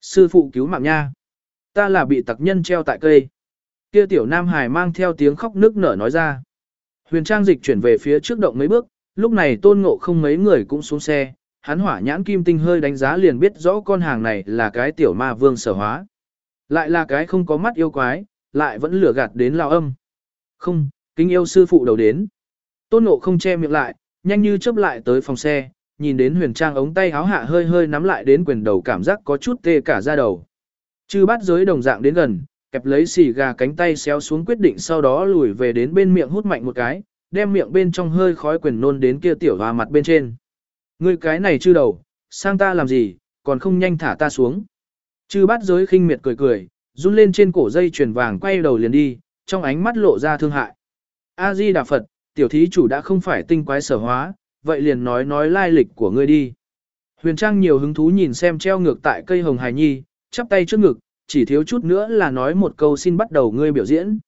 Sư phụ cứu mạng nha. Ta là bị tặc nhân treo tại cây. Kia tiểu nam hải mang theo tiếng khóc nức nở nói ra. Huyền trang dịch chuyển về phía trước động mấy bước, lúc này tôn ngộ không mấy người cũng xuống xe, hắn hỏa nhãn kim tinh hơi đánh giá liền biết rõ con hàng này là cái tiểu ma vương sở hóa. Lại là cái không có mắt yêu quái, lại vẫn lừa gạt đến lao âm. Không, kính yêu sư phụ đầu đến. Tôn ngộ không che miệng lại, nhanh như chớp lại tới phòng xe, nhìn đến huyền trang ống tay háo hạ hơi hơi nắm lại đến quyền đầu cảm giác có chút tê cả ra đầu. Chư Bát giới đồng dạng đến gần, kẹp lấy xì gà cánh tay xéo xuống quyết định sau đó lùi về đến bên miệng hút mạnh một cái, đem miệng bên trong hơi khói quyền nôn đến kia tiểu hòa mặt bên trên. Ngươi cái này chư đầu, sang ta làm gì, còn không nhanh thả ta xuống. Chư Bát giới khinh miệt cười cười, run lên trên cổ dây chuyền vàng quay đầu liền đi, trong ánh mắt lộ ra thương hại. A-di Đà Phật, tiểu thí chủ đã không phải tinh quái sở hóa, vậy liền nói nói lai lịch của ngươi đi. Huyền Trang nhiều hứng thú nhìn xem treo ngược tại cây hồng hài nhi, chắp tay trước ngực, chỉ thiếu chút nữa là nói một câu xin bắt đầu ngươi biểu diễn.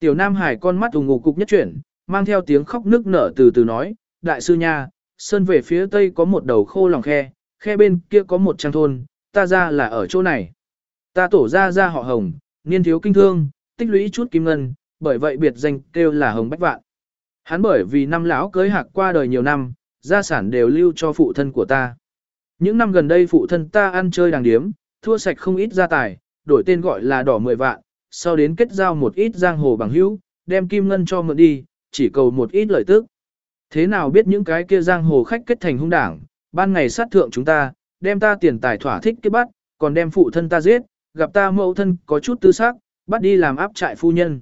Tiểu Nam Hải con mắt ủng ngục cục nhất chuyển, mang theo tiếng khóc nức nở từ từ nói, đại sư nha, sơn về phía tây có một đầu khô lòng khe, khe bên kia có một trang thôn, ta ra là ở chỗ này. Ta tổ ra ra họ hồng, niên thiếu kinh thương, tích lũy chút kim ngân, bởi vậy biệt danh kêu là hồng bách vạn. Hắn bởi vì năm lão cưới hạc qua đời nhiều năm, gia sản đều lưu cho phụ thân của ta. Những năm gần đây phụ thân ta ăn chơi đàng điếm, thua sạch không ít gia tài, đổi tên gọi là đỏ mười vạn, sau đến kết giao một ít giang hồ bằng hữu, đem kim ngân cho mượn đi, chỉ cầu một ít lợi tức. Thế nào biết những cái kia giang hồ khách kết thành hung đảng, ban ngày sát thượng chúng ta, đem ta tiền tài thỏa thích cái bắt, còn đem phụ thân ta giết, gặp ta mẫu thân có chút tư xác, bắt đi làm áp trại phu nhân.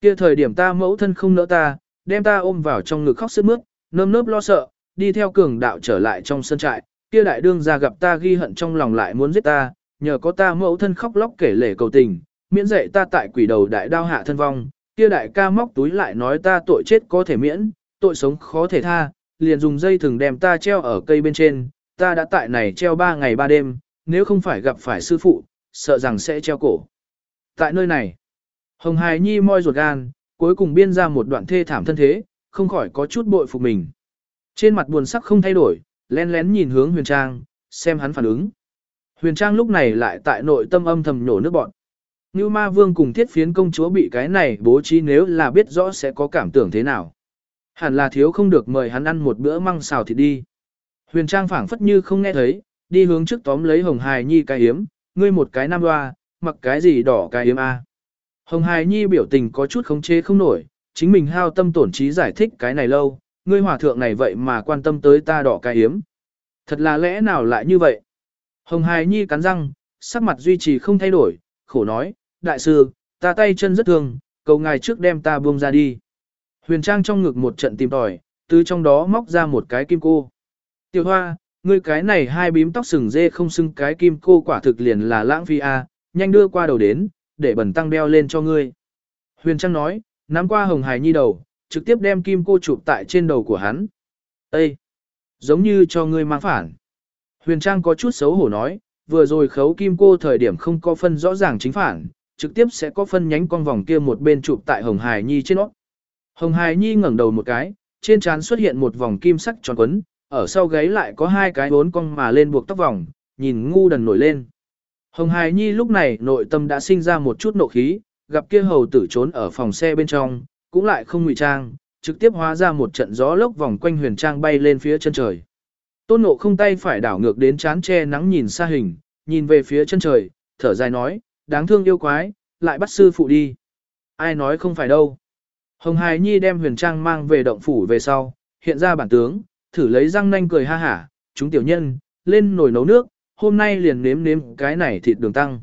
Kia thời điểm ta mẫu thân không nỡ ta, đem ta ôm vào trong ngực khóc sướt mướt, nơm nớp lo sợ, đi theo cường đạo trở lại trong sân trại, kia đại đương ra gặp ta ghi hận trong lòng lại muốn giết ta, nhờ có ta mẫu thân khóc lóc kể lể cầu tình, miễn dạy ta tại quỷ đầu đại đao hạ thân vong, kia đại ca móc túi lại nói ta tội chết có thể miễn, tội sống khó thể tha, liền dùng dây thừng đem ta treo ở cây bên trên, ta đã tại này treo ba ngày ba đêm, nếu không phải gặp phải sư phụ, sợ rằng sẽ treo cổ. Tại nơi này, Hồng Hải Nhi moi ruột gan, cuối cùng biên ra một đoạn thê thảm thân thế, không khỏi có chút bội phục mình. Trên mặt buồn sắc không thay đổi, lén lén nhìn hướng Huyền Trang, xem hắn phản ứng. Huyền Trang lúc này lại tại nội tâm âm thầm nhổ nước bọn. Như ma vương cùng thiết phiến công chúa bị cái này bố trí nếu là biết rõ sẽ có cảm tưởng thế nào. Hẳn là thiếu không được mời hắn ăn một bữa măng xào thịt đi. Huyền Trang phảng phất như không nghe thấy, đi hướng trước tóm lấy Hồng Hài Nhi cái hiếm, ngươi một cái nam hoa, mặc cái gì đỏ cái hiếm a. Hồng Hải Nhi biểu tình có chút khống chế không nổi, chính mình hao tâm tổn trí giải thích cái này lâu, ngươi hòa thượng này vậy mà quan tâm tới ta đỏ cái hiếm. Thật là lẽ nào lại như vậy? Hồng Hải Nhi cắn răng, sắc mặt duy trì không thay đổi, khổ nói, đại sư, ta tay chân rất thương, cầu ngài trước đem ta buông ra đi. Huyền Trang trong ngực một trận tìm tòi, từ trong đó móc ra một cái kim cô. Tiểu hoa, ngươi cái này hai bím tóc sừng dê không xưng cái kim cô quả thực liền là lãng phí a, nhanh đưa qua đầu đến, để bẩn tăng đeo lên cho ngươi. Huyền Trang nói, nắm qua hồng hài nhi đầu, trực tiếp đem kim cô chụp tại trên đầu của hắn. Ê! Giống như cho ngươi mang phản. Huyền Trang có chút xấu hổ nói, vừa rồi khấu kim cô thời điểm không có phân rõ ràng chính phản, trực tiếp sẽ có phân nhánh con vòng kia một bên chụp tại hồng hài nhi trên nó. Hồng hài nhi ngẩng đầu một cái, trên trán xuất hiện một vòng kim sắc tròn quấn, ở sau gáy lại có hai cái bốn cong mà lên buộc tóc vòng, nhìn ngu đần nổi lên. Hồng Hải Nhi lúc này nội tâm đã sinh ra một chút nộ khí, gặp kia hầu tử trốn ở phòng xe bên trong, cũng lại không ngụy trang, trực tiếp hóa ra một trận gió lốc vòng quanh huyền trang bay lên phía chân trời. Tôn nộ không tay phải đảo ngược đến chán che nắng nhìn xa hình, nhìn về phía chân trời, thở dài nói, đáng thương yêu quái, lại bắt sư phụ đi. Ai nói không phải đâu. Hồng Hải Nhi đem huyền trang mang về động phủ về sau, hiện ra bản tướng, thử lấy răng nanh cười ha hả, chúng tiểu nhân, lên nồi nấu nước, hôm nay liền nếm nếm cái này thịt đường tăng.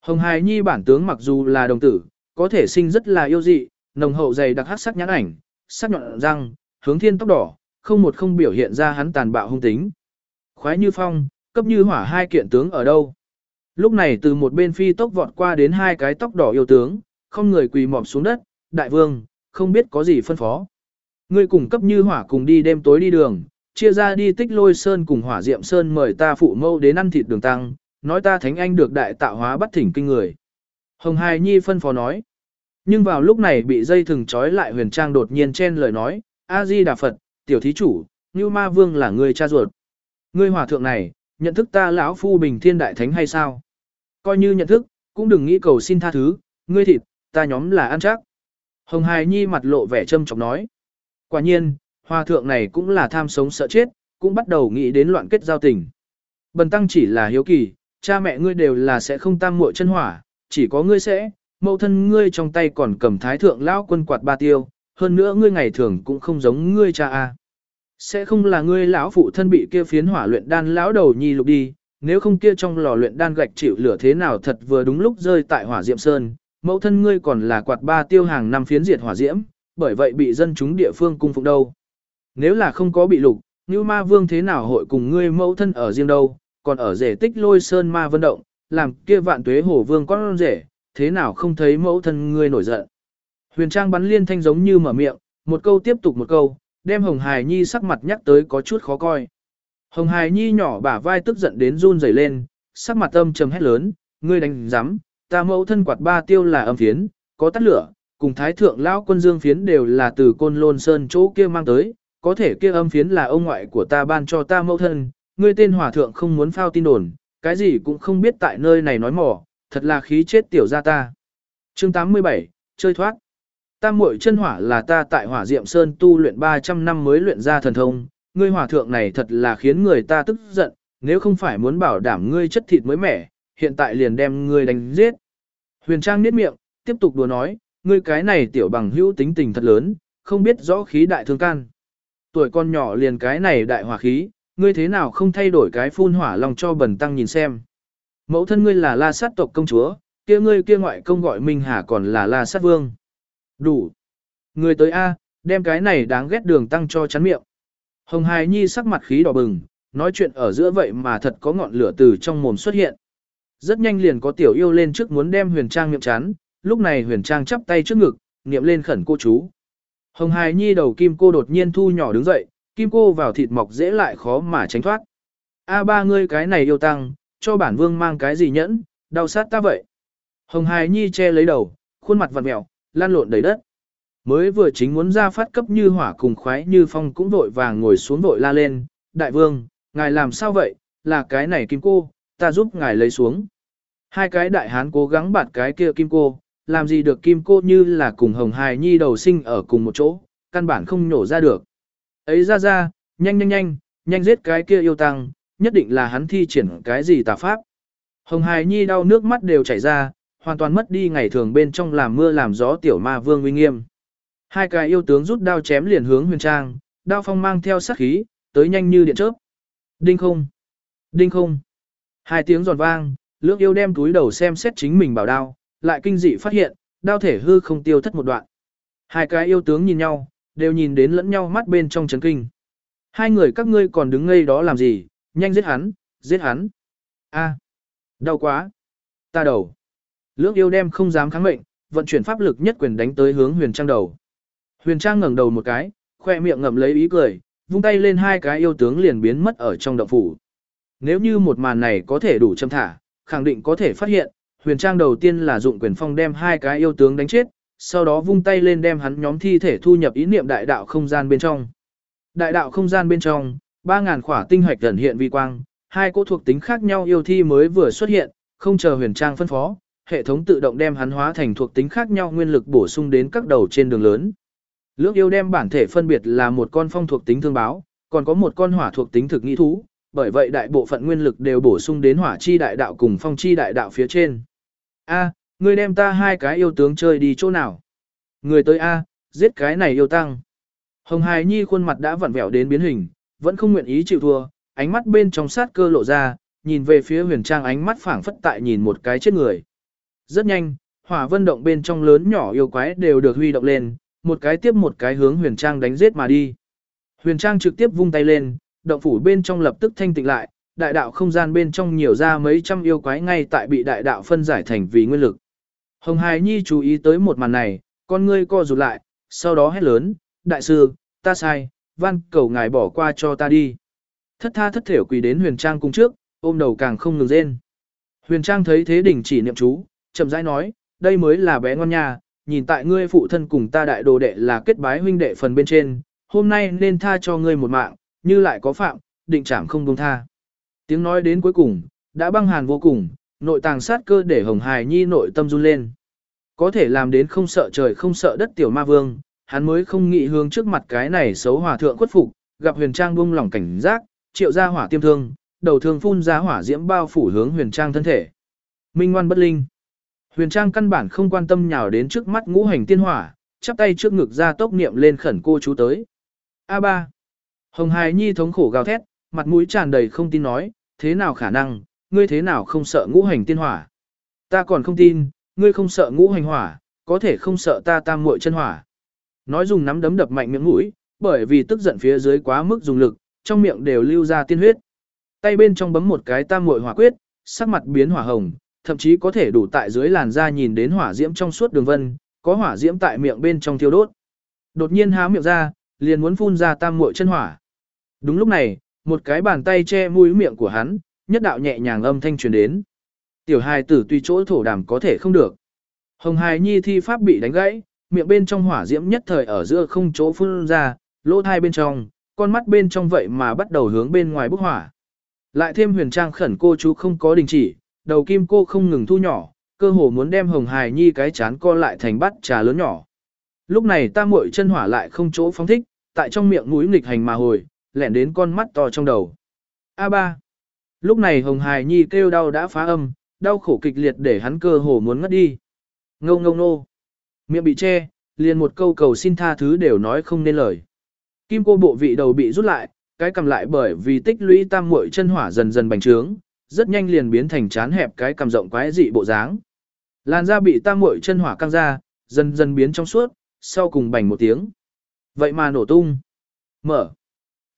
Hồng Hải Nhi bản tướng mặc dù là đồng tử, có thể sinh rất là yêu dị, nồng hậu dày đặc hắc sắc nhãn ảnh, sắc nhọn răng, hướng thiên tóc đỏ, không một không biểu hiện ra hắn tàn bạo hung tính. Khoái như phong, cấp như hỏa hai kiện tướng ở đâu. Lúc này từ một bên phi tốc vọt qua đến hai cái tóc đỏ yêu tướng, không người quỳ mọp xuống đất, đại vương, không biết có gì phân phó. Ngươi cùng cấp như hỏa cùng đi đêm tối đi đường, chia ra đi tích lôi sơn cùng hỏa diệm sơn mời ta phụ mâu đến ăn thịt đường tăng, nói ta thánh anh được đại tạo hóa bắt thỉnh kinh người. Hồng Hải Nhi phân phó nói. Nhưng vào lúc này bị dây thừng trói lại huyền trang đột nhiên chen lời nói, A-di Đà Phật, tiểu thí chủ, như ma vương là người cha ruột. Ngươi hòa thượng này, nhận thức ta lão phu bình thiên đại thánh hay sao? Coi như nhận thức, cũng đừng nghĩ cầu xin tha thứ, ngươi thịt, ta nhóm là ăn chắc. Hồng Hải Nhi mặt lộ vẻ châm chọc nói. Quả nhiên, hòa thượng này cũng là tham sống sợ chết, cũng bắt đầu nghĩ đến loạn kết giao tình. Bần tăng chỉ là hiếu kỳ, cha mẹ ngươi đều là sẽ không tam muội chân hỏa, chỉ có ngươi sẽ, mẫu thân ngươi trong tay còn cầm thái thượng lão quân quạt ba tiêu, hơn nữa ngươi ngày thường cũng không giống ngươi cha a. Sẽ không là ngươi lão phụ thân bị kia phiến hỏa luyện đan lão đầu nhi lục đi, nếu không kia trong lò luyện đan gạch chịu lửa thế nào thật vừa đúng lúc rơi tại hỏa diệm sơn, mẫu thân ngươi còn là quạt ba tiêu hàng năm phiến diệt hỏa diễm, bởi vậy bị dân chúng địa phương cung phụng đâu. Nếu là không có bị lục, như ma vương thế nào hội cùng ngươi mẫu thân ở riêng đâu, còn ở rể tích lôi sơn ma vân động, làm kia vạn tuế hổ vương con rể, thế nào không thấy mẫu thân ngươi nổi giận. Huyền Trang bắn liên thanh giống như mở miệng, một câu tiếp tục một câu, đem Hồng Hải Nhi sắc mặt nhắc tới có chút khó coi. Hồng Hải Nhi nhỏ bả vai tức giận đến run rẩy lên, sắc mặt âm trầm hét lớn, ngươi đánh giám, ta mẫu thân quạt ba tiêu là âm phiến, có tắt lửa, cùng thái thượng lão quân dương phiến đều là từ côn lôn sơn chỗ kia mang tới, có thể kia âm phiến là ông ngoại của ta ban cho ta mẫu thân, ngươi tên hòa thượng không muốn phao tin đồn, cái gì cũng không biết tại nơi này nói mỏ, thật là khí chết tiểu gia ta. Chương 87, chơi thoát. Tam muội chân hỏa là ta tại Hỏa Diệm Sơn tu luyện 300 năm mới luyện ra thần thông, ngươi hòa thượng này thật là khiến người ta tức giận, nếu không phải muốn bảo đảm ngươi chất thịt mới mẻ, hiện tại liền đem ngươi đánh giết. Huyền Trang niết miệng, tiếp tục đùa nói, ngươi cái này tiểu bằng hữu tính tình thật lớn, không biết rõ khí đại thương can. Tuổi con nhỏ liền cái này đại hỏa khí, ngươi thế nào không thay đổi cái phun hỏa lòng cho bần tăng nhìn xem. Mẫu thân ngươi là la sát tộc công chúa, kia ngươi kia ngoại công gọi Minh Hà còn là la sát vương. Đủ. ngươi tới A, đem cái này đáng ghét đường tăng cho chắn miệng. Hồng Hải Nhi sắc mặt khí đỏ bừng, nói chuyện ở giữa vậy mà thật có ngọn lửa từ trong mồm xuất hiện. Rất nhanh liền có tiểu yêu lên trước muốn đem huyền trang miệng chắn, lúc này huyền trang chắp tay trước ngực, niệm lên khẩn cô chú. Hồng Hải Nhi đầu kim cô đột nhiên thu nhỏ đứng dậy, kim cô vào thịt mọc dễ lại khó mà tránh thoát. A ba ngươi cái này yêu tăng, cho bản vương mang cái gì nhẫn, đau sát ta vậy. Hồng Hải Nhi che lấy đầu, khuôn mặt vặn mẹo, lan lộn đầy đất. Mới vừa chính muốn ra phát cấp như hỏa cùng khoái như phong cũng vội vàng ngồi xuống vội la lên, đại vương, ngài làm sao vậy, là cái này kim cô, ta giúp ngài lấy xuống. Hai cái đại hán cố gắng bạt cái kia kim cô, làm gì được kim cô như là cùng hồng hài nhi đầu sinh ở cùng một chỗ, căn bản không nhổ ra được. Ấy ra ra, nhanh nhanh nhanh, nhanh giết cái kia yêu tăng, nhất định là hắn thi triển cái gì tà pháp. Hồng hài nhi đau nước mắt đều chảy ra, hoàn toàn mất đi ngày thường bên trong làm mưa làm gió tiểu ma vương uy nghiêm. Hai cái yêu tướng rút đao chém liền hướng huyền trang, đao phong mang theo sát khí, tới nhanh như điện chớp. Đinh không! Đinh không! Hai tiếng giòn vang, lưỡng yêu đem túi đầu xem xét chính mình bảo đao, lại kinh dị phát hiện, đao thể hư không tiêu thất một đoạn. Hai cái yêu tướng nhìn nhau, đều nhìn đến lẫn nhau mắt bên trong chấn kinh. Hai người các ngươi còn đứng ngây đó làm gì, nhanh giết hắn, giết hắn. A, à, đau quá. Ta đầu. Lưỡng yêu đem không dám kháng mệnh, vận chuyển pháp lực nhất quyền đánh tới hướng huyền trang đầu. Huyền trang ngẩng đầu một cái, khoe miệng ngậm lấy ý cười, vung tay lên hai cái yêu tướng liền biến mất ở trong động phủ. Nếu như một màn này có thể đủ châm thả, khẳng định có thể phát hiện, huyền trang đầu tiên là dụng quyền phong đem hai cái yêu tướng đánh chết, sau đó vung tay lên đem hắn nhóm thi thể thu nhập ý niệm đại đạo không gian bên trong. Đại đạo không gian bên trong, ba ngàn khỏa tinh hoạch gần hiện vi quang, hai cỗ thuộc tính khác nhau yêu thi mới vừa xuất hiện, không chờ huyền trang phân phó, hệ thống tự động đem hắn hóa thành thuộc tính khác nhau nguyên lực bổ sung đến các đầu trên đường lớn. Lưỡng yêu đem bản thể phân biệt là một con phong thuộc tính thương báo, còn có một con hỏa thuộc tính thực nghĩ thú, bởi vậy đại bộ phận nguyên lực đều bổ sung đến hỏa chi đại đạo cùng phong chi đại đạo phía trên. A, ngươi đem ta hai cái yêu tướng chơi đi chỗ nào? Người tới A, giết cái này yêu tăng. Hồng Hải Nhi khuôn mặt đã vặn vẹo đến biến hình, vẫn không nguyện ý chịu thua, ánh mắt bên trong sát cơ lộ ra, nhìn về phía huyền trang ánh mắt phảng phất tại nhìn một cái chết người. Rất nhanh, hỏa vân động bên trong lớn nhỏ yêu quái đều được huy động lên, một cái tiếp một cái hướng huyền trang đánh giết mà đi. Huyền trang trực tiếp vung tay lên, động phủ bên trong lập tức thanh tịnh lại, đại đạo không gian bên trong nhiều ra mấy trăm yêu quái ngay tại bị đại đạo phân giải thành vì nguyên lực. Hồng Hải Nhi chú ý tới một màn này, con ngươi co rụt lại, sau đó hét lớn, đại sư, ta sai, van cầu ngài bỏ qua cho ta đi. Thất tha thất thểu quỳ đến huyền trang cung trước, ôm đầu càng không ngừng rên. Huyền trang thấy thế đỉnh chỉ niệm chú, chậm rãi nói, đây mới là bé ngon nhà, nhìn tại ngươi phụ thân cùng ta đại đồ đệ là kết bái huynh đệ phần bên trên, hôm nay nên tha cho ngươi một mạng, như lại có phạm, định trảm không buông tha. Tiếng nói đến cuối cùng, đã băng hàn vô cùng, Nội tàng sát cơ để Hồng Hải Nhi nội tâm run lên. Có thể làm đến không sợ trời không sợ đất tiểu ma vương, hắn mới không nghĩ hướng trước mặt cái này xấu hòa thượng khuất phục, gặp huyền trang buông lỏng cảnh giác, triệu ra hỏa tiêm thương, đầu thương phun ra hỏa diễm bao phủ hướng huyền trang thân thể. Minh ngoan bất linh. Huyền trang căn bản không quan tâm nhào đến trước mắt ngũ hành tiên hỏa, chắp tay trước ngực ra tốc niệm lên khẩn cô chú tới. A3. Hồng Hải Nhi thống khổ gào thét, mặt mũi tràn đầy không tin nói, thế nào khả năng, ngươi thế nào không sợ ngũ hành tiên hỏa? Ta còn không tin, ngươi không sợ ngũ hành hỏa, có thể không sợ ta tam muội chân hỏa. Nói dùng nắm đấm đập mạnh miệng mũi, bởi vì tức giận phía dưới quá mức dùng lực, trong miệng đều lưu ra tiên huyết. Tay bên trong bấm một cái tam muội hỏa quyết, sắc mặt biến hỏa hồng, thậm chí có thể đủ tại dưới làn da nhìn đến hỏa diễm trong suốt đường vân, có hỏa diễm tại miệng bên trong thiêu đốt. Đột nhiên há miệng ra, liền muốn phun ra tam muội chân hỏa. Đúng lúc này, một cái bàn tay che mũi miệng của hắn, nhất đạo nhẹ nhàng âm thanh truyền đến. Tiểu hài tử tùy chỗ thổ đàm có thể không được. Hồng hài nhi thi pháp bị đánh gãy, miệng bên trong hỏa diễm nhất thời ở giữa không chỗ phun ra, lỗ thai bên trong, con mắt bên trong vậy mà bắt đầu hướng bên ngoài bốc hỏa. Lại thêm huyền trang khẩn cô chú không có đình chỉ, đầu kim cô không ngừng thu nhỏ, cơ hồ muốn đem hồng hài nhi cái chán co lại thành bát trà lớn nhỏ. Lúc này ta muội chân hỏa lại không chỗ phóng thích, tại trong miệng mũi nghịch hành mà hồi, lẻn đến con mắt to trong đầu. A3. Lúc này hồng Hải nhi kêu đau đã phá âm, đau khổ kịch liệt để hắn cơ hồ muốn ngất đi. Ngâu ngâu nô. Miệng bị che, liền một câu cầu xin tha thứ đều nói không nên lời. Kim cô bộ vị đầu bị rút lại, cái cầm lại bởi vì tích lũy tam muội chân hỏa dần dần bành trướng, rất nhanh liền biến thành chán hẹp cái cầm rộng quái dị bộ dáng. Làn da bị tam muội chân hỏa căng ra, dần dần biến trong suốt, sau cùng bành một tiếng. Vậy mà nổ tung. Mở.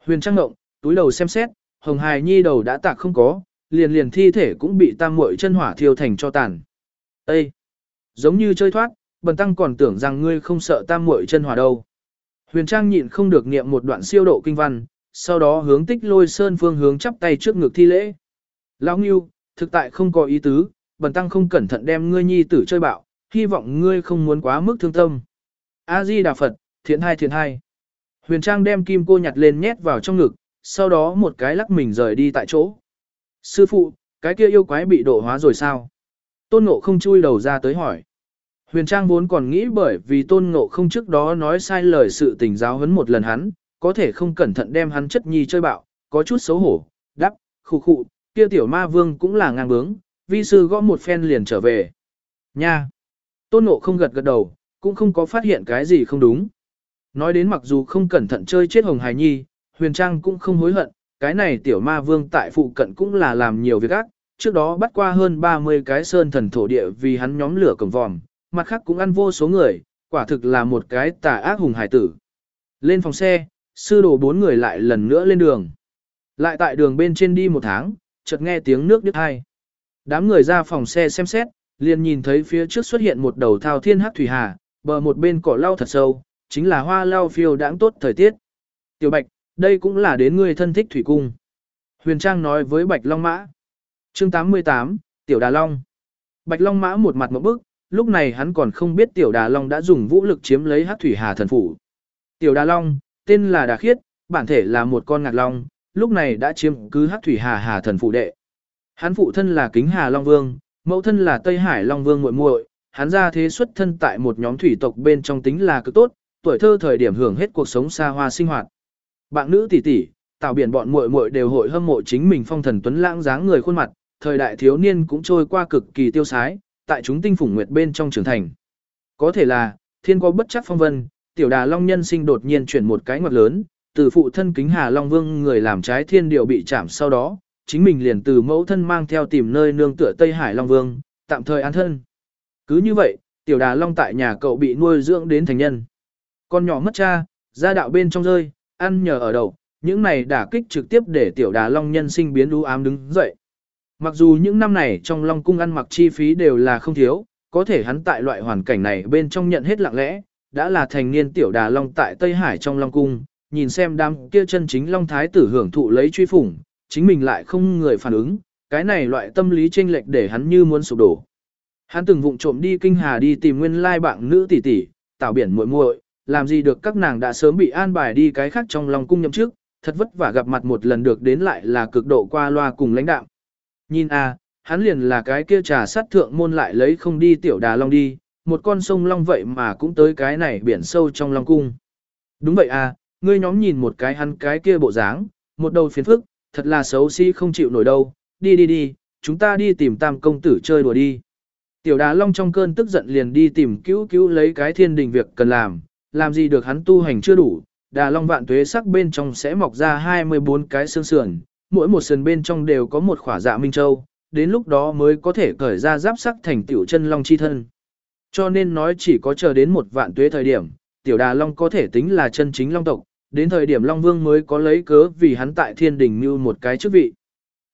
Huyền Trang ngộng, túi đầu xem xét, Hồng Hài Nhi đầu đã tạc không có, liền liền thi thể cũng bị tam muội chân hỏa thiêu thành cho tàn. Ê! Giống như chơi thoát, bần tăng còn tưởng rằng ngươi không sợ tam muội chân hỏa đâu. Huyền Trang nhịn không được niệm một đoạn siêu độ kinh văn, sau đó hướng tích lôi sơn phương hướng chắp tay trước ngực thi lễ. Lão Ngưu, thực tại không có ý tứ, bần tăng không cẩn thận đem ngươi nhi tử chơi bạo, hy vọng ngươi không muốn quá mức thương tâm. A-di Đà Phật, thiện hai thiện hai. Huyền Trang đem kim cô nhặt lên nhét vào trong ngực, sau đó một cái lắc mình rời đi tại chỗ. Sư phụ, cái kia yêu quái bị độ hóa rồi sao? Tôn Ngộ không chui đầu ra tới hỏi. Huyền Trang vốn còn nghĩ bởi vì Tôn Ngộ không trước đó nói sai lời sự tình giáo huấn một lần hắn, có thể không cẩn thận đem hắn chất nhi chơi bạo, có chút xấu hổ, đắp, khu khụ, kia tiểu ma vương cũng là ngang bướng, vi sư gõ một phen liền trở về. Nha! Tôn Ngộ không gật gật đầu, cũng không có phát hiện cái gì không đúng. Nói đến mặc dù không cẩn thận chơi chết Hồng Hải Nhi, Huyền Trang cũng không hối hận, cái này tiểu ma vương tại phụ cận cũng là làm nhiều việc ác, trước đó bắt qua hơn 30 cái sơn thần thổ địa vì hắn nhóm lửa cầm vòm, mặt khác cũng ăn vô số người, quả thực là một cái tà ác hùng hải tử. Lên phòng xe, sư đồ bốn người lại lần nữa lên đường. Lại tại đường bên trên đi một tháng, chợt nghe tiếng nước đứt hai. Đám người ra phòng xe xem xét, liền nhìn thấy phía trước xuất hiện một đầu thao thiên hắc thủy hà, bờ một bên cỏ lau thật sâu, chính là hoa lao phiêu đãng tốt thời tiết. Tiểu Bạch, đây cũng là đến ngươi thân thích thủy cung. Huyền Trang nói với Bạch Long Mã. Chương 88, Tiểu Đà Long. Bạch Long Mã một mặt một bức, lúc này hắn còn không biết Tiểu Đà Long đã dùng vũ lực chiếm lấy Hắc Thủy Hà thần phủ. Tiểu Đà Long, tên là Đà Khiết, bản thể là một con ngạc long, lúc này đã chiếm cứ Hắc Thủy Hà Hà thần phủ đệ. Hắn phụ thân là Kính Hà Long Vương, mẫu thân là Tây Hải Long Vương muội muội, hắn ra thế xuất thân tại một nhóm thủy tộc bên trong tính là cực tốt, tuổi thơ thời điểm hưởng hết cuộc sống xa hoa sinh hoạt. Bạn nữ tỷ tỷ, tạo biển bọn muội muội đều hội hâm mộ chính mình phong thần tuấn lãng dáng người khuôn mặt, thời đại thiếu niên cũng trôi qua cực kỳ tiêu sái, tại chúng tinh phủng nguyệt bên trong trưởng thành. Có thể là, thiên có bất chắc phong vân, tiểu đà long nhân sinh đột nhiên chuyển một cái ngoặt lớn, từ phụ thân kính hà long vương người làm trái thiên điều bị chạm sau đó, chính mình liền từ mẫu thân mang theo tìm nơi nương tựa Tây Hải Long Vương, tạm thời an thân. Cứ như vậy, tiểu đà long tại nhà cậu bị nuôi dưỡng đến thành nhân. Con nhỏ mất cha, gia đạo bên trong rơi, ăn nhờ ở đầu, những này đả kích trực tiếp để tiểu đà long nhân sinh biến đu ám đứng dậy. Mặc dù những năm này trong long cung ăn mặc chi phí đều là không thiếu, có thể hắn tại loại hoàn cảnh này bên trong nhận hết lặng lẽ, đã là thành niên tiểu đà long tại Tây Hải trong long cung, nhìn xem đám kia chân chính long thái tử hưởng thụ lấy truy phủng, chính mình lại không người phản ứng, cái này loại tâm lý chênh lệch để hắn như muốn sụp đổ. Hắn từng vụng trộm đi kinh hà đi tìm nguyên lai bạn nữ tỷ tỷ, tạo biển muội muội, làm gì được các nàng đã sớm bị an bài đi cái khác trong lòng cung nhậm chức, thật vất vả gặp mặt một lần được đến lại là cực độ qua loa cùng lãnh đạo. Nhìn a, hắn liền là cái kia trà sát thượng môn lại lấy không đi tiểu đà long đi, một con sông long vậy mà cũng tới cái này biển sâu trong long cung. Đúng vậy à, ngươi nhóm nhìn một cái hắn cái kia bộ dáng, một đầu phiền phức, thật là xấu xí si không chịu nổi đâu, đi đi đi, chúng ta đi tìm tam công tử chơi đùa đi. Tiểu đà long trong cơn tức giận liền đi tìm cứu cứu lấy cái thiên đình việc cần làm, làm gì được hắn tu hành chưa đủ, đà long vạn tuế sắc bên trong sẽ mọc ra 24 cái xương sườn, mỗi một sườn bên trong đều có một khỏa dạ minh châu, đến lúc đó mới có thể cởi ra giáp sắc thành tiểu chân long chi thân. Cho nên nói chỉ có chờ đến một vạn tuế thời điểm, tiểu đà long có thể tính là chân chính long tộc, đến thời điểm long vương mới có lấy cớ vì hắn tại thiên đình như một cái chức vị.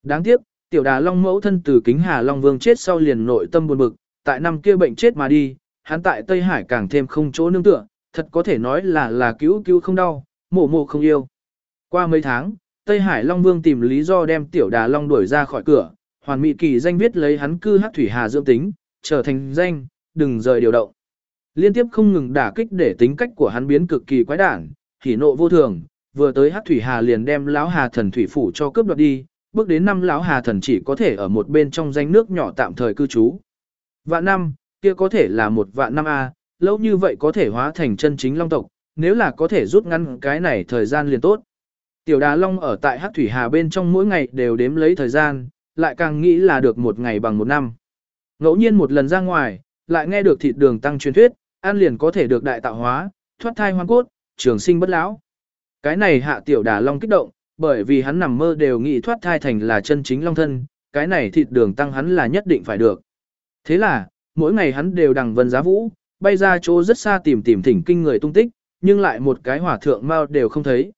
Đáng tiếc, tiểu đà long mẫu thân từ kính hà long vương chết sau liền nội tâm buồn bực, tại năm kia bệnh chết mà đi, hắn tại Tây Hải càng thêm không chỗ nương tựa, thật có thể nói là là cứu cứu không đau, mổ mổ không yêu. Qua mấy tháng, Tây Hải Long Vương tìm lý do đem tiểu đà long đuổi ra khỏi cửa, hoàn mỹ kỳ danh viết lấy hắn cư hát thủy hà dưỡng tính, trở thành danh, đừng rời điều động. Liên tiếp không ngừng đả kích để tính cách của hắn biến cực kỳ quái đản, hỉ nộ vô thường, vừa tới hát thủy hà liền đem lão hà thần thủy phủ cho cướp đoạt đi, bước đến năm lão hà thần chỉ có thể ở một bên trong danh nước nhỏ tạm thời cư trú. Vạn năm, kia có thể là một vạn năm A, lâu như vậy có thể hóa thành chân chính long tộc, nếu là có thể rút ngắn cái này thời gian liền tốt. Tiểu đà long ở tại Hắc Thủy Hà bên trong mỗi ngày đều đếm lấy thời gian, lại càng nghĩ là được một ngày bằng một năm. Ngẫu nhiên một lần ra ngoài, lại nghe được thịt đường tăng truyền thuyết, ăn liền có thể được đại tạo hóa, thoát thai hoang cốt, trường sinh bất lão. Cái này hạ tiểu đà long kích động, bởi vì hắn nằm mơ đều nghĩ thoát thai thành là chân chính long thân, cái này thịt đường tăng hắn là nhất định phải được. Thế là, mỗi ngày hắn đều đằng vân giá vũ, bay ra chỗ rất xa tìm tìm thỉnh kinh người tung tích, nhưng lại một cái hỏa thượng mao đều không thấy.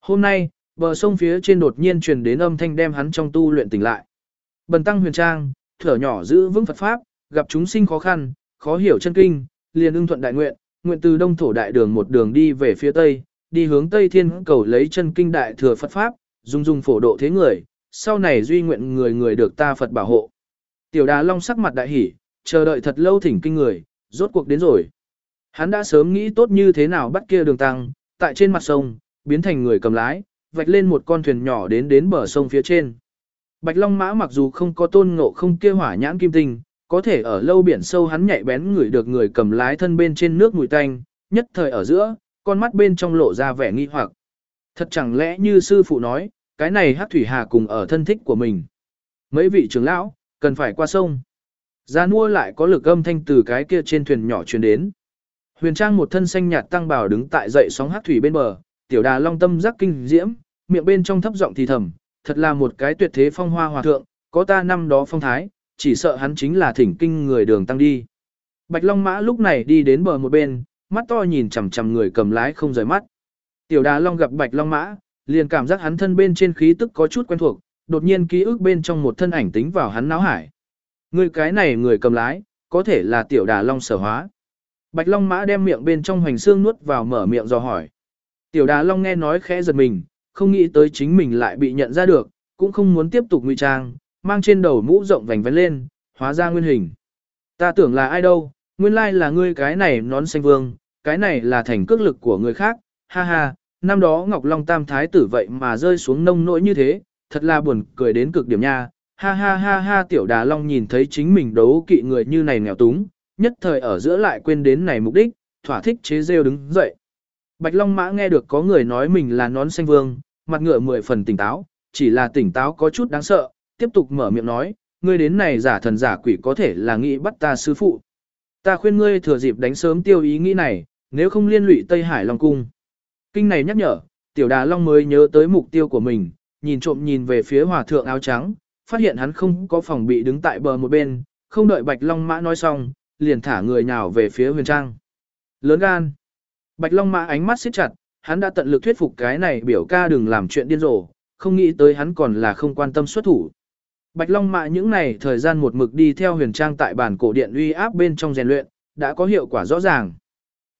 Hôm nay, bờ sông phía trên đột nhiên truyền đến âm thanh đem hắn trong tu luyện tỉnh lại. Bần tăng huyền trang, thở nhỏ giữ vững Phật Pháp, gặp chúng sinh khó khăn, khó hiểu chân kinh, liền ưng thuận đại nguyện, nguyện từ đông thổ đại đường một đường đi về phía tây, đi hướng tây thiên cầu lấy chân kinh đại thừa Phật Pháp, dung dung phổ độ thế người, sau này duy nguyện người người được ta Phật bảo hộ. Tiểu đà long sắc mặt đại hỉ, chờ đợi thật lâu thỉnh kinh người, rốt cuộc đến rồi. Hắn đã sớm nghĩ tốt như thế nào bắt kia đường tăng, tại trên mặt sông, biến thành người cầm lái, vạch lên một con thuyền nhỏ đến đến bờ sông phía trên. Bạch Long Mã mặc dù không có tôn ngộ không kia hỏa nhãn kim tinh, có thể ở lâu biển sâu hắn nhạy bén người được người cầm lái thân bên trên nước mùi tanh, nhất thời ở giữa, con mắt bên trong lộ ra vẻ nghi hoặc. Thật chẳng lẽ như sư phụ nói, cái này hát thủy hà cùng ở thân thích của mình. Mấy vị trưởng lão, cần phải qua sông. Gia nua lại có lực âm thanh từ cái kia trên thuyền nhỏ truyền đến. Huyền Trang một thân xanh nhạt tăng bào đứng tại dậy sóng hát thủy bên bờ, tiểu đà long tâm giác kinh diễm, miệng bên trong thấp giọng thì thầm, thật là một cái tuyệt thế phong hoa hòa thượng, có ta năm đó phong thái, chỉ sợ hắn chính là thỉnh kinh người đường tăng đi. Bạch Long Mã lúc này đi đến bờ một bên, mắt to nhìn chằm chằm người cầm lái không rời mắt. Tiểu Đà Long gặp Bạch Long Mã, liền cảm giác hắn thân bên trên khí tức có chút quen thuộc, đột nhiên ký ức bên trong một thân ảnh tính vào hắn não hải. Người cái này người cầm lái, có thể là Tiểu Đà Long sở hóa. Bạch Long Mã đem miệng bên trong hoành xương nuốt vào mở miệng dò hỏi. Tiểu Đà Long nghe nói khẽ giật mình, không nghĩ tới chính mình lại bị nhận ra được, cũng không muốn tiếp tục ngụy trang, mang trên đầu mũ rộng vành vén lên, hóa ra nguyên hình. Ta tưởng là ai đâu, nguyên lai là ngươi cái này nón xanh vương, cái này là thành cước lực của người khác, ha ha, năm đó Ngọc Long Tam Thái tử vậy mà rơi xuống nông nỗi như thế, thật là buồn cười đến cực điểm nha, ha ha ha ha tiểu đà Long nhìn thấy chính mình đấu kỵ người như này nghèo túng, nhất thời ở giữa lại quên đến này mục đích, thỏa thích chế rêu đứng dậy. Bạch Long Mã nghe được có người nói mình là nón xanh vương, mặt ngựa mười phần tỉnh táo, chỉ là tỉnh táo có chút đáng sợ, tiếp tục mở miệng nói, ngươi đến này giả thần giả quỷ có thể là nghĩ bắt ta sư phụ. Ta khuyên ngươi thừa dịp đánh sớm tiêu ý nghĩ này, nếu không liên lụy Tây Hải Long Cung. Kinh này nhắc nhở, tiểu đà Long mới nhớ tới mục tiêu của mình, nhìn trộm nhìn về phía hòa thượng áo trắng, phát hiện hắn không có phòng bị đứng tại bờ một bên, không đợi Bạch Long Mã nói xong, liền thả người nhào về phía huyền trang. Lớn gan. Bạch Long Mã ánh mắt siết chặt, hắn đã tận lực thuyết phục cái này biểu ca đừng làm chuyện điên rồ, không nghĩ tới hắn còn là không quan tâm xuất thủ. Bạch Long Mã những này thời gian một mực đi theo huyền trang tại bản cổ điện uy áp bên trong rèn luyện, đã có hiệu quả rõ ràng.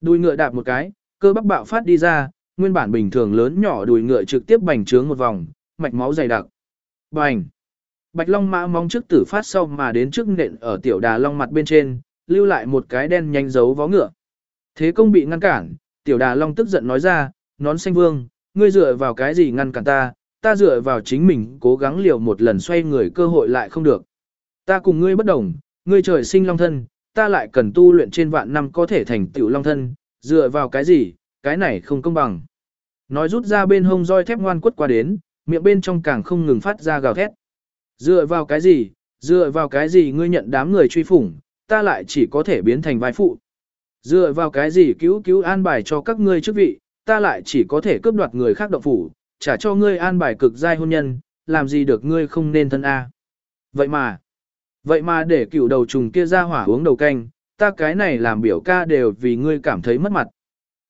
Đùi ngựa đạp một cái, cơ bắp bạo phát đi ra, nguyên bản bình thường lớn nhỏ đùi ngựa trực tiếp bành trướng một vòng, mạch máu dày đặc. Bành! Bạch Long Mã mong trước tử phát sau mà đến trước nện ở tiểu đà long mặt bên trên, lưu lại một cái đen nhanh dấu vó ngựa. Thế công bị ngăn cản, tiểu đà long tức giận nói ra, nón xanh vương, ngươi dựa vào cái gì ngăn cản ta, ta dựa vào chính mình cố gắng liều một lần xoay người cơ hội lại không được. Ta cùng ngươi bất đồng, ngươi trời sinh long thân, ta lại cần tu luyện trên vạn năm có thể thành tiểu long thân, dựa vào cái gì, cái này không công bằng. Nói rút ra bên hông roi thép ngoan quất qua đến, miệng bên trong càng không ngừng phát ra gào thét. Dựa vào cái gì, dựa vào cái gì ngươi nhận đám người truy phủng, ta lại chỉ có thể biến thành vai phụ. Dựa vào cái gì cứu cứu an bài cho các ngươi chức vị, ta lại chỉ có thể cướp đoạt người khác động phủ, trả cho ngươi an bài cực giai hôn nhân, làm gì được ngươi không nên thân A. Vậy mà, vậy mà để cựu đầu trùng kia ra hỏa uống đầu canh, ta cái này làm biểu ca đều vì ngươi cảm thấy mất mặt.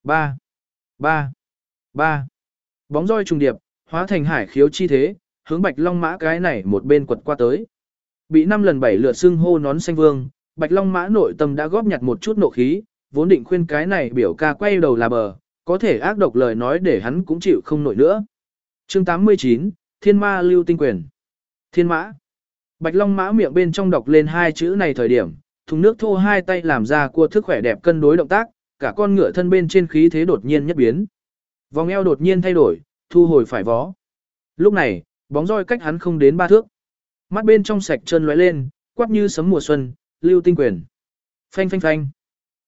3. 3. 3. Bóng roi trùng điệp, hóa thành hải khiếu chi thế, hướng bạch long mã cái này một bên quật qua tới. Bị năm lần bảy lượt xưng hô nón xanh vương, bạch long mã nội tâm đã góp nhặt một chút nộ khí, vốn định khuyên cái này biểu ca quay đầu là bờ, có thể ác độc lời nói để hắn cũng chịu không nổi nữa. Chương 89, Thiên Ma Lưu Tinh Quyền. Thiên Mã. Bạch Long Mã miệng bên trong đọc lên hai chữ này thời điểm, thùng nước thô hai tay làm ra cua thức khỏe đẹp cân đối động tác, cả con ngựa thân bên trên khí thế đột nhiên nhất biến. Vòng eo đột nhiên thay đổi, thu hồi phải vó. Lúc này, bóng roi cách hắn không đến ba thước. Mắt bên trong sạch chân lóe lên, quát như sấm mùa xuân, lưu tinh quyền. Phanh phanh phanh.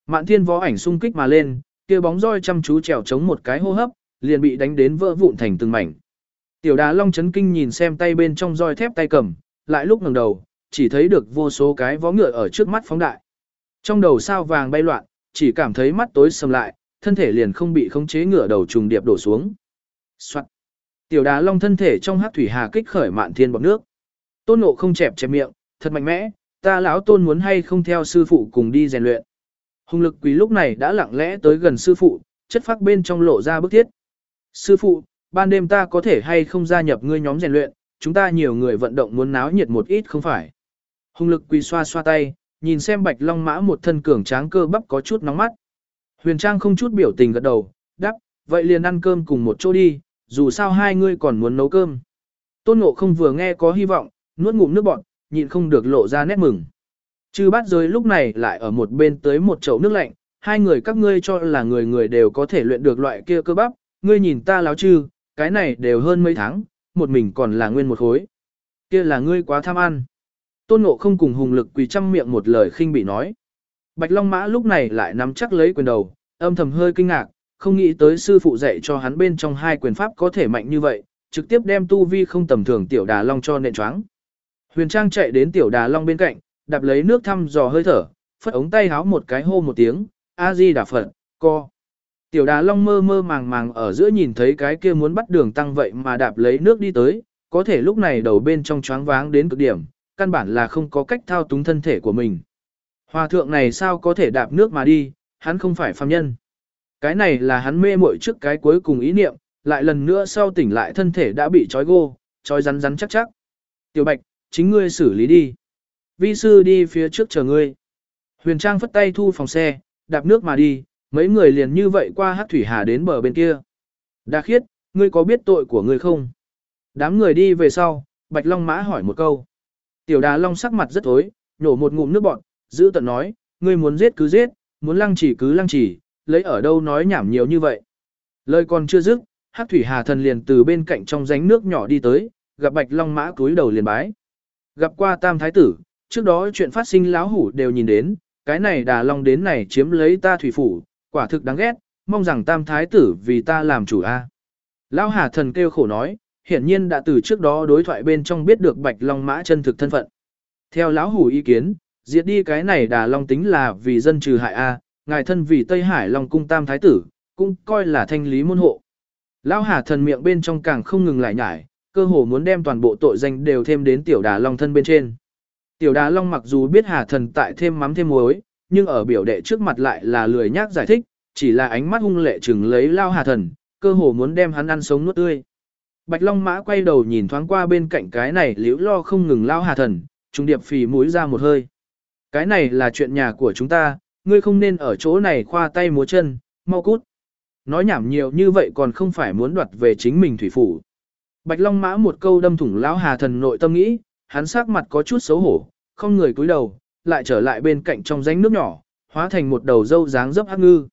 Mạn thiên võ ảnh xung kích mà lên, kia bóng roi chăm chú trèo chống một cái hô hấp, liền bị đánh đến vỡ vụn thành từng mảnh. Tiểu đà long chấn kinh nhìn xem tay bên trong roi thép tay cầm, lại lúc ngẩng đầu, chỉ thấy được vô số cái vó ngựa ở trước mắt phóng đại. Trong đầu sao vàng bay loạn, chỉ cảm thấy mắt tối sầm lại, thân thể liền không bị khống chế ngựa đầu trùng điệp đổ xuống. Soạn. Tiểu Đá long thân thể trong hát thủy hà kích khởi mạn thiên bọt nước. Tôn ngộ không chẹp chẹp miệng, thật mạnh mẽ, ta lão tôn muốn hay không theo sư phụ cùng đi rèn luyện. Hùng lực quý lúc này đã lặng lẽ tới gần sư phụ, chất phác bên trong lộ ra bức thiết. Sư phụ, ban đêm ta có thể hay không gia nhập ngươi nhóm rèn luyện, chúng ta nhiều người vận động muốn náo nhiệt một ít không phải. Hùng lực quỳ xoa xoa tay, nhìn xem bạch long mã một thân cường tráng cơ bắp có chút nóng mắt. Huyền Trang không chút biểu tình gật đầu, đáp, vậy liền ăn cơm cùng một chỗ đi, dù sao hai ngươi còn muốn nấu cơm. Tôn Ngộ không vừa nghe có hy vọng, nuốt ngụm nước bọt, nhịn không được lộ ra nét mừng. Chư bát giới lúc này lại ở một bên tới một chậu nước lạnh, hai người các ngươi cho là người người đều có thể luyện được loại kia cơ bắp, ngươi nhìn ta láo chư, cái này đều hơn mấy tháng, một mình còn là nguyên một khối. Kia là ngươi quá tham ăn. Tôn Ngộ không cùng hùng lực quỳ trăm miệng một lời khinh bị nói. Bạch Long Mã lúc này lại nắm chắc lấy quyền đầu, âm thầm hơi kinh ngạc, không nghĩ tới sư phụ dạy cho hắn bên trong hai quyền pháp có thể mạnh như vậy, trực tiếp đem tu vi không tầm thường tiểu đà long cho nện choáng. Huyền Trang chạy đến tiểu đà long bên cạnh, đạp lấy nước thăm dò hơi thở, phất ống tay háo một cái hô một tiếng, A Di Đà Phật, co. Tiểu đà long mơ mơ màng màng ở giữa nhìn thấy cái kia muốn bắt đường tăng vậy mà đạp lấy nước đi tới, có thể lúc này đầu bên trong choáng váng đến cực điểm, căn bản là không có cách thao túng thân thể của mình. Hòa thượng này sao có thể đạp nước mà đi, hắn không phải phàm nhân. Cái này là hắn mê muội trước cái cuối cùng ý niệm, lại lần nữa sau tỉnh lại thân thể đã bị trói gô, trói rắn rắn chắc chắc. Tiểu Bạch, chính ngươi xử lý đi. Vi sư đi phía trước chờ ngươi. Huyền Trang phất tay thu phòng xe, đạp nước mà đi, mấy người liền như vậy qua hát thủy hà đến bờ bên kia. Đa khiết, ngươi có biết tội của ngươi không? Đám người đi về sau, Bạch Long Mã hỏi một câu. Tiểu Đà Long sắc mặt rất tối, nhổ một ngụm nước bọn, giữ tận nói, ngươi muốn giết cứ giết, muốn lăng chỉ cứ lăng chỉ, lấy ở đâu nói nhảm nhiều như vậy. Lời còn chưa dứt, Hắc Thủy Hà Thần liền từ bên cạnh trong ránh nước nhỏ đi tới, gặp Bạch Long Mã cúi đầu liền bái. Gặp qua Tam Thái tử, trước đó chuyện phát sinh láo hủ đều nhìn đến, cái này Đà Long đến này chiếm lấy ta thủy phủ, quả thực đáng ghét, mong rằng Tam Thái tử vì ta làm chủ a. Lão Hà Thần kêu khổ nói, hiển nhiên đã từ trước đó đối thoại bên trong biết được Bạch Long Mã chân thực thân phận. Theo lão hủ ý kiến, diệt đi cái này Đà Long tính là vì dân trừ hại a, ngài thân vì Tây Hải Long cung tam thái tử, cũng coi là thanh lý môn hộ. Lão Hà thần miệng bên trong càng không ngừng lại nhải, cơ hồ muốn đem toàn bộ tội danh đều thêm đến tiểu đà long thân bên trên. Tiểu đà long mặc dù biết Hà thần tại thêm mắm thêm muối, nhưng ở biểu đệ trước mặt lại là lười nhác giải thích, chỉ là ánh mắt hung lệ chừng lấy lao Hà thần, cơ hồ muốn đem hắn ăn sống nuốt tươi. Bạch Long Mã quay đầu nhìn thoáng qua bên cạnh cái này liễu lo không ngừng lao Hà thần, trung điệp phì mũi ra một hơi. Cái này là chuyện nhà của chúng ta, ngươi không nên ở chỗ này khoa tay múa chân, mau cút. Nói nhảm nhiều như vậy còn không phải muốn đoạt về chính mình thủy phủ. Bạch Long Mã một câu đâm thủng lão Hà Thần nội tâm nghĩ, hắn sắc mặt có chút xấu hổ, không người cúi đầu, lại trở lại bên cạnh trong rãnh nước nhỏ, hóa thành một đầu dâu dáng dấp hắc ngư.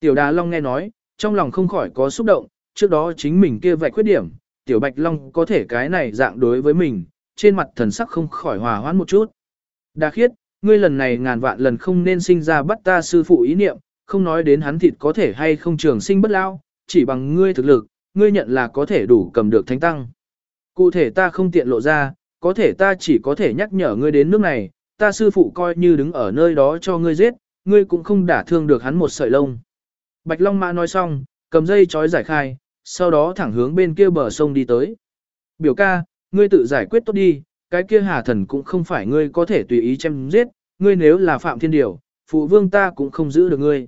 Tiểu Đà Long nghe nói, trong lòng không khỏi có xúc động, trước đó chính mình kia vạch khuyết điểm, Tiểu Bạch Long có thể cái này dạng đối với mình, trên mặt thần sắc không khỏi hòa hoãn một chút. Đa khiết, ngươi lần này ngàn vạn lần không nên sinh ra bắt ta sư phụ ý niệm, không nói đến hắn thịt có thể hay không trường sinh bất lao, chỉ bằng ngươi thực lực, ngươi nhận là có thể đủ cầm được thánh tăng. Cụ thể ta không tiện lộ ra, có thể ta chỉ có thể nhắc nhở ngươi đến nước này, ta sư phụ coi như đứng ở nơi đó cho ngươi giết, ngươi cũng không đả thương được hắn một sợi lông. Bạch Long Mã nói xong, cầm dây chói giải khai, sau đó thẳng hướng bên kia bờ sông đi tới. Biểu ca, ngươi tự giải quyết tốt đi, cái kia hà thần cũng không phải ngươi có thể tùy ý chém giết, ngươi nếu là phạm thiên điều, phụ vương ta cũng không giữ được ngươi.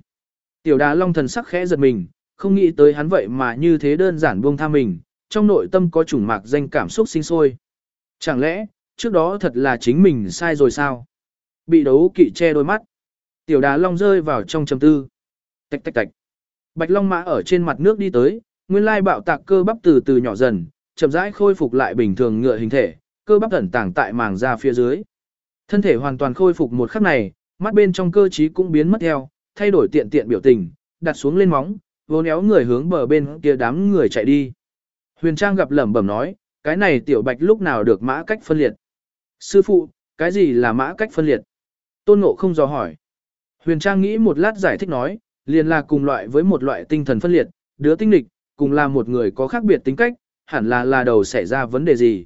Tiểu đà long thần sắc khẽ giật mình, không nghĩ tới hắn vậy mà như thế đơn giản buông tha mình, trong nội tâm có chủng mạc danh cảm xúc sinh sôi. Chẳng lẽ, trước đó thật là chính mình sai rồi sao? Bị đấu kỵ che đôi mắt. Tiểu đà long rơi vào trong trầm tư. Tạch tạch tạch. Bạch long mã ở trên mặt nước đi tới, nguyên lai bạo tạc cơ bắp từ từ nhỏ dần, chậm rãi khôi phục lại bình thường ngựa hình thể, cơ bắp ẩn tàng tại màng da phía dưới. Thân thể hoàn toàn khôi phục một khắc này, mắt bên trong cơ trí cũng biến mất theo, thay đổi tiện tiện biểu tình, đặt xuống lên móng, vốn éo người hướng bờ bên kia đám người chạy đi. Huyền Trang gặp lẩm bẩm nói, cái này tiểu bạch lúc nào được mã cách phân liệt. Sư phụ, cái gì là mã cách phân liệt? Tôn Ngộ không dò hỏi. Huyền Trang nghĩ một lát giải thích nói, liền là cùng loại với một loại tinh thần phân liệt, đứa tinh lịch, cùng là một người có khác biệt tính cách, hẳn là là đầu xảy ra vấn đề gì.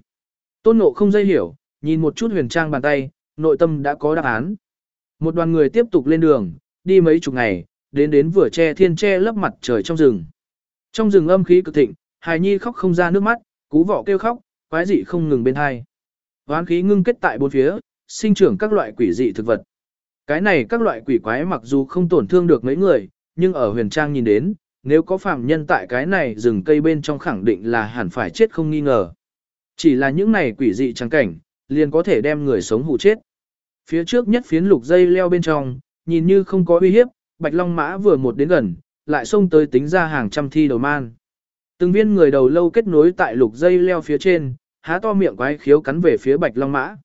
Tôn Ngộ không dây hiểu, nhìn một chút Huyền Trang bàn tay, nội tâm đã có đáp án. Một đoàn người tiếp tục lên đường, đi mấy chục ngày, đến đến vừa che thiên che lấp mặt trời trong rừng. Trong rừng âm khí cực thịnh, hài nhi khóc không ra nước mắt, cú vọ kêu khóc, quái dị không ngừng bên hai. Hoán khí ngưng kết tại bốn phía, sinh trưởng các loại quỷ dị thực vật. Cái này các loại quỷ quái mặc dù không tổn thương được mấy người, nhưng ở huyền trang nhìn đến, nếu có phạm nhân tại cái này rừng cây bên trong khẳng định là hẳn phải chết không nghi ngờ. Chỉ là những này quỷ dị trắng cảnh, liền có thể đem người sống hụ chết. Phía trước nhất phiến lục dây leo bên trong, nhìn như không có uy hiếp, Bạch Long Mã vừa một đến gần, lại xông tới tính ra hàng trăm thi đầu man. Từng viên người đầu lâu kết nối tại lục dây leo phía trên, há to miệng quái khiếu cắn về phía Bạch Long Mã.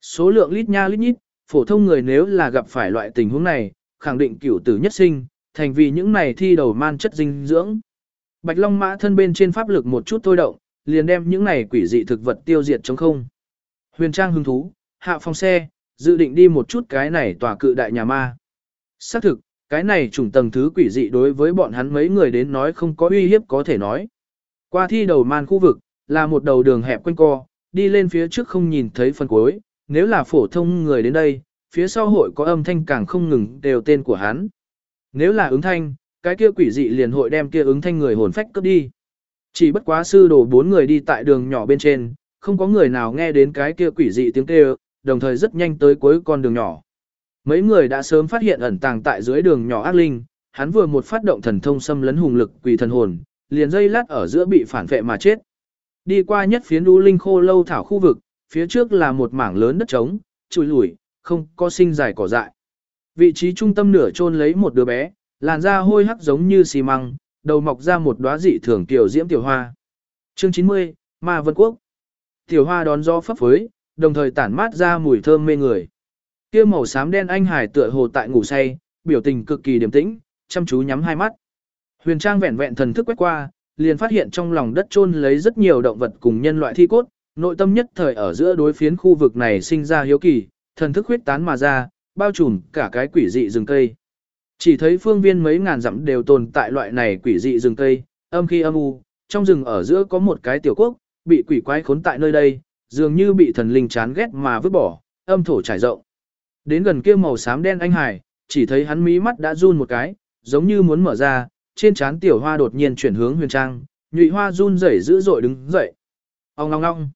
Số lượng lít nha lít nhít, phổ thông người nếu là gặp phải loại tình huống này, khẳng định cửu tử nhất sinh, thành vì những này thi đầu man chất dinh dưỡng. Bạch Long Mã thân bên trên pháp lực một chút thôi động, liền đem những này quỷ dị thực vật tiêu diệt chống không. Huyền Trang hứng thú, hạ phong xe, dự định đi một chút cái này tòa cự đại nhà ma. Xác thực, cái này trùng tầng thứ quỷ dị đối với bọn hắn mấy người đến nói không có uy hiếp có thể nói. Qua thi đầu man khu vực, là một đầu đường hẹp quanh co, đi lên phía trước không nhìn thấy phần cuối, nếu là phổ thông người đến đây, phía sau hội có âm thanh càng không ngừng đều tên của hắn. Nếu là ứng thanh, cái kia quỷ dị liền hội đem kia ứng thanh người hồn phách cướp đi. Chỉ bất quá sư đồ bốn người đi tại đường nhỏ bên trên, không có người nào nghe đến cái kia quỷ dị tiếng kêu, đồng thời rất nhanh tới cuối con đường nhỏ. Mấy người đã sớm phát hiện ẩn tàng tại dưới đường nhỏ ác linh, hắn vừa một phát động thần thông xâm lấn hùng lực quỷ thần hồn, liền dây lát ở giữa bị phản vệ mà chết. Đi qua nhất phiến đu linh khô lâu thảo khu vực, phía trước là một mảng lớn đất trống, chùi lủi, không có sinh dài cỏ dại. Vị trí trung tâm nửa chôn lấy một đứa bé, làn da hôi hắc giống như xi măng, đầu mọc ra một đóa dị thường tiểu diễm tiểu hoa. Chương 90, Ma Vân Quốc. Tiểu hoa đón gió phấp phới, đồng thời tản mát ra mùi thơm mê người. Kia màu xám đen anh hải tựa hồ tại ngủ say, biểu tình cực kỳ điềm tĩnh, chăm chú nhắm hai mắt. Huyền Trang vẹn vẹn thần thức quét qua, liền phát hiện trong lòng đất chôn lấy rất nhiều động vật cùng nhân loại thi cốt, nội tâm nhất thời ở giữa đối phiến khu vực này sinh ra hiếu kỳ, thần thức huyết tán mà ra, bao trùm cả cái quỷ dị rừng cây. Chỉ thấy phương viên mấy ngàn dặm đều tồn tại loại này quỷ dị rừng cây, âm khi âm u, trong rừng ở giữa có một cái tiểu quốc, bị quỷ quái khốn tại nơi đây, dường như bị thần linh chán ghét mà vứt bỏ, âm thổ trải rộng. Đến gần kia màu xám đen anh hải, chỉ thấy hắn mí mắt đã run một cái, giống như muốn mở ra, trên trán tiểu hoa đột nhiên chuyển hướng huyền trang, nhụy hoa run rẩy dữ dội đứng dậy. Ông ngong ngong.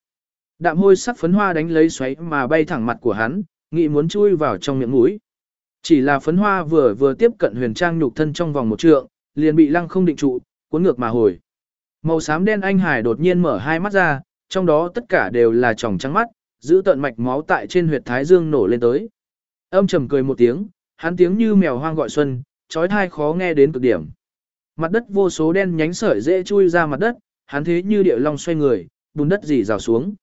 Đạm hôi sắc phấn hoa đánh lấy xoáy mà bay thẳng mặt của hắn, nghĩ muốn chui vào trong miệng mũi. Chỉ là phấn hoa vừa vừa tiếp cận huyền trang nhục thân trong vòng một trượng, liền bị lăng không định trụ, cuốn ngược mà hồi. Màu xám đen anh hải đột nhiên mở hai mắt ra, trong đó tất cả đều là tròng trắng mắt, giữ tận mạch máu tại trên huyệt thái dương nổ lên tới. Âm trầm cười một tiếng, hắn tiếng như mèo hoang gọi xuân, trói thai khó nghe đến cực điểm. Mặt đất vô số đen nhánh sợi dễ chui ra mặt đất, hắn thế như địa long xoay người, bùn đất dì rào xuống.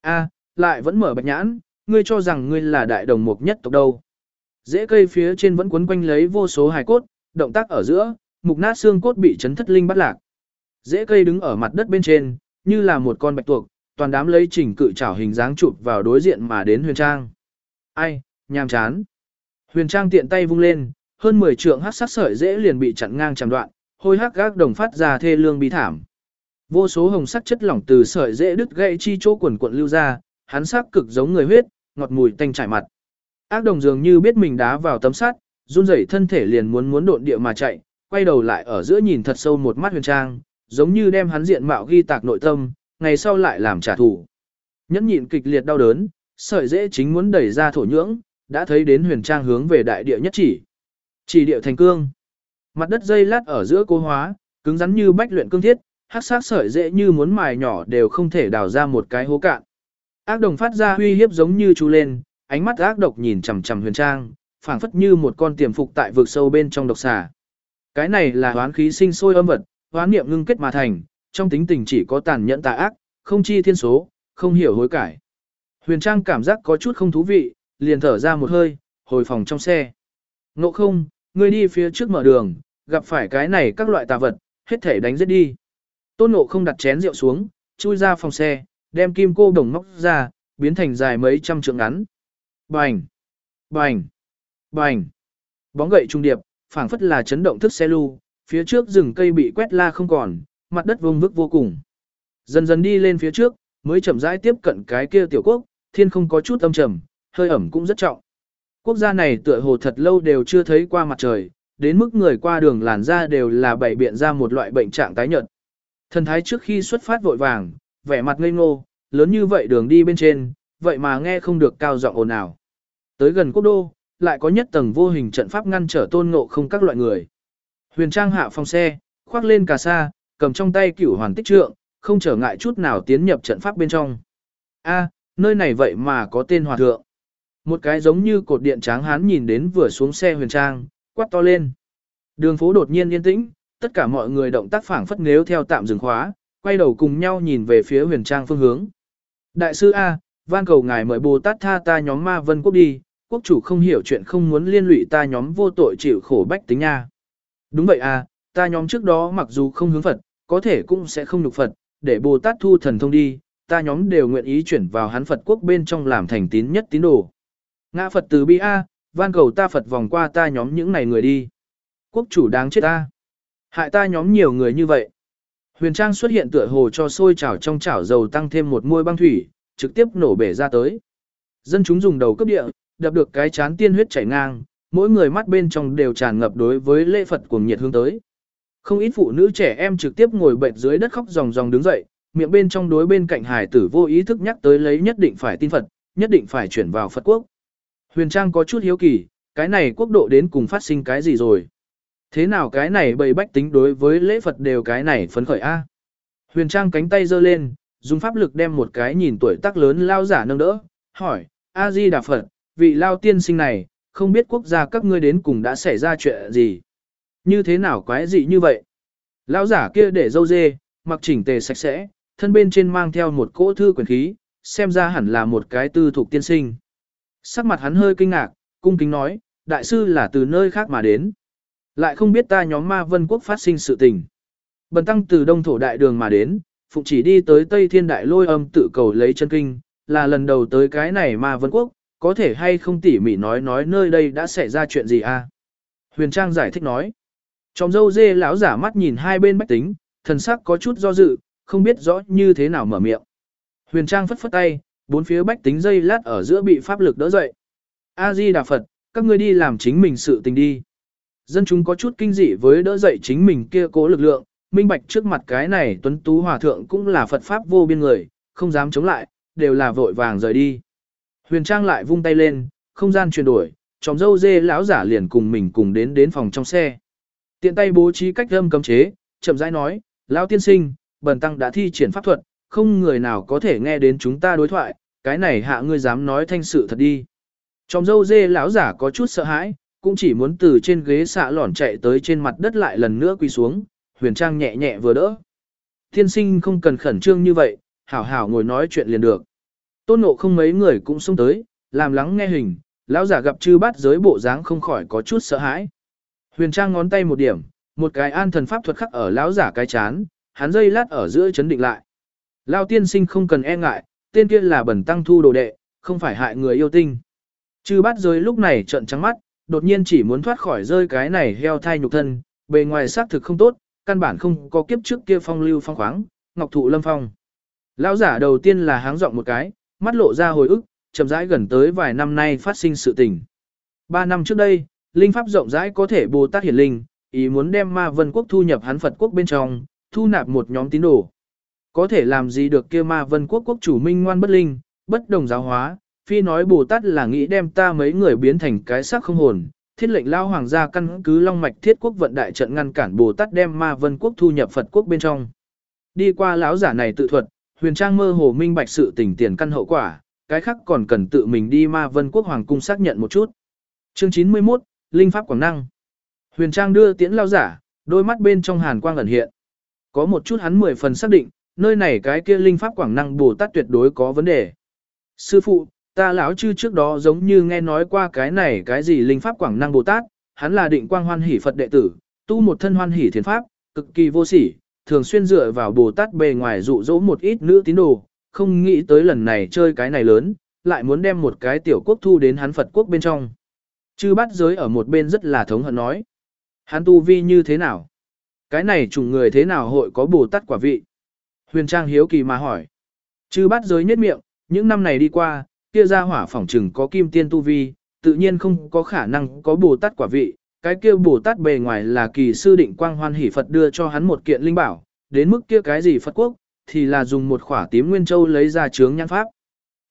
A, lại vẫn mở bạch nhãn, ngươi cho rằng ngươi là đại đồng mục nhất tộc đâu. Dễ cây phía trên vẫn quấn quanh lấy vô số hài cốt, động tác ở giữa, mục nát xương cốt bị chấn thất linh bắt lạc. Dễ cây đứng ở mặt đất bên trên, như là một con bạch tuộc, toàn đám lấy chỉnh cự trảo hình dáng chụp vào đối diện mà đến huyền trang. Ai, nhàm chán. Huyền Trang tiện tay vung lên, hơn 10 trượng hắc sát sợi dễ liền bị chặn ngang chằm đoạn, hôi hắc gác đồng phát ra thê lương bi thảm. Vô số hồng sắc chất lỏng từ sợi dễ đứt gãy chi chỗ quần cuộn lưu ra, hắn sắc cực giống người huyết, ngọt mùi tanh trải mặt. Ác đồng dường như biết mình đá vào tấm sắt, run rẩy thân thể liền muốn muốn độn địa mà chạy, quay đầu lại ở giữa nhìn thật sâu một mắt huyền trang, giống như đem hắn diện mạo ghi tạc nội tâm, ngày sau lại làm trả thù. Nhẫn nhịn kịch liệt đau đớn, sợi dễ chính muốn đẩy ra thổ nhưỡng, đã thấy đến huyền trang hướng về đại địa nhất chỉ. Chỉ địa thành cương. Mặt đất dây lát ở giữa cố hóa, cứng rắn như bách luyện cương thiết, hắc sát sợi dễ như muốn mài nhỏ đều không thể đào ra một cái hố cạn. Ác đồng phát ra uy hiếp giống như chú lên, ánh mắt ác độc nhìn chằm chằm huyền trang, phảng phất như một con tiềm phục tại vực sâu bên trong độc xà. Cái này là hoán khí sinh sôi âm vật, hoán niệm ngưng kết mà thành, trong tính tình chỉ có tàn nhẫn tà ác, không chi thiên số, không hiểu hối cải. Huyền Trang cảm giác có chút không thú vị, liền thở ra một hơi, hồi phòng trong xe. Ngộ không, ngươi đi phía trước mở đường, gặp phải cái này các loại tà vật, hết thể đánh giết đi. Tôn ngộ không đặt chén rượu xuống, chui ra phòng xe, đem kim cô đồng móc ra, biến thành dài mấy trăm trượng ngắn. Bành! Bành! Bành! Bóng gậy trung điệp, phảng phất là chấn động thức xe lưu, phía trước rừng cây bị quét la không còn, mặt đất vông vức vô cùng. Dần dần đi lên phía trước, mới chậm rãi tiếp cận cái kia tiểu quốc, thiên không có chút âm trầm, hơi ẩm cũng rất trọng. Quốc gia này tựa hồ thật lâu đều chưa thấy qua mặt trời, đến mức người qua đường làn da đều là bảy biện ra một loại bệnh trạng tái nhợt. Thần thái trước khi xuất phát vội vàng, vẻ mặt ngây ngô, lớn như vậy đường đi bên trên, vậy mà nghe không được cao giọng ồn ào. Tới gần quốc đô, lại có nhất tầng vô hình trận pháp ngăn trở tôn ngộ không các loại người. Huyền Trang hạ phòng xe, khoác lên cà sa, cầm trong tay cửu hoàn tích trượng, không trở ngại chút nào tiến nhập trận pháp bên trong. A, nơi này vậy mà có tên hòa thượng. Một cái giống như cột điện tráng hán nhìn đến vừa xuống xe huyền trang, quát to lên. Đường phố đột nhiên yên tĩnh, tất cả mọi người động tác phảng phất nếu theo tạm dừng khóa, quay đầu cùng nhau nhìn về phía huyền trang phương hướng. Đại sư A, van cầu ngài mời Bồ Tát tha ta nhóm ma vân quốc đi, quốc chủ không hiểu chuyện không muốn liên lụy ta nhóm vô tội chịu khổ bách tính nha. Đúng vậy à, ta nhóm trước đó mặc dù không hướng Phật, có thể cũng sẽ không nhục Phật, để Bồ Tát thu thần thông đi, ta nhóm đều nguyện ý chuyển vào hắn Phật quốc bên trong làm thành tín nhất tín đồ. Ngã Phật từ bi A, van cầu ta Phật vòng qua ta nhóm những này người đi. Quốc chủ đáng chết ta. Hại ta nhóm nhiều người như vậy. Huyền Trang xuất hiện tựa hồ cho sôi chảo trong chảo dầu tăng thêm một muôi băng thủy, trực tiếp nổ bể ra tới. Dân chúng dùng đầu cấp địa, đập được cái chán tiên huyết chảy ngang, mỗi người mắt bên trong đều tràn ngập đối với lễ Phật cuồng nhiệt hướng tới. Không ít phụ nữ trẻ em trực tiếp ngồi bệnh dưới đất khóc ròng ròng đứng dậy, miệng bên trong đối bên cạnh hải tử vô ý thức nhắc tới lấy nhất định phải tin Phật, nhất định phải chuyển vào Phật quốc. Huyền Trang có chút hiếu kỳ, cái này quốc độ đến cùng phát sinh cái gì rồi? Thế nào cái này bầy bách tính đối với lễ Phật đều cái này phấn khởi a? Huyền Trang cánh tay giơ lên, dùng pháp lực đem một cái nhìn tuổi tác lớn lao giả nâng đỡ, hỏi, A-di Đà Phật, vị lao tiên sinh này, không biết quốc gia các ngươi đến cùng đã xảy ra chuyện gì? Như thế nào quái dị như vậy? Lão giả kia để dâu dê, mặc chỉnh tề sạch sẽ, thân bên trên mang theo một cỗ thư quyền khí, xem ra hẳn là một cái tư thuộc tiên sinh. Sắc mặt hắn hơi kinh ngạc, cung kính nói, đại sư là từ nơi khác mà đến. Lại không biết ta nhóm ma vân quốc phát sinh sự tình. Bần tăng từ đông thổ đại đường mà đến, phụng chỉ đi tới Tây Thiên Đại lôi âm tự cầu lấy chân kinh, là lần đầu tới cái này ma vân quốc, có thể hay không tỉ mỉ nói nói nơi đây đã xảy ra chuyện gì à? Huyền Trang giải thích nói. Trong dâu dê lão giả mắt nhìn hai bên bách tính, thần sắc có chút do dự, không biết rõ như thế nào mở miệng. Huyền Trang phất phất tay, bốn phía bách tính dây lát ở giữa bị pháp lực đỡ dậy. A-di Đà Phật, các ngươi đi làm chính mình sự tình đi. Dân chúng có chút kinh dị với đỡ dậy chính mình kia cố lực lượng, minh bạch trước mặt cái này tuấn tú hòa thượng cũng là Phật Pháp vô biên người, không dám chống lại, đều là vội vàng rời đi. Huyền Trang lại vung tay lên, không gian chuyển đổi, tròm dâu dê lão giả liền cùng mình cùng đến đến phòng trong xe. Tiện tay bố trí cách âm cấm chế, chậm rãi nói, lão tiên sinh, bần tăng đã thi triển pháp thuật, không người nào có thể nghe đến chúng ta đối thoại, cái này hạ ngươi dám nói thanh sự thật đi. Trong dâu dê lão giả có chút sợ hãi, cũng chỉ muốn từ trên ghế xạ lỏn chạy tới trên mặt đất lại lần nữa quỳ xuống, huyền trang nhẹ nhẹ vừa đỡ. Tiên sinh không cần khẩn trương như vậy, hảo hảo ngồi nói chuyện liền được. Tôn nộ không mấy người cũng xông tới, làm lắng nghe hình, lão giả gặp chư bát giới bộ dáng không khỏi có chút sợ hãi. Huyền trang ngón tay một điểm, một cái an thần pháp thuật khắc ở lão giả cái chán, hắn dây lát ở giữa chấn định lại. Lão tiên sinh không cần e ngại, tên kia là bẩn tăng thu đồ đệ, không phải hại người yêu tinh. Chư bát giới lúc này trợn trắng mắt, đột nhiên chỉ muốn thoát khỏi rơi cái này heo thai nhục thân, bề ngoài xác thực không tốt, căn bản không có kiếp trước kia phong lưu phong khoáng, ngọc thụ lâm phong. Lão giả đầu tiên là háng giọng một cái, mắt lộ ra hồi ức, chậm rãi gần tới vài năm nay phát sinh sự tình. Ba năm trước đây, linh pháp rộng rãi có thể Bồ Tát hiển linh, ý muốn đem Ma Vân quốc thu nhập hắn Phật quốc bên trong, thu nạp một nhóm tín đồ. Có thể làm gì được kia Ma Vân quốc quốc chủ minh ngoan bất linh, bất đồng giáo hóa, phi nói Bồ Tát là nghĩ đem ta mấy người biến thành cái xác không hồn, thiết lệnh lao hoàng gia căn cứ long mạch thiết quốc vận đại trận ngăn cản Bồ Tát đem Ma Vân quốc thu nhập Phật quốc bên trong. Đi qua lão giả này tự thuật, huyền trang mơ hồ minh bạch sự tình tiền căn hậu quả, cái khác còn cần tự mình đi Ma Vân quốc hoàng cung xác nhận một chút. Chương 91, Linh pháp quảng năng. Huyền trang đưa tiễn lao giả, đôi mắt bên trong hàn quang ẩn hiện. Có một chút hắn mười phần xác định, nơi này cái kia linh pháp quảng năng Bồ Tát tuyệt đối có vấn đề. Sư phụ, ta lão chư trước đó giống như nghe nói qua cái này cái gì linh pháp quảng năng Bồ Tát, hắn là định quang hoan hỷ Phật đệ tử, tu một thân hoan hỷ thiền pháp, cực kỳ vô sỉ, thường xuyên dựa vào Bồ Tát bề ngoài dụ dỗ một ít nữ tín đồ, không nghĩ tới lần này chơi cái này lớn, lại muốn đem một cái tiểu quốc thu đến hắn Phật quốc bên trong. Chư bắt giới ở một bên rất là thống hận nói. Hắn tu vi như thế nào? Cái này chủng người thế nào hội có Bồ Tát quả vị? Huyền Trang hiếu kỳ mà hỏi. Chư bắt giới nhất miệng, những năm này đi qua, kia ra hỏa phỏng trừng có kim tiên tu vi, tự nhiên không có khả năng có Bồ Tát quả vị. Cái kia Bồ Tát bề ngoài là kỳ sư định quang hoan hỷ Phật đưa cho hắn một kiện linh bảo, đến mức kia cái gì Phật quốc, thì là dùng một khỏa tím nguyên châu lấy ra chướng nhãn pháp.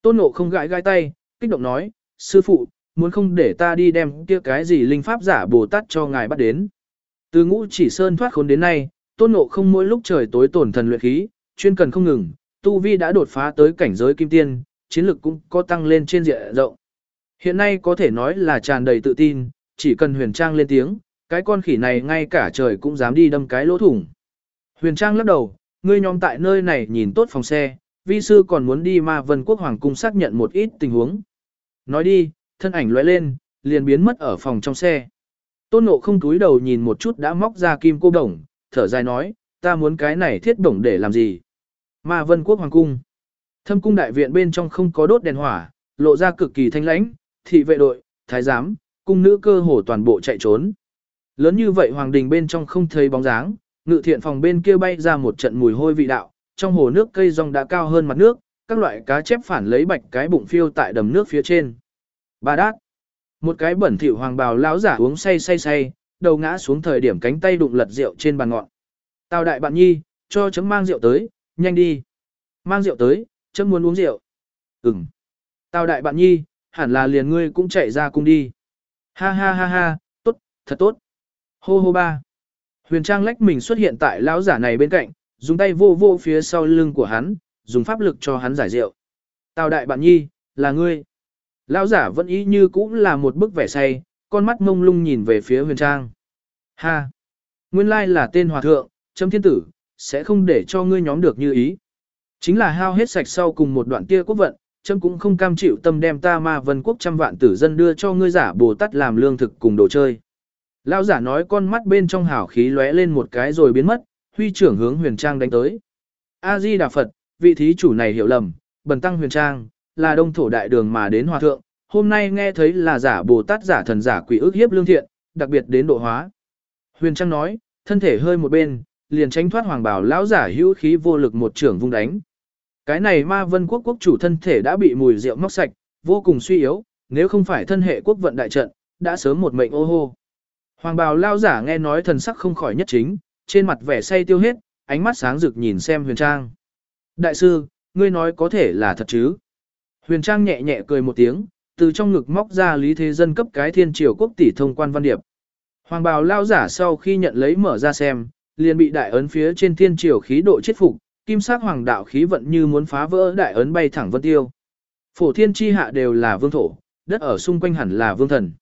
Tôn nộ không gãi gai tay, kích động nói, sư phụ, muốn không để ta đi đem kia cái gì linh pháp giả Bồ Tát cho ngài bắt đến. Từ ngũ chỉ sơn thoát khốn đến nay, tôn nộ không mỗi lúc trời tối tổn thần luyện khí, chuyên cần không ngừng, tu vi đã đột phá tới cảnh giới kim tiên, chiến lực cũng có tăng lên trên diện rộng. Hiện nay có thể nói là tràn đầy tự tin, chỉ cần huyền trang lên tiếng, cái con khỉ này ngay cả trời cũng dám đi đâm cái lỗ thủng. Huyền trang lắc đầu, ngươi nhóm tại nơi này nhìn tốt phòng xe, vi sư còn muốn đi ma vân quốc hoàng cung xác nhận một ít tình huống. Nói đi, thân ảnh lóe lên, liền biến mất ở phòng trong xe. Tôn nộ không túi đầu nhìn một chút đã móc ra kim cô đồng, thở dài nói, ta muốn cái này thiết đồng để làm gì? Ma vân quốc hoàng cung. Thâm cung đại viện bên trong không có đốt đèn hỏa, lộ ra cực kỳ thanh lãnh, thị vệ đội, thái giám, cung nữ cơ hồ toàn bộ chạy trốn. Lớn như vậy hoàng đình bên trong không thấy bóng dáng, ngự thiện phòng bên kia bay ra một trận mùi hôi vị đạo, trong hồ nước cây rong đã cao hơn mặt nước, các loại cá chép phản lấy bạch cái bụng phiêu tại đầm nước phía trên. Ba đát. Một cái bẩn thỉu hoàng bào lão giả uống say say say, đầu ngã xuống thời điểm cánh tay đụng lật rượu trên bàn ngọn. Tào đại bạn nhi, cho chấm mang rượu tới, nhanh đi. Mang rượu tới, chấm muốn uống rượu. Ừm. Tào đại bạn nhi, hẳn là liền ngươi cũng chạy ra cung đi. Ha ha ha ha, tốt, thật tốt. Hô hô ba. Huyền Trang lách mình xuất hiện tại lão giả này bên cạnh, dùng tay vô vô phía sau lưng của hắn, dùng pháp lực cho hắn giải rượu. Tào đại bạn nhi, là ngươi. Lão giả vẫn ý như cũng là một bức vẻ say, con mắt ngông lung nhìn về phía huyền trang. Ha! Nguyên lai là tên hòa thượng, chấm thiên tử, sẽ không để cho ngươi nhóm được như ý. Chính là hao hết sạch sau cùng một đoạn tia quốc vận, chấm cũng không cam chịu tâm đem ta ma vân quốc trăm vạn tử dân đưa cho ngươi giả bồ tát làm lương thực cùng đồ chơi. Lão giả nói con mắt bên trong hào khí lóe lên một cái rồi biến mất, huy trưởng hướng huyền trang đánh tới. A-di Đà Phật, vị thí chủ này hiểu lầm, bần tăng huyền trang, là đông thổ đại đường mà đến hòa thượng, hôm nay nghe thấy là giả Bồ Tát giả thần giả quỷ ước hiếp lương thiện, đặc biệt đến độ hóa. Huyền Trang nói, thân thể hơi một bên, liền tránh thoát hoàng bảo lão giả hữu khí vô lực một trưởng vung đánh. Cái này ma vân quốc quốc chủ thân thể đã bị mùi rượu móc sạch, vô cùng suy yếu, nếu không phải thân hệ quốc vận đại trận, đã sớm một mệnh ô hô. Hoàng bào lao giả nghe nói thần sắc không khỏi nhất chính, trên mặt vẻ say tiêu hết, ánh mắt sáng rực nhìn xem huyền trang. Đại sư, ngươi nói có thể là thật chứ? Huyền Trang nhẹ nhẹ cười một tiếng, từ trong ngực móc ra Lý Thế Dân cấp cái thiên triều quốc tỷ thông quan văn điệp. Hoàng bào lao giả sau khi nhận lấy mở ra xem, liền bị đại ấn phía trên thiên triều khí độ chết phục, kim sắc hoàng đạo khí vận như muốn phá vỡ đại ấn bay thẳng vân tiêu. Phổ thiên chi hạ đều là vương thổ, đất ở xung quanh hẳn là vương thần.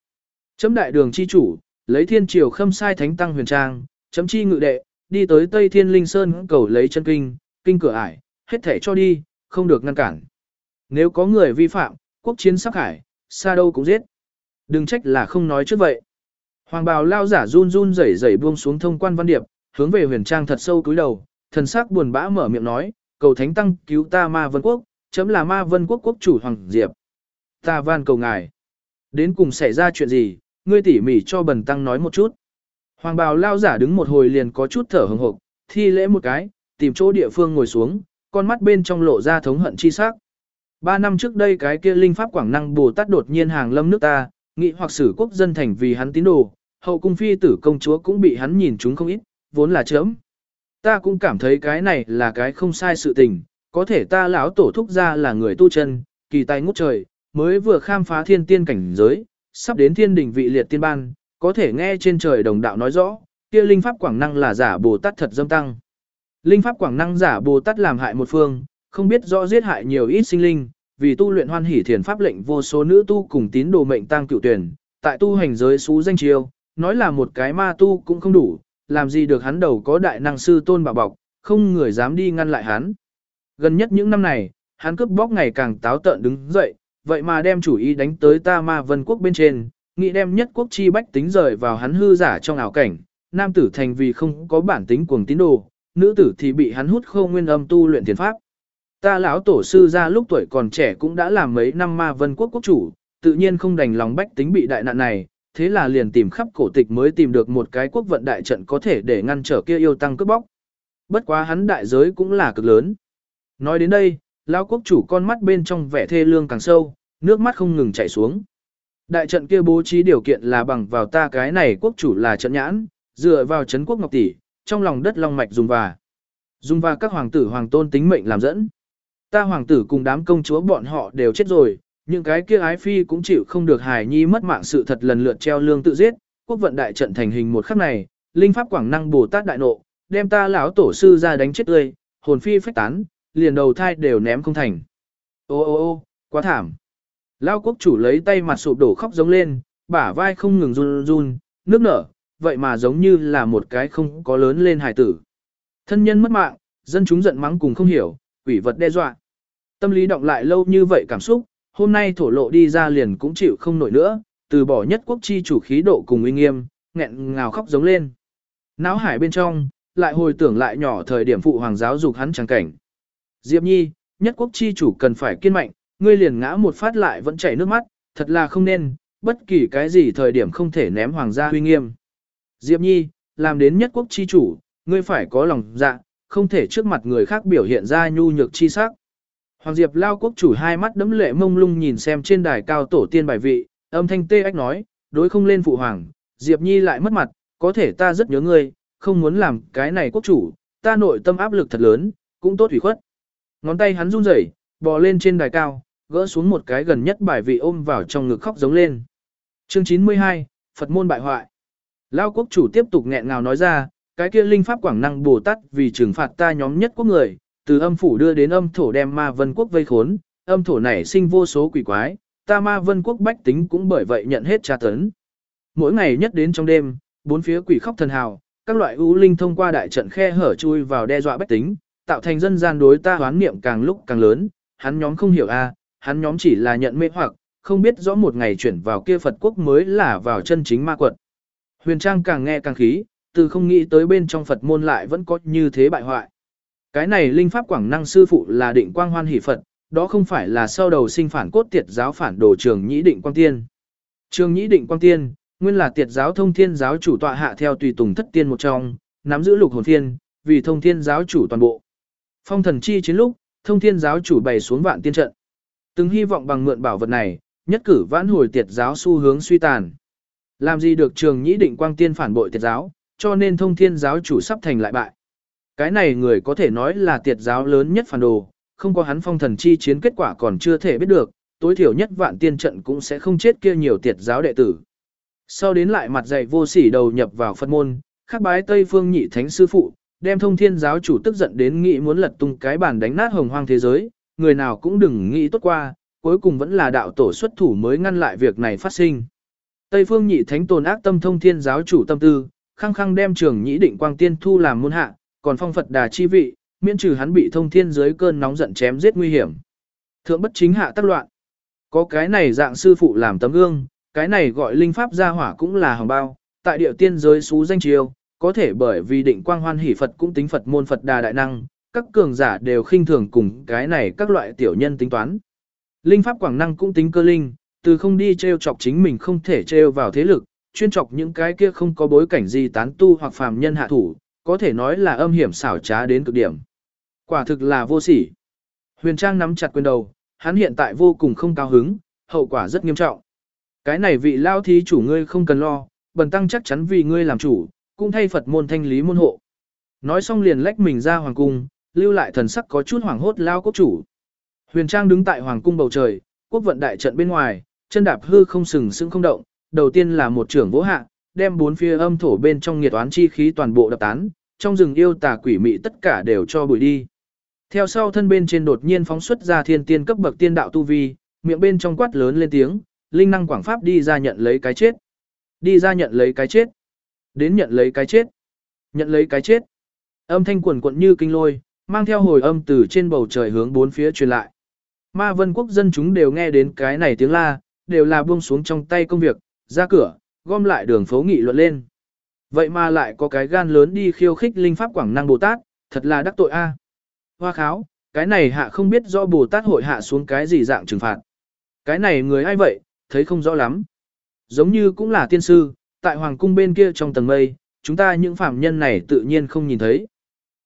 Chấm đại đường chi chủ, lấy thiên triều khâm sai thánh tăng huyền trang, chấm chi ngự đệ, đi tới Tây Thiên Linh Sơn cầu lấy chân kinh, kinh cửa ải, hết thể cho đi, không được ngăn cản. Nếu có người vi phạm, quốc chiến sắc hải, xa đâu cũng giết. Đừng trách là không nói trước vậy. Hoàng bào lao giả run run rẩy rẩy buông xuống thông quan văn điệp, hướng về huyền trang thật sâu cúi đầu, thần sắc buồn bã mở miệng nói, cầu thánh tăng cứu ta ma vân quốc, chấm là ma vân quốc quốc chủ hoàng diệp. Ta van cầu ngài. Đến cùng xảy ra chuyện gì, ngươi tỉ mỉ cho bần tăng nói một chút. Hoàng bào lao giả đứng một hồi liền có chút thở hừng hực, thi lễ một cái, tìm chỗ địa phương ngồi xuống, con mắt bên trong lộ ra thống hận chi sắc. Ba năm trước đây cái kia linh pháp quảng năng Bồ Tát đột nhiên hàng lâm nước ta, nghị hoặc xử quốc dân thành vì hắn tín đồ, hậu cung phi tử công chúa cũng bị hắn nhìn chúng không ít, vốn là chớm. Ta cũng cảm thấy cái này là cái không sai sự tình, có thể ta lão tổ thúc ra là người tu chân, kỳ tài ngút trời, mới vừa khám phá thiên tiên cảnh giới, sắp đến thiên đỉnh vị liệt tiên ban, có thể nghe trên trời đồng đạo nói rõ, kia linh pháp quảng năng là giả Bồ Tát thật dâm tăng. Linh pháp quảng năng giả Bồ Tát làm hại một phương, không biết rõ giết hại nhiều ít sinh linh, vì tu luyện hoan hỷ thiền pháp lệnh vô số nữ tu cùng tín đồ mệnh tăng cựu tuyển, tại tu hành giới xú danh chiêu, nói là một cái ma tu cũng không đủ, làm gì được hắn đầu có đại năng sư tôn bảo bọc, không người dám đi ngăn lại hắn. Gần nhất những năm này, hắn cướp bóc ngày càng táo tợn đứng dậy, vậy mà đem chủ ý đánh tới ta ma vân quốc bên trên, nghĩ đem nhất quốc chi bách tính rời vào hắn hư giả trong ảo cảnh, nam tử thành vì không có bản tính cuồng tín đồ, nữ tử thì bị hắn hút khô nguyên âm tu luyện thiền pháp. Ta lão tổ sư ra lúc tuổi còn trẻ cũng đã làm mấy năm ma vân quốc quốc chủ, tự nhiên không đành lòng bách tính bị đại nạn này, thế là liền tìm khắp cổ tịch mới tìm được một cái quốc vận đại trận có thể để ngăn trở kia yêu tăng cướp bóc. Bất quá hắn đại giới cũng là cực lớn. Nói đến đây, lão quốc chủ con mắt bên trong vẻ thê lương càng sâu, nước mắt không ngừng chảy xuống. Đại trận kia bố trí điều kiện là bằng vào ta cái này quốc chủ là trận nhãn, dựa vào trấn quốc ngọc tỷ, trong lòng đất long mạch dùng và. Dùng và các hoàng tử hoàng tôn tính mệnh làm dẫn. Ta hoàng tử cùng đám công chúa bọn họ đều chết rồi, những cái kia ái phi cũng chịu không được hài nhi mất mạng sự thật lần lượt treo lương tự giết, quốc vận đại trận thành hình một khắc này, linh pháp quảng năng Bồ Tát đại nộ, đem ta lão tổ sư ra đánh chết tươi, hồn phi phách tán, liền đầu thai đều ném không thành. Ô ô ô, quá thảm. lao quốc chủ lấy tay mặt sụp đổ khóc giống lên, bả vai không ngừng run run, nước nở, vậy mà giống như là một cái không có lớn lên hài tử. Thân nhân mất mạng, dân chúng giận mắng cùng không hiểu, quỷ vật đe dọa. Tâm lý động lại lâu như vậy cảm xúc, hôm nay thổ lộ đi ra liền cũng chịu không nổi nữa, từ bỏ nhất quốc chi chủ khí độ cùng uy nghiêm, nghẹn ngào khóc giống lên. Náo hải bên trong, lại hồi tưởng lại nhỏ thời điểm phụ hoàng giáo dục hắn chẳng cảnh. Diệp Nhi, nhất quốc chi chủ cần phải kiên mạnh, ngươi liền ngã một phát lại vẫn chảy nước mắt, thật là không nên, bất kỳ cái gì thời điểm không thể ném hoàng gia uy nghiêm. Diệp Nhi, làm đến nhất quốc chi chủ, ngươi phải có lòng dạ, không thể trước mặt người khác biểu hiện ra nhu nhược chi sắc. Hoàng Diệp lao quốc chủ hai mắt đấm lệ mông lung nhìn xem trên đài cao tổ tiên bài vị, âm thanh tê ách nói, đối không lên phụ hoàng, Diệp Nhi lại mất mặt, có thể ta rất nhớ ngươi, không muốn làm cái này quốc chủ, ta nội tâm áp lực thật lớn, cũng tốt hủy khuất. Ngón tay hắn run rẩy, bò lên trên đài cao, gỡ xuống một cái gần nhất bài vị ôm vào trong ngực khóc giống lên. Chương 92, Phật môn bại hoại. Lao quốc chủ tiếp tục nghẹn ngào nói ra, cái kia linh pháp quảng năng Bồ Tát vì trừng phạt ta nhóm nhất quốc người, từ âm phủ đưa đến âm thổ đem ma vân quốc vây khốn, âm thổ này sinh vô số quỷ quái, ta ma vân quốc bách tính cũng bởi vậy nhận hết tra tấn. Mỗi ngày nhất đến trong đêm, bốn phía quỷ khóc thần hào, các loại ưu linh thông qua đại trận khe hở chui vào đe dọa bách tính, tạo thành dân gian đối ta hoán niệm càng lúc càng lớn, hắn nhóm không hiểu a, à, hắn nhóm chỉ là nhận mê hoặc, không biết rõ một ngày chuyển vào kia Phật quốc mới là vào chân chính ma quật. Huyền Trang càng nghe càng khí, từ không nghĩ tới bên trong Phật môn lại vẫn có như thế bại hoại. Cái này linh pháp quảng năng sư phụ là định quang hoan hỷ Phật, đó không phải là sau đầu sinh phản cốt tiệt giáo phản đồ trường nhĩ định quang tiên. Trường nhĩ định quang tiên, nguyên là tiệt giáo thông thiên giáo chủ tọa hạ theo tùy tùng thất tiên một trong, nắm giữ lục hồn thiên, vì thông thiên giáo chủ toàn bộ. Phong thần chi chiến lúc, thông thiên giáo chủ bày xuống vạn tiên trận. Từng hy vọng bằng mượn bảo vật này, nhất cử vãn hồi tiệt giáo xu hướng suy tàn. Làm gì được trường nhĩ định quang tiên phản bội tiệt giáo, cho nên thông thiên giáo chủ sắp thành lại bại. Cái này người có thể nói là tiệt giáo lớn nhất phản đồ, không có hắn phong thần chi chiến kết quả còn chưa thể biết được, tối thiểu nhất vạn tiên trận cũng sẽ không chết kia nhiều tiệt giáo đệ tử. Sau đến lại mặt dạy vô sỉ đầu nhập vào Phật môn, khắc bái Tây Phương nhị thánh sư phụ, đem thông thiên giáo chủ tức giận đến nghĩ muốn lật tung cái bàn đánh nát hồng hoang thế giới, người nào cũng đừng nghĩ tốt qua, cuối cùng vẫn là đạo tổ xuất thủ mới ngăn lại việc này phát sinh. Tây Phương nhị thánh tồn ác tâm thông thiên giáo chủ tâm tư, khăng khăng đem trường nhĩ định quang tiên thu làm môn hạ, còn phong Phật đà chi vị, miễn trừ hắn bị thông thiên dưới cơn nóng giận chém giết nguy hiểm. Thượng bất chính hạ tác loạn. Có cái này dạng sư phụ làm tấm gương, cái này gọi linh pháp gia hỏa cũng là hồng bao, tại địa tiên giới xú danh chiêu, có thể bởi vì định quang hoan hỷ Phật cũng tính Phật môn Phật đà đại năng, các cường giả đều khinh thường cùng cái này các loại tiểu nhân tính toán. Linh pháp quảng năng cũng tính cơ linh, từ không đi treo chọc chính mình không thể treo vào thế lực, chuyên chọc những cái kia không có bối cảnh gì tán tu hoặc phàm nhân hạ thủ, có thể nói là âm hiểm xảo trá đến cực điểm. Quả thực là vô sỉ. Huyền Trang nắm chặt quyền đầu, hắn hiện tại vô cùng không cao hứng, hậu quả rất nghiêm trọng. Cái này vị lao thí chủ ngươi không cần lo, bần tăng chắc chắn vì ngươi làm chủ, cũng thay Phật môn thanh lý môn hộ. Nói xong liền lách mình ra hoàng cung, lưu lại thần sắc có chút hoảng hốt lao quốc chủ. Huyền Trang đứng tại hoàng cung bầu trời, quốc vận đại trận bên ngoài, chân đạp hư không sừng sững không động, đầu tiên là một trưởng vỗ hạ, đem bốn phía âm thổ bên trong nhiệt oán chi khí toàn bộ đập tán, trong rừng yêu tà quỷ mị tất cả đều cho bụi đi. Theo sau thân bên trên đột nhiên phóng xuất ra thiên tiên cấp bậc tiên đạo tu vi, miệng bên trong quát lớn lên tiếng, linh năng quảng pháp đi ra nhận lấy cái chết. Đi ra nhận lấy cái chết. Đến nhận lấy cái chết. Nhận lấy cái chết. Âm thanh quần quận như kinh lôi, mang theo hồi âm từ trên bầu trời hướng bốn phía truyền lại. Ma vân quốc dân chúng đều nghe đến cái này tiếng la, đều là buông xuống trong tay công việc, ra cửa, gom lại đường phố nghị luận lên. Vậy mà lại có cái gan lớn đi khiêu khích linh pháp quảng năng Bồ Tát, thật là đắc tội a. Hoa kháo, cái này hạ không biết do Bồ Tát hội hạ xuống cái gì dạng trừng phạt. Cái này người ai vậy, thấy không rõ lắm. Giống như cũng là tiên sư, tại hoàng cung bên kia trong tầng mây, chúng ta những phạm nhân này tự nhiên không nhìn thấy.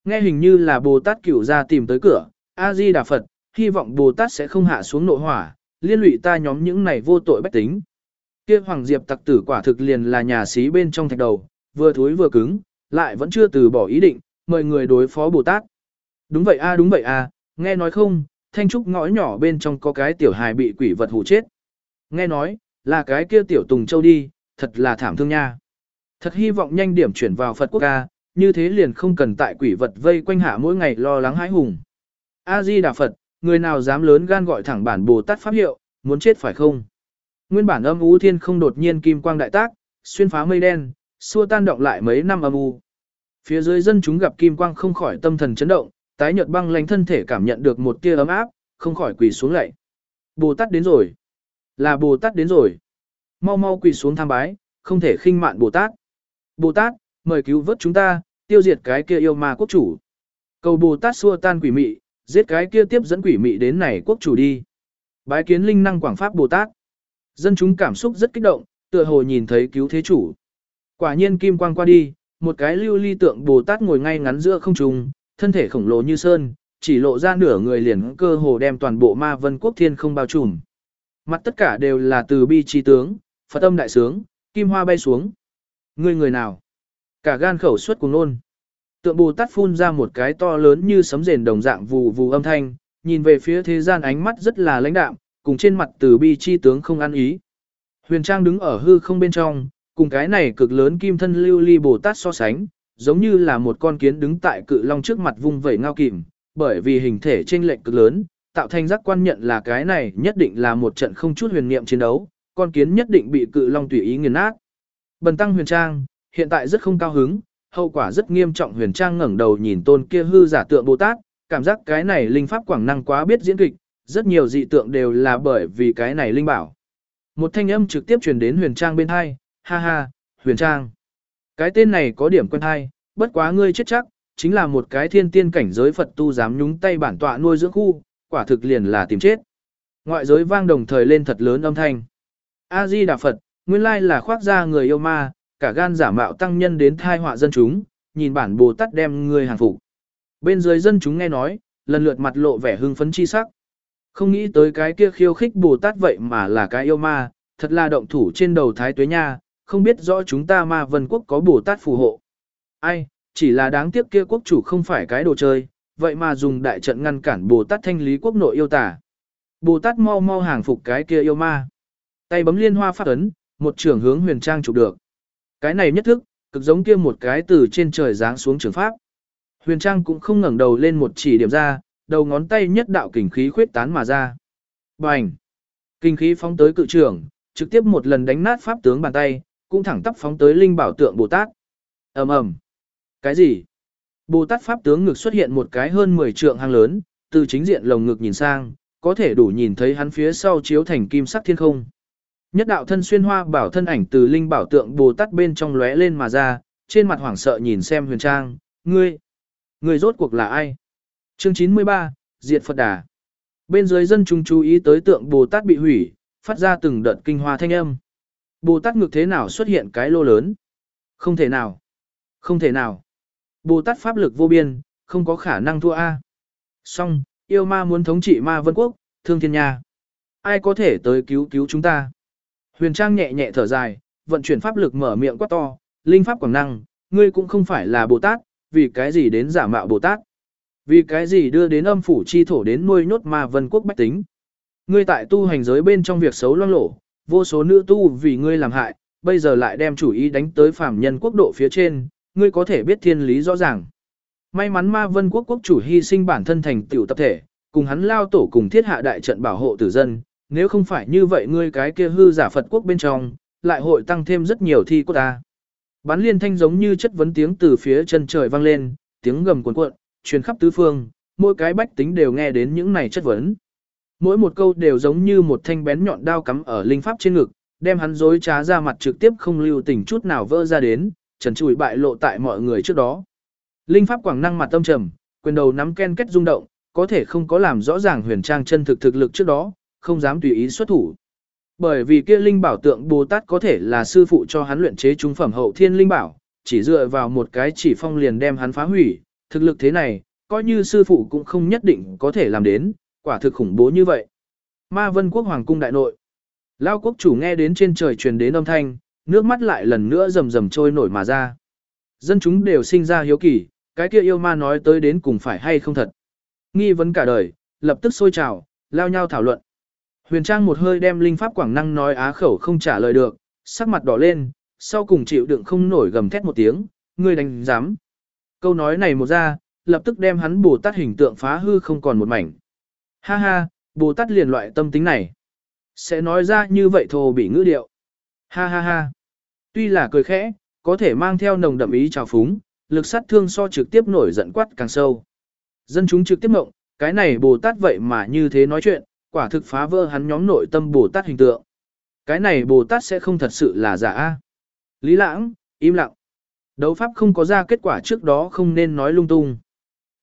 Nghe hình như là Bồ Tát cửu ra tìm tới cửa, A-di Đà Phật, hy vọng Bồ Tát sẽ không hạ xuống nội hỏa, liên lụy ta nhóm những này vô tội bách tính. Kia Hoàng Diệp tặc tử quả thực liền là nhà sĩ bên trong thạch đầu, vừa thối vừa cứng, lại vẫn chưa từ bỏ ý định, mời người đối phó Bồ Tát. Đúng vậy a đúng vậy a, nghe nói không, thanh trúc ngõ nhỏ bên trong có cái tiểu hài bị quỷ vật hù chết. Nghe nói, là cái kia tiểu Tùng Châu đi, thật là thảm thương nha. Thật hy vọng nhanh điểm chuyển vào Phật quốc ca, như thế liền không cần tại quỷ vật vây quanh hạ mỗi ngày lo lắng hãi hùng. A-di Đà Phật, người nào dám lớn gan gọi thẳng bản Bồ Tát Pháp hiệu, muốn chết phải không? Nguyên bản âm u thiên không đột nhiên kim quang đại tác, xuyên phá mây đen, xua tan động lại mấy năm âm u. Phía dưới dân chúng gặp kim quang không khỏi tâm thần chấn động, tái nhợt băng lãnh thân thể cảm nhận được một tia ấm áp, không khỏi quỳ xuống lạy. Bồ Tát đến rồi. Là Bồ Tát đến rồi. Mau mau quỳ xuống tham bái, không thể khinh mạn Bồ Tát. Bồ Tát, mời cứu vớt chúng ta, tiêu diệt cái kia yêu ma quốc chủ. Cầu Bồ Tát xua tan quỷ mị, giết cái kia tiếp dẫn quỷ mị đến này quốc chủ đi. Bái kiến linh năng quảng pháp Bồ Tát. Dân chúng cảm xúc rất kích động, tựa hồ nhìn thấy cứu thế chủ. Quả nhiên kim quang qua đi, một cái lưu ly tượng Bồ Tát ngồi ngay ngắn giữa không trung, thân thể khổng lồ như sơn, chỉ lộ ra nửa người liền cơ hồ đem toàn bộ ma vân quốc thiên không bao trùm. Mặt tất cả đều là từ bi chi tướng, Phật âm đại sướng, kim hoa bay xuống. Người người nào? Cả gan khẩu suất cùng nôn. Tượng Bồ Tát phun ra một cái to lớn như sấm rền đồng dạng vù vù âm thanh, nhìn về phía thế gian ánh mắt rất là lãnh đạm, cùng trên mặt từ bi chi tướng không ăn ý. Huyền Trang đứng ở hư không bên trong, cùng cái này cực lớn kim thân lưu ly Bồ Tát so sánh, giống như là một con kiến đứng tại cự long trước mặt vung vẩy ngao kìm, bởi vì hình thể chênh lệch cực lớn, tạo thành giác quan nhận là cái này nhất định là một trận không chút huyền niệm chiến đấu, con kiến nhất định bị cự long tùy ý nghiền nát. Bần tăng huyền trang, hiện tại rất không cao hứng, hậu quả rất nghiêm trọng huyền trang ngẩng đầu nhìn tôn kia hư giả tượng Bồ Tát, cảm giác cái này linh pháp quảng năng quá biết diễn kịch, rất nhiều dị tượng đều là bởi vì cái này linh bảo. Một thanh âm trực tiếp truyền đến huyền trang bên hai, ha ha, huyền trang. Cái tên này có điểm quen hay, bất quá ngươi chết chắc, chính là một cái thiên tiên cảnh giới Phật tu dám nhúng tay bản tọa nuôi dưỡng khu, quả thực liền là tìm chết. Ngoại giới vang đồng thời lên thật lớn âm thanh. A Di Đà Phật, nguyên lai là khoác ra người yêu ma, cả gan giả mạo tăng nhân đến thai họa dân chúng, nhìn bản Bồ Tát đem người hàng phục. Bên dưới dân chúng nghe nói, lần lượt mặt lộ vẻ hưng phấn chi sắc. Không nghĩ tới cái kia khiêu khích Bồ Tát vậy mà là cái yêu ma, thật là động thủ trên đầu thái tuế nha, không biết rõ chúng ta ma vân quốc có Bồ Tát phù hộ. Ai, chỉ là đáng tiếc kia quốc chủ không phải cái đồ chơi, vậy mà dùng đại trận ngăn cản Bồ Tát thanh lý quốc nội yêu tả. Bồ Tát mau mau hàng phục cái kia yêu ma. Tay bấm liên hoa phát ấn, một trưởng hướng huyền trang chụp được. Cái này nhất thức, cực giống kia một cái từ trên trời giáng xuống trường pháp. Huyền trang cũng không ngẩng đầu lên một chỉ điểm ra, đầu ngón tay nhất đạo kình khí khuyết tán mà ra. Bành! Kinh khí phóng tới cự trưởng, trực tiếp một lần đánh nát pháp tướng bàn tay, cũng thẳng tắp phóng tới linh bảo tượng Bồ Tát. ầm ầm, Cái gì? Bồ Tát Pháp tướng ngực xuất hiện một cái hơn 10 trượng hang lớn, từ chính diện lồng ngực nhìn sang, có thể đủ nhìn thấy hắn phía sau chiếu thành kim sắc thiên không. Nhất đạo thân xuyên hoa bảo thân ảnh từ linh bảo tượng Bồ Tát bên trong lóe lên mà ra, trên mặt hoảng sợ nhìn xem huyền trang, ngươi, ngươi rốt cuộc là ai? Chương 93, Diệt Phật Đà. Bên dưới dân chúng chú ý tới tượng Bồ Tát bị hủy, phát ra từng đợt kinh hoa thanh âm. Bồ Tát ngược thế nào xuất hiện cái lô lớn? Không thể nào. Không thể nào. Bồ Tát pháp lực vô biên, không có khả năng thua A. Song, yêu ma muốn thống trị ma vân quốc, thương thiên nha. Ai có thể tới cứu cứu chúng ta? Huyền Trang nhẹ nhẹ thở dài, vận chuyển pháp lực mở miệng quát to, linh pháp quảng năng, ngươi cũng không phải là Bồ Tát, vì cái gì đến giả mạo Bồ Tát? Vì cái gì đưa đến âm phủ chi thổ đến nuôi nhốt ma vân quốc bách tính? Ngươi tại tu hành giới bên trong việc xấu loang lổ, vô số nữ tu vì ngươi làm hại, bây giờ lại đem chủ ý đánh tới phàm nhân quốc độ phía trên, ngươi có thể biết thiên lý rõ ràng. May mắn ma vân quốc quốc chủ hy sinh bản thân thành tiểu tập thể, cùng hắn lao tổ cùng thiết hạ đại trận bảo hộ tử dân, nếu không phải như vậy ngươi cái kia hư giả Phật quốc bên trong, lại hội tăng thêm rất nhiều thi quốc ta. Bán liên thanh giống như chất vấn tiếng từ phía chân trời vang lên, tiếng gầm cuồn cuộn, truyền khắp tứ phương, mỗi cái bách tính đều nghe đến những này chất vấn. Mỗi một câu đều giống như một thanh bén nhọn đao cắm ở linh pháp trên ngực, đem hắn dối trá ra mặt trực tiếp không lưu tình chút nào vỡ ra đến, trần trụi bại lộ tại mọi người trước đó. Linh pháp quảng năng mặt tâm trầm, quyền đầu nắm ken kết rung động, có thể không có làm rõ ràng huyền trang chân thực thực lực trước đó, không dám tùy ý xuất thủ. Bởi vì kia linh bảo tượng Bồ Tát có thể là sư phụ cho hắn luyện chế trung phẩm hậu thiên linh bảo, chỉ dựa vào một cái chỉ phong liền đem hắn phá hủy, thực lực thế này, coi như sư phụ cũng không nhất định có thể làm đến, quả thực khủng bố như vậy. Ma Vân Quốc Hoàng cung đại nội. Lao quốc chủ nghe đến trên trời truyền đến âm thanh, nước mắt lại lần nữa rầm rầm trôi nổi mà ra. Dân chúng đều sinh ra hiếu kỳ, cái kia yêu ma nói tới đến cùng phải hay không thật. Nghi vấn cả đời, lập tức sôi trào, lao nhau thảo luận. Huyền Trang một hơi đem linh pháp quảng năng nói á khẩu không trả lời được, sắc mặt đỏ lên, sau cùng chịu đựng không nổi gầm thét một tiếng, ngươi đánh dám. Câu nói này một ra, lập tức đem hắn Bồ Tát hình tượng phá hư không còn một mảnh. Ha ha, Bồ Tát liền loại tâm tính này. Sẽ nói ra như vậy thô bị ngữ điệu. Ha ha ha. Tuy là cười khẽ, có thể mang theo nồng đậm ý trào phúng, lực sát thương so trực tiếp nổi giận quát càng sâu. Dân chúng trực tiếp mộng, cái này Bồ Tát vậy mà như thế nói chuyện, quả thực phá vỡ hắn nhóm nội tâm Bồ Tát hình tượng. Cái này Bồ Tát sẽ không thật sự là giả. Lý lãng, im lặng. Đấu pháp không có ra kết quả trước đó không nên nói lung tung.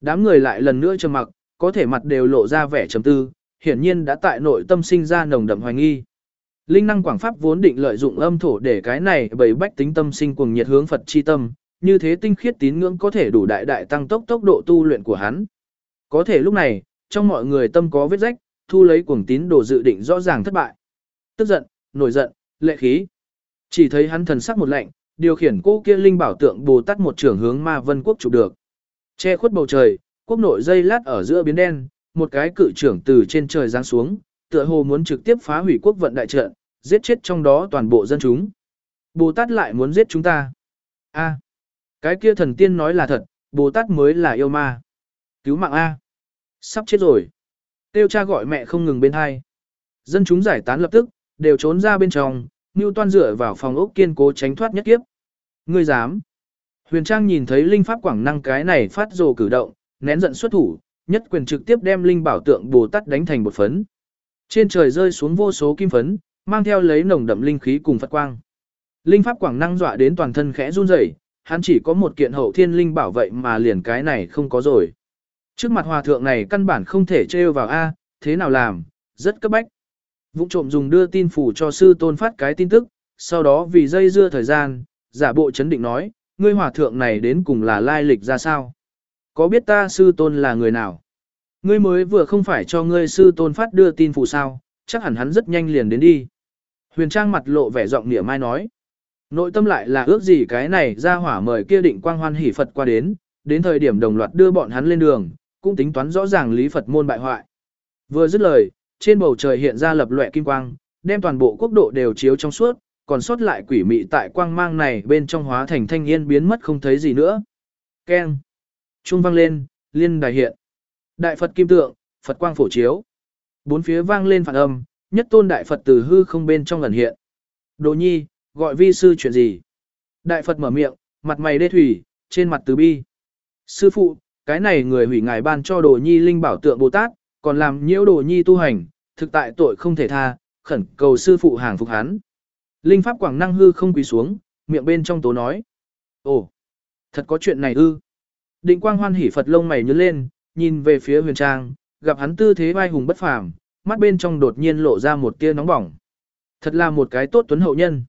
Đám người lại lần nữa trầm mặc, có thể mặt đều lộ ra vẻ trầm tư, hiển nhiên đã tại nội tâm sinh ra nồng đậm hoài nghi. Linh năng quảng pháp vốn định lợi dụng âm thổ để cái này bày bách tính tâm sinh cuồng nhiệt hướng Phật chi tâm, như thế tinh khiết tín ngưỡng có thể đủ đại đại tăng tốc tốc độ tu luyện của hắn. Có thể lúc này, trong mọi người tâm có vết rách, thu lấy cuồng tín đồ dự định rõ ràng thất bại. Tức giận, nổi giận, lệ khí. Chỉ thấy hắn thần sắc một lạnh, điều khiển cô kia linh bảo tượng Bồ Tát một trưởng hướng Ma Vân quốc chụp được. Che khuất bầu trời, quốc nội dây lát ở giữa biến đen, một cái cự trưởng từ trên trời giáng xuống, tựa hồ muốn trực tiếp phá hủy quốc vận đại trận, giết chết trong đó toàn bộ dân chúng. Bồ Tát lại muốn giết chúng ta. A, cái kia thần tiên nói là thật, Bồ Tát mới là yêu ma. Cứu mạng A. Sắp chết rồi. Tiêu cha gọi mẹ không ngừng bên hai. Dân chúng giải tán lập tức, đều trốn ra bên trong, Ngưu Toan dựa vào phòng ốc kiên cố tránh thoát nhất kiếp. Ngươi dám? Huyền Trang nhìn thấy linh pháp quảng năng cái này phát rồ cử động, nén giận xuất thủ, nhất quyền trực tiếp đem linh bảo tượng Bồ Tát đánh thành một phấn. Trên trời rơi xuống vô số kim phấn, mang theo lấy nồng đậm linh khí cùng Phật quang. Linh pháp quảng năng dọa đến toàn thân khẽ run rẩy, hắn chỉ có một kiện hậu thiên linh bảo vậy mà liền cái này không có rồi. Trước mặt hòa thượng này căn bản không thể trêu vào A, thế nào làm, rất cấp bách. Vũng trộm dùng đưa tin phủ cho sư tôn phát cái tin tức, sau đó vì dây dưa thời gian, giả bộ chấn định nói, ngươi hòa thượng này đến cùng là lai lịch ra sao? Có biết ta sư tôn là người nào? Ngươi mới vừa không phải cho ngươi sư tôn phát đưa tin phủ sao, chắc hẳn hắn rất nhanh liền đến đi. Huyền Trang mặt lộ vẻ giọng nịa mai nói. Nội tâm lại là ước gì cái này ra hỏa mời kia định quang hoan hỷ Phật qua đến, đến thời điểm đồng loạt đưa bọn hắn lên đường, cũng tính toán rõ ràng lý Phật môn bại hoại. Vừa dứt lời, trên bầu trời hiện ra lập loè kim quang, đem toàn bộ quốc độ đều chiếu trong suốt, còn sót lại quỷ mị tại quang mang này bên trong hóa thành thanh yên biến mất không thấy gì nữa. Keng. Trung vang lên, liên đài hiện. Đại Phật kim tượng, Phật quang phổ chiếu. Bốn phía vang lên phản âm, nhất tôn đại Phật từ hư không bên trong lần hiện. Đồ nhi, gọi vi sư chuyện gì? Đại Phật mở miệng, mặt mày đê thủy, trên mặt từ bi. Sư phụ, cái này người hủy ngài ban cho đồ nhi linh bảo tượng Bồ Tát, còn làm nhiễu đồ nhi tu hành, thực tại tội không thể tha, khẩn cầu sư phụ hàng phục hắn. Linh pháp quảng năng hư không quỳ xuống, miệng bên trong tố nói. Ồ, thật có chuyện này ư. Định quang hoan hỉ Phật lông mày nhớ lên, nhìn về phía huyền trang, gặp hắn tư thế vai hùng bất phàm, mắt bên trong đột nhiên lộ ra một tia nóng bỏng. Thật là một cái tốt tuấn hậu nhân.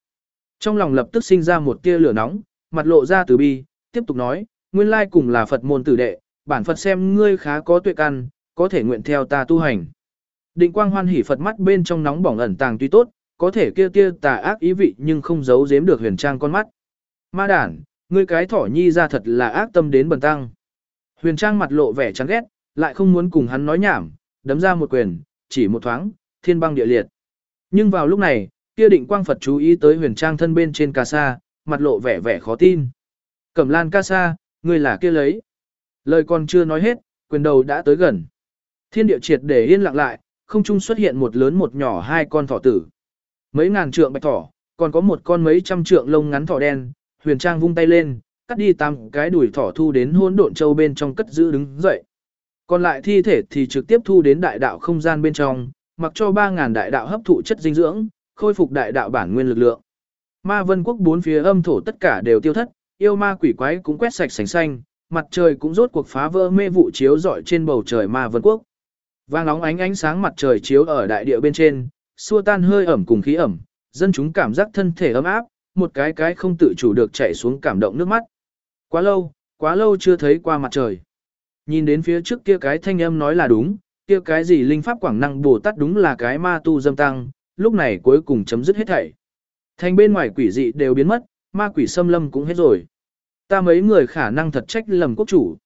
Trong lòng lập tức sinh ra một tia lửa nóng, mặt lộ ra từ bi, tiếp tục nói, nguyên lai cùng là Phật môn tử đệ, bản Phật xem ngươi khá có tuệ căn, có thể nguyện theo ta tu hành. Định quang hoan hỉ Phật mắt bên trong nóng bỏng ẩn tàng tuy tốt, có thể kia kia tà ác ý vị nhưng không giấu giếm được huyền trang con mắt. Ma đản, ngươi cái thỏ nhi ra thật là ác tâm đến bần tăng. Huyền trang mặt lộ vẻ chán ghét, lại không muốn cùng hắn nói nhảm, đấm ra một quyền, chỉ một thoáng, thiên băng địa liệt. Nhưng vào lúc này, kia định quang Phật chú ý tới huyền trang thân bên trên ca sa, mặt lộ vẻ vẻ khó tin. Cẩm lan ca sa, ngươi là kia lấy. Lời còn chưa nói hết, quyền đầu đã tới gần. Thiên địa triệt để yên lặng lại, không trung xuất hiện một lớn một nhỏ hai con thỏ tử. Mấy ngàn trượng bạch thỏ, còn có một con mấy trăm trượng lông ngắn thỏ đen, huyền trang vung tay lên, cắt đi tám cái đuổi thỏ thu đến hỗn độn châu bên trong cất giữ đứng dậy. Còn lại thi thể thì trực tiếp thu đến đại đạo không gian bên trong, mặc cho 3.000 đại đạo hấp thụ chất dinh dưỡng, khôi phục đại đạo bản nguyên lực lượng. Ma vân quốc bốn phía âm thổ tất cả đều tiêu thất, yêu ma quỷ quái cũng quét sạch sành xanh, mặt trời cũng rốt cuộc phá vỡ mê vụ chiếu rọi trên bầu trời ma vân quốc. Vàng óng ánh ánh sáng mặt trời chiếu ở đại địa bên trên, xua tan hơi ẩm cùng khí ẩm, dân chúng cảm giác thân thể ấm áp, một cái cái không tự chủ được chảy xuống cảm động nước mắt. Quá lâu, quá lâu chưa thấy qua mặt trời. Nhìn đến phía trước kia cái thanh âm nói là đúng, kia cái gì linh pháp quảng năng Bồ Tát đúng là cái ma tu dâm tăng, lúc này cuối cùng chấm dứt hết thảy. Thành bên ngoài quỷ dị đều biến mất, ma quỷ xâm lâm cũng hết rồi. Ta mấy người khả năng thật trách lầm quốc chủ.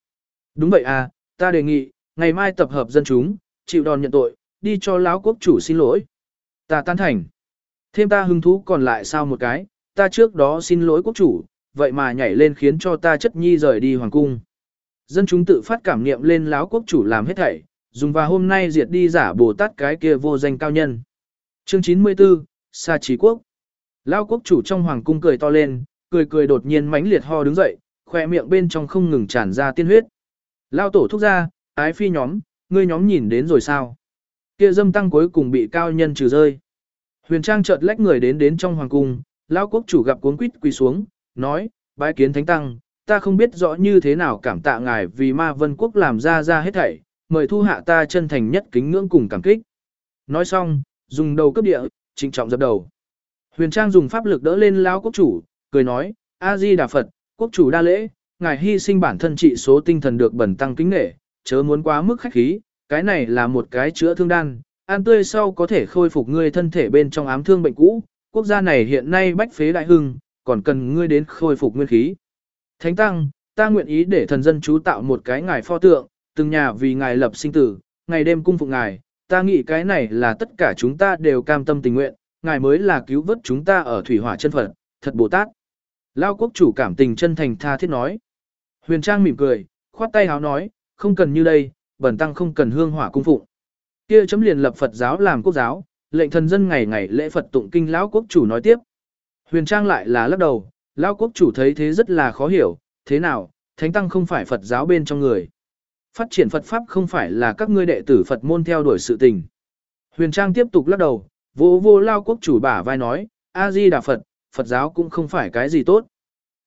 Đúng vậy à, ta đề nghị, ngày mai tập hợp dân chúng, chịu đòn nhận tội, đi cho lão quốc chủ xin lỗi. Ta tan thành. Thêm ta hứng thú còn lại sao một cái, ta trước đó xin lỗi quốc chủ, vậy mà nhảy lên khiến cho ta chất nhi rời đi hoàng cung. Dân chúng tự phát cảm niệm lên lão quốc chủ làm hết thảy, dùng và hôm nay diệt đi giả Bồ Tát cái kia vô danh cao nhân. Chương 94, Sa Trí Quốc. Lão quốc chủ trong hoàng cung cười to lên, cười cười đột nhiên mãnh liệt ho đứng dậy, khoe miệng bên trong không ngừng tràn ra tiên huyết. Lão tổ thúc ra, ái phi nhóm, ngươi nhóm nhìn đến rồi sao? Kia dâm tăng cuối cùng bị cao nhân trừ rơi. Huyền Trang chợt lách người đến đến trong hoàng cung, lão quốc chủ gặp cuốn quýt quỳ xuống, nói, bái kiến thánh tăng, ta không biết rõ như thế nào cảm tạ ngài vì ma vân quốc làm ra ra hết thảy, mời thu hạ ta chân thành nhất kính ngưỡng cùng cảm kích. Nói xong, dùng đầu cấp địa, trịnh trọng dập đầu. Huyền Trang dùng pháp lực đỡ lên lão quốc chủ, cười nói, A-di Đà Phật, quốc chủ đa lễ, ngài hy sinh bản thân trị số tinh thần được bẩn tăng kính nể, chớ muốn quá mức khách khí, cái này là một cái chữa thương đan, ăn tươi sau có thể khôi phục ngươi thân thể bên trong ám thương bệnh cũ, quốc gia này hiện nay bách phế đại hưng, còn cần ngươi đến khôi phục nguyên khí. Thánh tăng, ta nguyện ý để thần dân chú tạo một cái ngài pho tượng, từng nhà vì ngài lập sinh tử, ngày đêm cung phụng ngài, ta nghĩ cái này là tất cả chúng ta đều cam tâm tình nguyện, ngài mới là cứu vớt chúng ta ở thủy hỏa chân phật, thật Bồ Tát. Lao quốc chủ cảm tình chân thành tha thiết nói. Huyền Trang mỉm cười, khoát tay háo nói, không cần như đây, bẩn tăng không cần hương hỏa cung phụng. Kia chấm liền lập Phật giáo làm quốc giáo, lệnh thần dân ngày ngày lễ Phật tụng kinh lão quốc chủ nói tiếp. Huyền Trang lại là lắc đầu, lão quốc chủ thấy thế rất là khó hiểu, thế nào, thánh tăng không phải Phật giáo bên trong người. Phát triển Phật Pháp không phải là các ngươi đệ tử Phật môn theo đuổi sự tình. Huyền Trang tiếp tục lắc đầu, vô vô lao quốc chủ bả vai nói, A-di Đà Phật, Phật giáo cũng không phải cái gì tốt.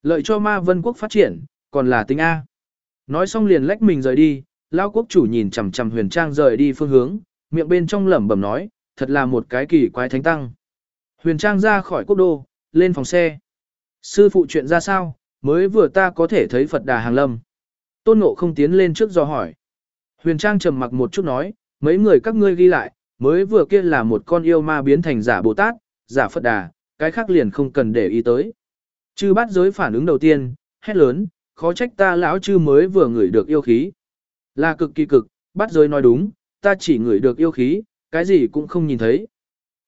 Lợi cho ma vân quốc phát triển, còn là tính A. Nói xong liền lách mình rời đi, lao quốc chủ nhìn chằm chằm huyền trang rời đi phương hướng, miệng bên trong lẩm bẩm nói, thật là một cái kỳ quái thánh tăng. Huyền trang ra khỏi quốc đô, lên phòng xe. Sư phụ chuyện ra sao, mới vừa ta có thể thấy Phật đà hàng lâm. Tôn ngộ không tiến lên trước do hỏi. Huyền trang trầm mặc một chút nói, mấy người các ngươi ghi lại, mới vừa kia là một con yêu ma biến thành giả Bồ Tát, giả Phật đà, cái khác liền không cần để ý tới. Chư bát giới phản ứng đầu tiên, hét lớn, khó trách ta lão chư mới vừa ngửi được yêu khí. Là cực kỳ cực, bắt giới nói đúng, ta chỉ ngửi được yêu khí, cái gì cũng không nhìn thấy.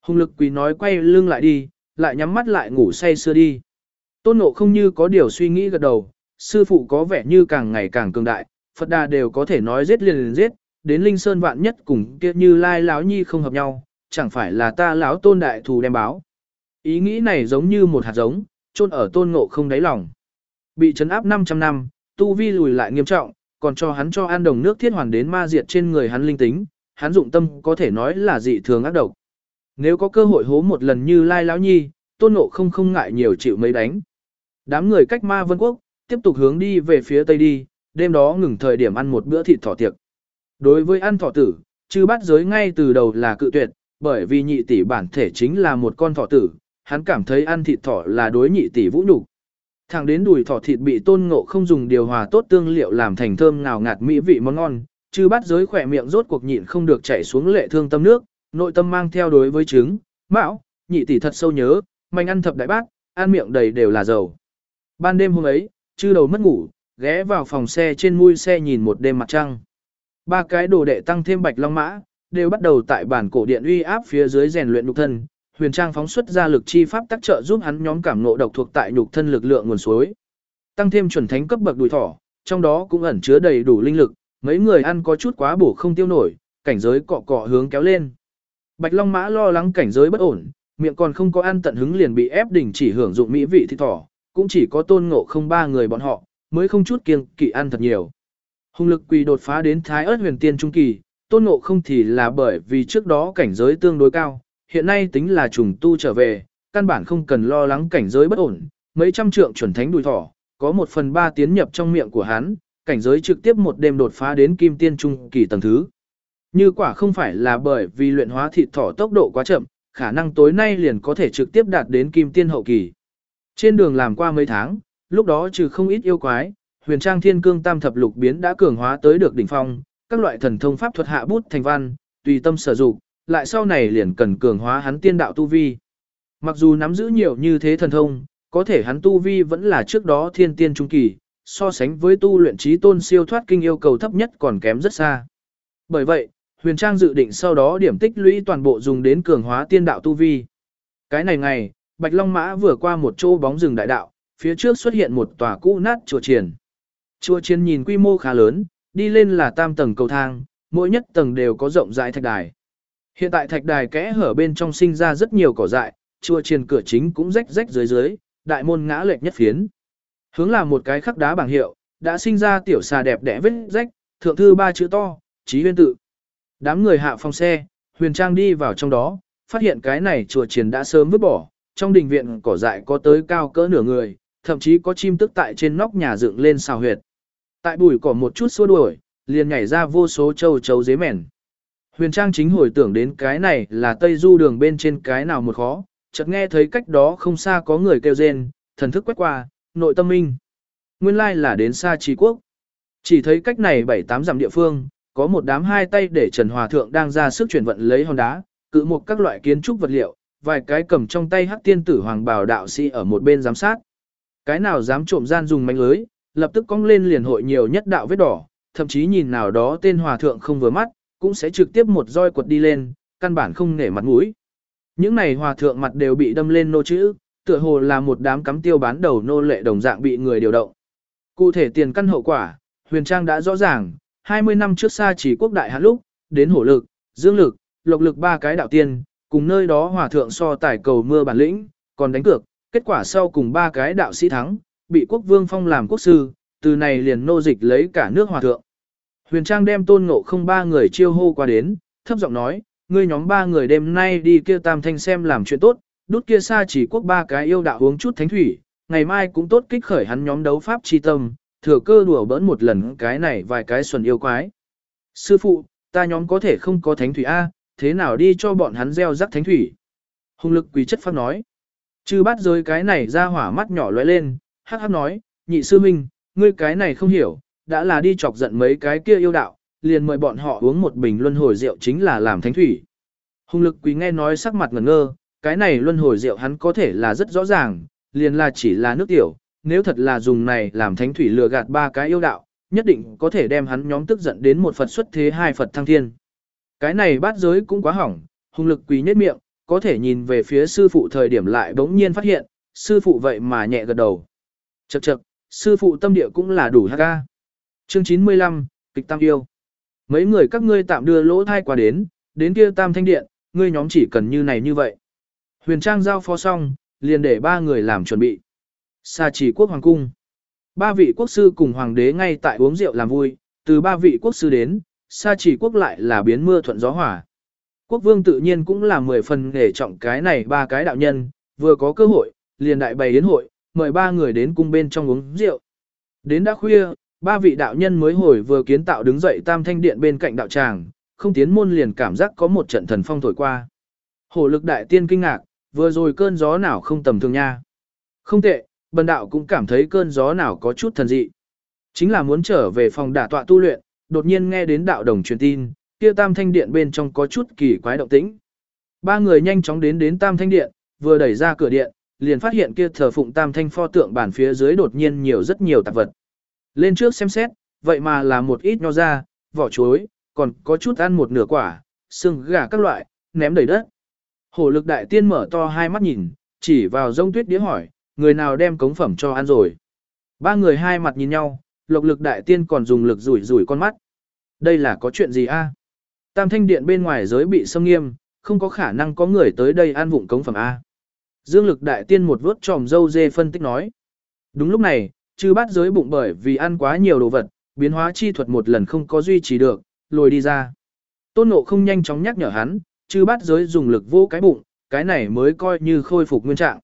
Hùng lực quý nói quay lưng lại đi, lại nhắm mắt lại ngủ say sưa đi. Tôn nộ không như có điều suy nghĩ gật đầu, sư phụ có vẻ như càng ngày càng cường đại, Phật đà đều có thể nói giết liền liền giết, đến linh sơn vạn nhất cùng kia như lai lão nhi không hợp nhau, chẳng phải là ta lão tôn đại thù đem báo. Ý nghĩ này giống như một hạt giống, chôn ở tôn ngộ không đáy lòng. Bị chấn áp 500 năm, tu vi lùi lại nghiêm trọng, còn cho hắn cho an đồng nước thiết hoàn đến ma diệt trên người hắn linh tính, hắn dụng tâm có thể nói là dị thường ác độc. Nếu có cơ hội hố một lần như Lai lão nhi, tôn ngộ không không ngại nhiều chịu mấy đánh. Đám người cách ma vân quốc, tiếp tục hướng đi về phía tây đi, đêm đó ngừng thời điểm ăn một bữa thịt thỏ tiệc. Đối với ăn thỏ tử, chư bát giới ngay từ đầu là cự tuyệt, bởi vì nhị tỷ bản thể chính là một con thỏ tử, hắn cảm thấy ăn thịt thỏ là đối nhị tỷ vũ nhục. Thẳng đến đùi thỏ thịt bị tôn ngộ không dùng điều hòa tốt tương liệu làm thành thơm ngào ngạt mỹ vị món ngon, chứ bắt giới khỏe miệng rốt cuộc nhịn không được chảy xuống lệ thương tâm nước, nội tâm mang theo đối với trứng, mão, nhị tỷ thật sâu nhớ, mạnh ăn thập đại bát, ăn miệng đầy đều là dầu. Ban đêm hôm ấy, chư đầu mất ngủ, ghé vào phòng xe trên mui xe nhìn một đêm mặt trăng. Ba cái đồ đệ tăng thêm bạch long mã, đều bắt đầu tại bản cổ điện uy áp phía dưới rèn luyện nhục thân, huyền trang phóng xuất ra lực chi pháp tác trợ giúp hắn nhóm cảm ngộ độc thuộc tại nhục thân lực lượng nguồn suối. Tăng thêm chuẩn thánh cấp bậc đùi thỏ, trong đó cũng ẩn chứa đầy đủ linh lực, mấy người ăn có chút quá bổ không tiêu nổi, cảnh giới cọ cọ hướng kéo lên. Bạch Long Mã lo lắng cảnh giới bất ổn, miệng còn không có ăn tận hứng liền bị ép đỉnh chỉ hưởng dụng mỹ vị thịt thỏ, cũng chỉ có tôn ngộ không ba người bọn họ, mới không chút kiêng kỵ ăn thật nhiều. Hùng lực quỳ đột phá đến thái ớt huyền tiên trung kỳ, tôn ngộ không thì là bởi vì trước đó cảnh giới tương đối cao, hiện nay tính là trùng tu trở về, căn bản không cần lo lắng cảnh giới bất ổn, mấy trăm trượng chuẩn thánh đùi thỏ, có một phần ba tiến nhập trong miệng của hắn, cảnh giới trực tiếp một đêm đột phá đến kim tiên trung kỳ tầng thứ. Như quả không phải là bởi vì luyện hóa thịt thỏ tốc độ quá chậm, khả năng tối nay liền có thể trực tiếp đạt đến kim tiên hậu kỳ. Trên đường làm qua mấy tháng, lúc đó trừ không ít yêu quái, huyền trang thiên cương tam thập lục biến đã cường hóa tới được đỉnh phong, các loại thần thông pháp thuật hạ bút thành văn, tùy tâm sử dụng, lại sau này liền cần cường hóa hắn tiên đạo tu vi. Mặc dù nắm giữ nhiều như thế thần thông, có thể hắn tu vi vẫn là trước đó thiên tiên trung kỳ, so sánh với tu luyện trí tôn siêu thoát kinh yêu cầu thấp nhất còn kém rất xa. Bởi vậy, Huyền Trang dự định sau đó điểm tích lũy toàn bộ dùng đến cường hóa tiên đạo tu vi. Cái này ngày, Bạch Long Mã vừa qua một chỗ bóng rừng đại đạo, phía trước xuất hiện một tòa cũ nát chùa triển. Chùa triển nhìn quy mô khá lớn, đi lên là tam tầng cầu thang, mỗi nhất tầng đều có rộng rãi thạch đài. Hiện tại thạch đài kẽ hở bên trong sinh ra rất nhiều cỏ dại, chùa triển cửa chính cũng rách rách dưới dưới, đại môn ngã lệch nhất phiến. Hướng là một cái khắc đá bảng hiệu, đã sinh ra tiểu xà đẹp đẽ vết rách, thượng thư ba chữ to, trí huyên tự. Đám người hạ phong xe, huyền trang đi vào trong đó, phát hiện cái này chùa triền đã sớm vứt bỏ, trong đình viện cỏ dại có tới cao cỡ nửa người, thậm chí có chim tức tại trên nóc nhà dựng lên xào huyệt. Tại bụi cỏ một chút xua đuổi, liền nhảy ra vô số châu chấu dế mèn. Huyền Trang chính hồi tưởng đến cái này là Tây Du đường bên trên cái nào một khó, chợt nghe thấy cách đó không xa có người kêu rên, thần thức quét qua, nội tâm minh. Nguyên lai là đến xa trí quốc. Chỉ thấy cách này bảy tám dặm địa phương, có một đám hai tay để Trần Hòa Thượng đang ra sức chuyển vận lấy hòn đá, cự một các loại kiến trúc vật liệu, vài cái cầm trong tay hắc tiên tử hoàng bào đạo sĩ ở một bên giám sát. Cái nào dám trộm gian dùng mánh lưới, lập tức cong lên liền hội nhiều nhất đạo vết đỏ, thậm chí nhìn nào đó tên hòa thượng không vừa mắt, cũng sẽ trực tiếp một roi quật đi lên, căn bản không nể mặt mũi. Những này hòa thượng mặt đều bị đâm lên nô chữ, tựa hồ là một đám cắm tiêu bán đầu nô lệ đồng dạng bị người điều động. Cụ thể tiền căn hậu quả, huyền trang đã rõ ràng, 20 năm trước xa chỉ quốc đại hạn lúc, đến hổ lực, dương lực, lộc lực ba cái đạo tiên, cùng nơi đó hòa thượng so tài cầu mưa bản lĩnh, còn đánh cược, kết quả sau cùng ba cái đạo sĩ thắng, bị quốc vương phong làm quốc sư, từ này liền nô dịch lấy cả nước hòa thượng. Huyền Trang đem tôn ngộ không ba người chiêu hô qua đến, thấp giọng nói, ngươi nhóm ba người đêm nay đi kia tam thanh xem làm chuyện tốt, đút kia xa chỉ quốc ba cái yêu đạo uống chút thánh thủy, ngày mai cũng tốt kích khởi hắn nhóm đấu pháp chi tâm, thừa cơ đùa bỡn một lần cái này vài cái xuân yêu quái. Sư phụ, ta nhóm có thể không có thánh thủy A, thế nào đi cho bọn hắn gieo rắc thánh thủy. Hùng lực quý chất pháp nói. Chư bắt rơi cái này ra hỏa mắt nhỏ lóe lên, hắc hắc nói, nhị sư minh, ngươi cái này không hiểu, đã là đi chọc giận mấy cái kia yêu đạo, liền mời bọn họ uống một bình luân hồi rượu chính là làm thánh thủy. Hùng lực quý nghe nói sắc mặt ngẩn ngơ, cái này luân hồi rượu hắn có thể là rất rõ ràng, liền là chỉ là nước tiểu, nếu thật là dùng này làm thánh thủy lừa gạt ba cái yêu đạo, nhất định có thể đem hắn nhóm tức giận đến một Phật xuất thế hai Phật thăng thiên. Cái này bát giới cũng quá hỏng, hùng lực quý nhất miệng, có thể nhìn về phía sư phụ thời điểm lại bỗng nhiên phát hiện, sư phụ vậy mà nhẹ gật đầu. Chậc chậc, sư phụ tâm địa cũng là đủ ha ca. Chương 95, kịch tam yêu. Mấy người các ngươi tạm đưa lỗ thai qua đến, đến kia tam thanh điện, ngươi nhóm chỉ cần như này như vậy. Huyền Trang giao phó xong, liền để ba người làm chuẩn bị. Sa chỉ quốc hoàng cung. Ba vị quốc sư cùng hoàng đế ngay tại uống rượu làm vui, từ ba vị quốc sư đến, sa chỉ quốc lại là biến mưa thuận gió hỏa. Quốc vương tự nhiên cũng là mười phần nghề trọng cái này ba cái đạo nhân, vừa có cơ hội, liền đại bày yến hội, mời ba người đến cung bên trong uống rượu. Đến đã khuya, ba vị đạo nhân mới hồi vừa kiến tạo đứng dậy tam thanh điện bên cạnh đạo tràng, không tiến môn liền cảm giác có một trận thần phong thổi qua. Hổ lực đại tiên kinh ngạc, vừa rồi cơn gió nào không tầm thường nha. Không tệ, bần đạo cũng cảm thấy cơn gió nào có chút thần dị. Chính là muốn trở về phòng đả tọa tu luyện, đột nhiên nghe đến đạo đồng truyền tin, kia tam thanh điện bên trong có chút kỳ quái động tĩnh. Ba người nhanh chóng đến đến tam thanh điện, vừa đẩy ra cửa điện, liền phát hiện kia thờ phụng tam thanh pho tượng bản phía dưới đột nhiên nhiều rất nhiều tạp vật. Lên trước xem xét, vậy mà là một ít nho ra, vỏ chuối, còn có chút ăn một nửa quả, xương gà các loại, ném đầy đất. Hổ lực đại tiên mở to hai mắt nhìn, chỉ vào rông tuyết đĩa hỏi, người nào đem cống phẩm cho ăn rồi. Ba người hai mặt nhìn nhau, lộc lực đại tiên còn dùng lực rủi rủi con mắt. Đây là có chuyện gì a? Tam thanh điện bên ngoài giới bị xâm nghiêm, không có khả năng có người tới đây ăn vụng cống phẩm A. Dương lực đại tiên một vớt tròm dâu dê phân tích nói. Đúng lúc này, chư bát giới bụng bởi vì ăn quá nhiều đồ vật, biến hóa chi thuật một lần không có duy trì được, lùi đi ra. Tôn ngộ không nhanh chóng nhắc nhở hắn, chư bát giới dùng lực vô cái bụng, cái này mới coi như khôi phục nguyên trạng.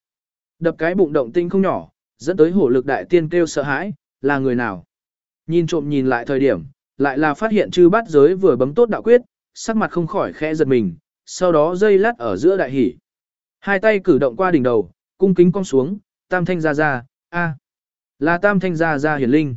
Đập cái bụng động tinh không nhỏ, dẫn tới hổ lực đại tiên kêu sợ hãi, là người nào? Nhìn trộm nhìn lại thời điểm, lại là phát hiện chư bát giới vừa bấm tốt đạo quyết, sắc mặt không khỏi khẽ giật mình, sau đó dây lát ở giữa đại hỉ. Hai tay cử động qua đỉnh đầu, cung kính cong xuống, tam thanh ra ra, a là tam thanh Gia Gia hiển linh.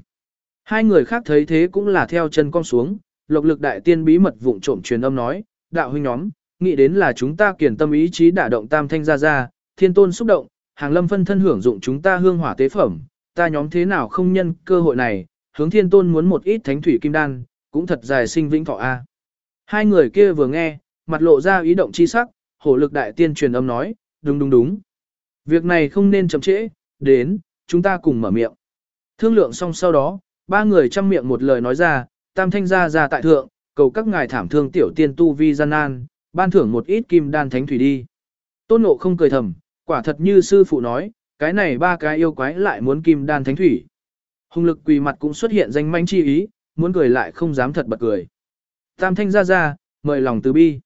Hai người khác thấy thế cũng là theo chân cong xuống, lộc lực đại tiên bí mật vụng trộm truyền âm nói, đạo huynh nhóm, nghĩ đến là chúng ta kiền tâm ý chí đả động tam thanh Gia Gia, thiên tôn xúc động, hàng lâm phân thân hưởng dụng chúng ta hương hỏa tế phẩm, ta nhóm thế nào không nhân cơ hội này, hướng thiên tôn muốn một ít thánh thủy kim đan, cũng thật dài sinh vĩnh thọ a. Hai người kia vừa nghe, mặt lộ ra ý động chi sắc, hổ lực đại tiên truyền âm nói, đúng đúng đúng. Việc này không nên chậm trễ, đến, chúng ta cùng mở miệng. Thương lượng xong sau đó, ba người chăm miệng một lời nói ra, tam thanh gia ra tại thượng, cầu các ngài thảm thương tiểu tiên tu vi gian nan, ban thưởng một ít kim đan thánh thủy đi. Tôn nộ không cười thầm, quả thật như sư phụ nói, cái này ba cái yêu quái lại muốn kim đan thánh thủy. Hùng lực quỳ mặt cũng xuất hiện danh manh chi ý, muốn cười lại không dám thật bật cười. Tam thanh ra ra, mời lòng từ bi.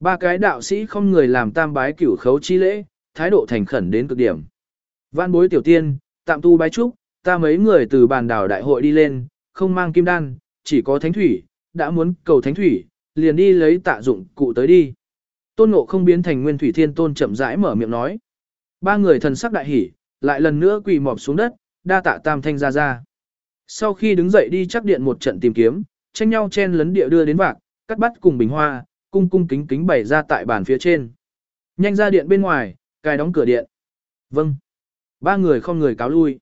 Ba cái đạo sĩ không người làm tam bái cửu khấu chi lễ, thái độ thành khẩn đến cực điểm. Văn bối tiểu tiên, tạm tu bái trúc, ta mấy người từ bàn đảo đại hội đi lên, không mang kim đan, chỉ có thánh thủy, đã muốn cầu thánh thủy, liền đi lấy tạ dụng cụ tới đi. Tôn ngộ không biến thành nguyên thủy thiên tôn chậm rãi mở miệng nói. Ba người thần sắc đại hỉ, lại lần nữa quỳ mọp xuống đất, đa tạ tam thanh ra ra. Sau khi đứng dậy đi chắc điện một trận tìm kiếm, tranh nhau chen lấn địa đưa đến vạc, cắt bắt cùng bình hoa, cung cung kính kính bày ra tại bàn phía trên. Nhanh ra điện bên ngoài, cài đóng cửa điện. Vâng. Ba người không người cáo lui.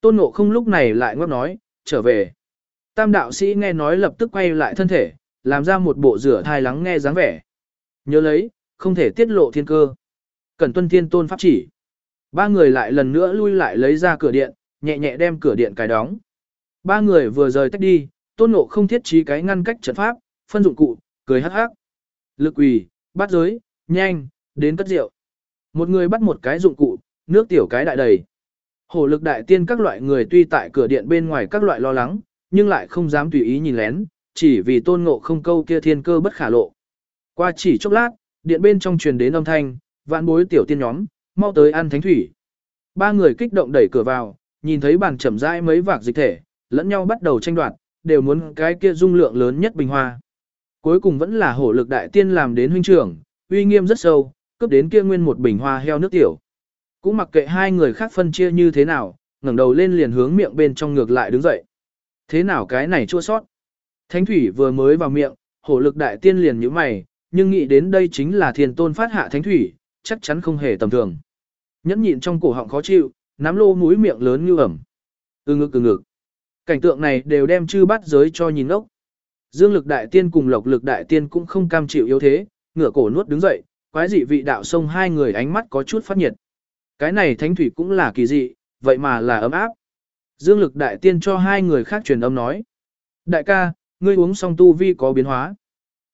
Tôn ngộ không lúc này lại ngóc nói, trở về. Tam đạo sĩ nghe nói lập tức quay lại thân thể, làm ra một bộ rửa thai lắng nghe dáng vẻ. Nhớ lấy, không thể tiết lộ thiên cơ. cần tuân thiên tôn pháp chỉ. Ba người lại lần nữa lui lại lấy ra cửa điện, nhẹ nhẹ đem cửa điện cài đóng. Ba người vừa rời tách đi, tôn ngộ không thiết trí cái ngăn cách trận pháp, phân dụng cụ, cười hắc hắc. Lực quỳ, bắt giới, nhanh, đến cất rượu. Một người bắt một cái dụng cụ, nước tiểu cái đại đầy. Hổ lực đại tiên các loại người tuy tại cửa điện bên ngoài các loại lo lắng, nhưng lại không dám tùy ý nhìn lén, chỉ vì tôn ngộ không câu kia thiên cơ bất khả lộ. Qua chỉ chốc lát, điện bên trong truyền đến âm thanh, vạn bối tiểu tiên nhóm, mau tới ăn thánh thủy. Ba người kích động đẩy cửa vào, nhìn thấy bàn chậm rãi mấy vạc dịch thể, lẫn nhau bắt đầu tranh đoạt, đều muốn cái kia dung lượng lớn nhất bình hoa. Cuối cùng vẫn là hổ lực đại tiên làm đến huynh trưởng, uy nghiêm rất sâu, cướp đến kia nguyên một bình hoa heo nước tiểu. Cũng mặc kệ hai người khác phân chia như thế nào, ngẩng đầu lên liền hướng miệng bên trong ngược lại đứng dậy. Thế nào cái này chua sót? Thánh thủy vừa mới vào miệng, hổ lực đại tiên liền nhíu mày, nhưng nghĩ đến đây chính là thiên tôn phát hạ thánh thủy, chắc chắn không hề tầm thường. Nhẫn nhịn trong cổ họng khó chịu, nắm lô mũi miệng lớn như ẩm. Ừ ngực ừ ngực. Cảnh tượng này đều đem chư bắt giới cho nhìn ốc. Dương lực đại tiên cùng lộc lực đại tiên cũng không cam chịu yếu thế, ngửa cổ nuốt đứng dậy, quái dị vị đạo sông hai người ánh mắt có chút phát nhiệt. Cái này thánh thủy cũng là kỳ dị, vậy mà là ấm áp. Dương lực đại tiên cho hai người khác truyền âm nói. Đại ca, ngươi uống xong tu vi có biến hóa.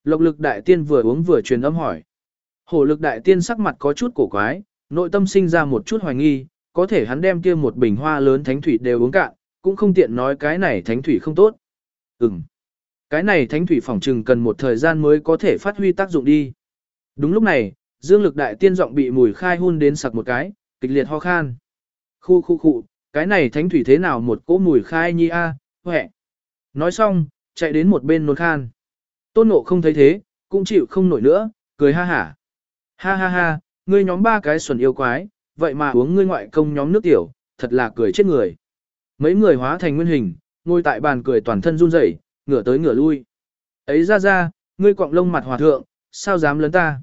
Lộc lực đại tiên vừa uống vừa truyền âm hỏi. Hổ lực đại tiên sắc mặt có chút cổ quái, nội tâm sinh ra một chút hoài nghi, có thể hắn đem kia một bình hoa lớn thánh thủy đều uống cạn, cũng không tiện nói cái này thánh thủy không tốt. Ừm. Cái này thánh thủy phỏng trừng cần một thời gian mới có thể phát huy tác dụng đi. Đúng lúc này, dương lực đại tiên giọng bị mùi khai hun đến sặc một cái, kịch liệt ho khan. Khu khu khu, cái này thánh thủy thế nào một cỗ mùi khai nhi a, à, Nói xong, chạy đến một bên nôn khan. Tôn nộ không thấy thế, cũng chịu không nổi nữa, cười ha hả. Ha ha ha, ngươi nhóm ba cái xuẩn yêu quái, vậy mà uống ngươi ngoại công nhóm nước tiểu, thật là cười chết người. Mấy người hóa thành nguyên hình, ngồi tại bàn cười toàn thân run rẩy, ngửa tới ngửa lui. Ấy ra ra, ngươi quọng lông mặt hòa thượng, sao dám lớn ta?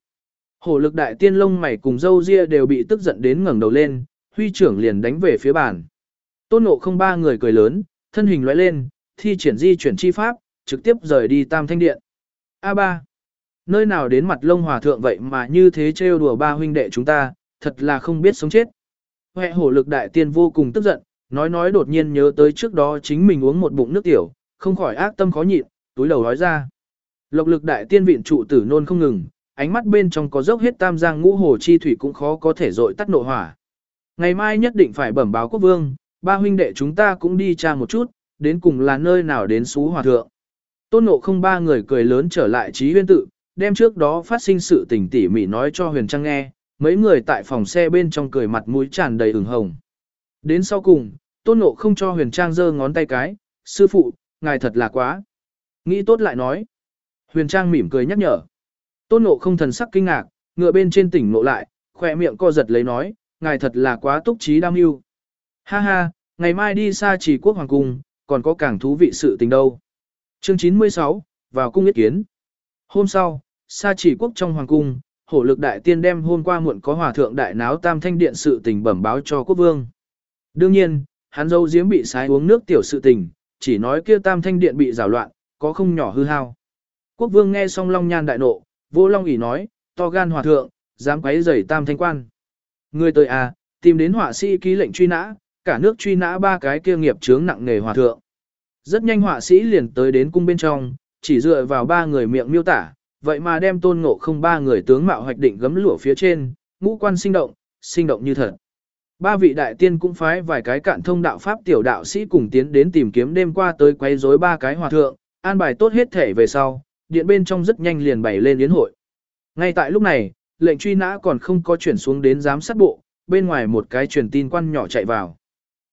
Hổ lực đại tiên lông mày cùng dâu ria đều bị tức giận đến ngẩng đầu lên, huy trưởng liền đánh về phía bàn. Tôn nộ không ba người cười lớn, thân hình lóe lên, thi triển di chuyển chi pháp, trực tiếp rời đi tam thanh điện. A3. Nơi nào đến mặt lông hòa thượng vậy mà như thế trêu đùa ba huynh đệ chúng ta, thật là không biết sống chết. Huệ hổ lực đại tiên vô cùng tức giận, nói nói đột nhiên nhớ tới trước đó chính mình uống một bụng nước tiểu, không khỏi ác tâm khó nhịn, túi đầu nói ra. Lộc lực đại tiên viện trụ tử nôn không ngừng, ánh mắt bên trong có dốc hết tam giang ngũ hồ chi thủy cũng khó có thể dội tắt nộ hỏa. Ngày mai nhất định phải bẩm báo quốc vương, ba huynh đệ chúng ta cũng đi tra một chút, đến cùng là nơi nào đến xú hòa thượng. Tôn nộ không ba người cười lớn trở lại trí huyên tự, đem trước đó phát sinh sự tình tỉ mỉ nói cho huyền trang nghe, mấy người tại phòng xe bên trong cười mặt mũi tràn đầy ửng hồng. Đến sau cùng, tôn nộ không cho huyền trang giơ ngón tay cái, sư phụ, ngài thật là quá. Nghĩ tốt lại nói. Huyền trang mỉm cười nhắc nhở. Tôn nộ không thần sắc kinh ngạc, ngựa bên trên tỉnh nộ lại, khỏe miệng co giật lấy nói, ngài thật là quá túc trí đam mưu. Ha ha, ngày mai đi xa chỉ quốc hoàng cung, còn có càng thú vị sự tình đâu. Chương 96, vào cung yết kiến. Hôm sau, xa chỉ quốc trong hoàng cung, hổ lực đại tiên đem hôm qua muộn có hòa thượng đại náo tam thanh điện sự tình bẩm báo cho quốc vương. Đương nhiên, hắn dâu diếm bị sái uống nước tiểu sự tình, chỉ nói kia tam thanh điện bị rào loạn, có không nhỏ hư hao. Quốc vương nghe xong long nhan đại nộ, vô long ỉ nói, to gan hòa thượng, dám quấy rầy tam thanh quan. Người tới à, tìm đến họa sĩ ký lệnh truy nã, cả nước truy nã ba cái kia nghiệp chướng nặng nghề hòa thượng. Rất nhanh họa sĩ liền tới đến cung bên trong, chỉ dựa vào ba người miệng miêu tả, vậy mà đem tôn ngộ không ba người tướng mạo hoạch định gấm lụa phía trên, ngũ quan sinh động, sinh động như thật. Ba vị đại tiên cũng phái vài cái cạn thông đạo pháp tiểu đạo sĩ cùng tiến đến tìm kiếm đêm qua tới quấy rối ba cái hòa thượng, an bài tốt hết thể về sau, điện bên trong rất nhanh liền bày lên yến hội. Ngay tại lúc này, lệnh truy nã còn không có chuyển xuống đến giám sát bộ, bên ngoài một cái truyền tin quan nhỏ chạy vào.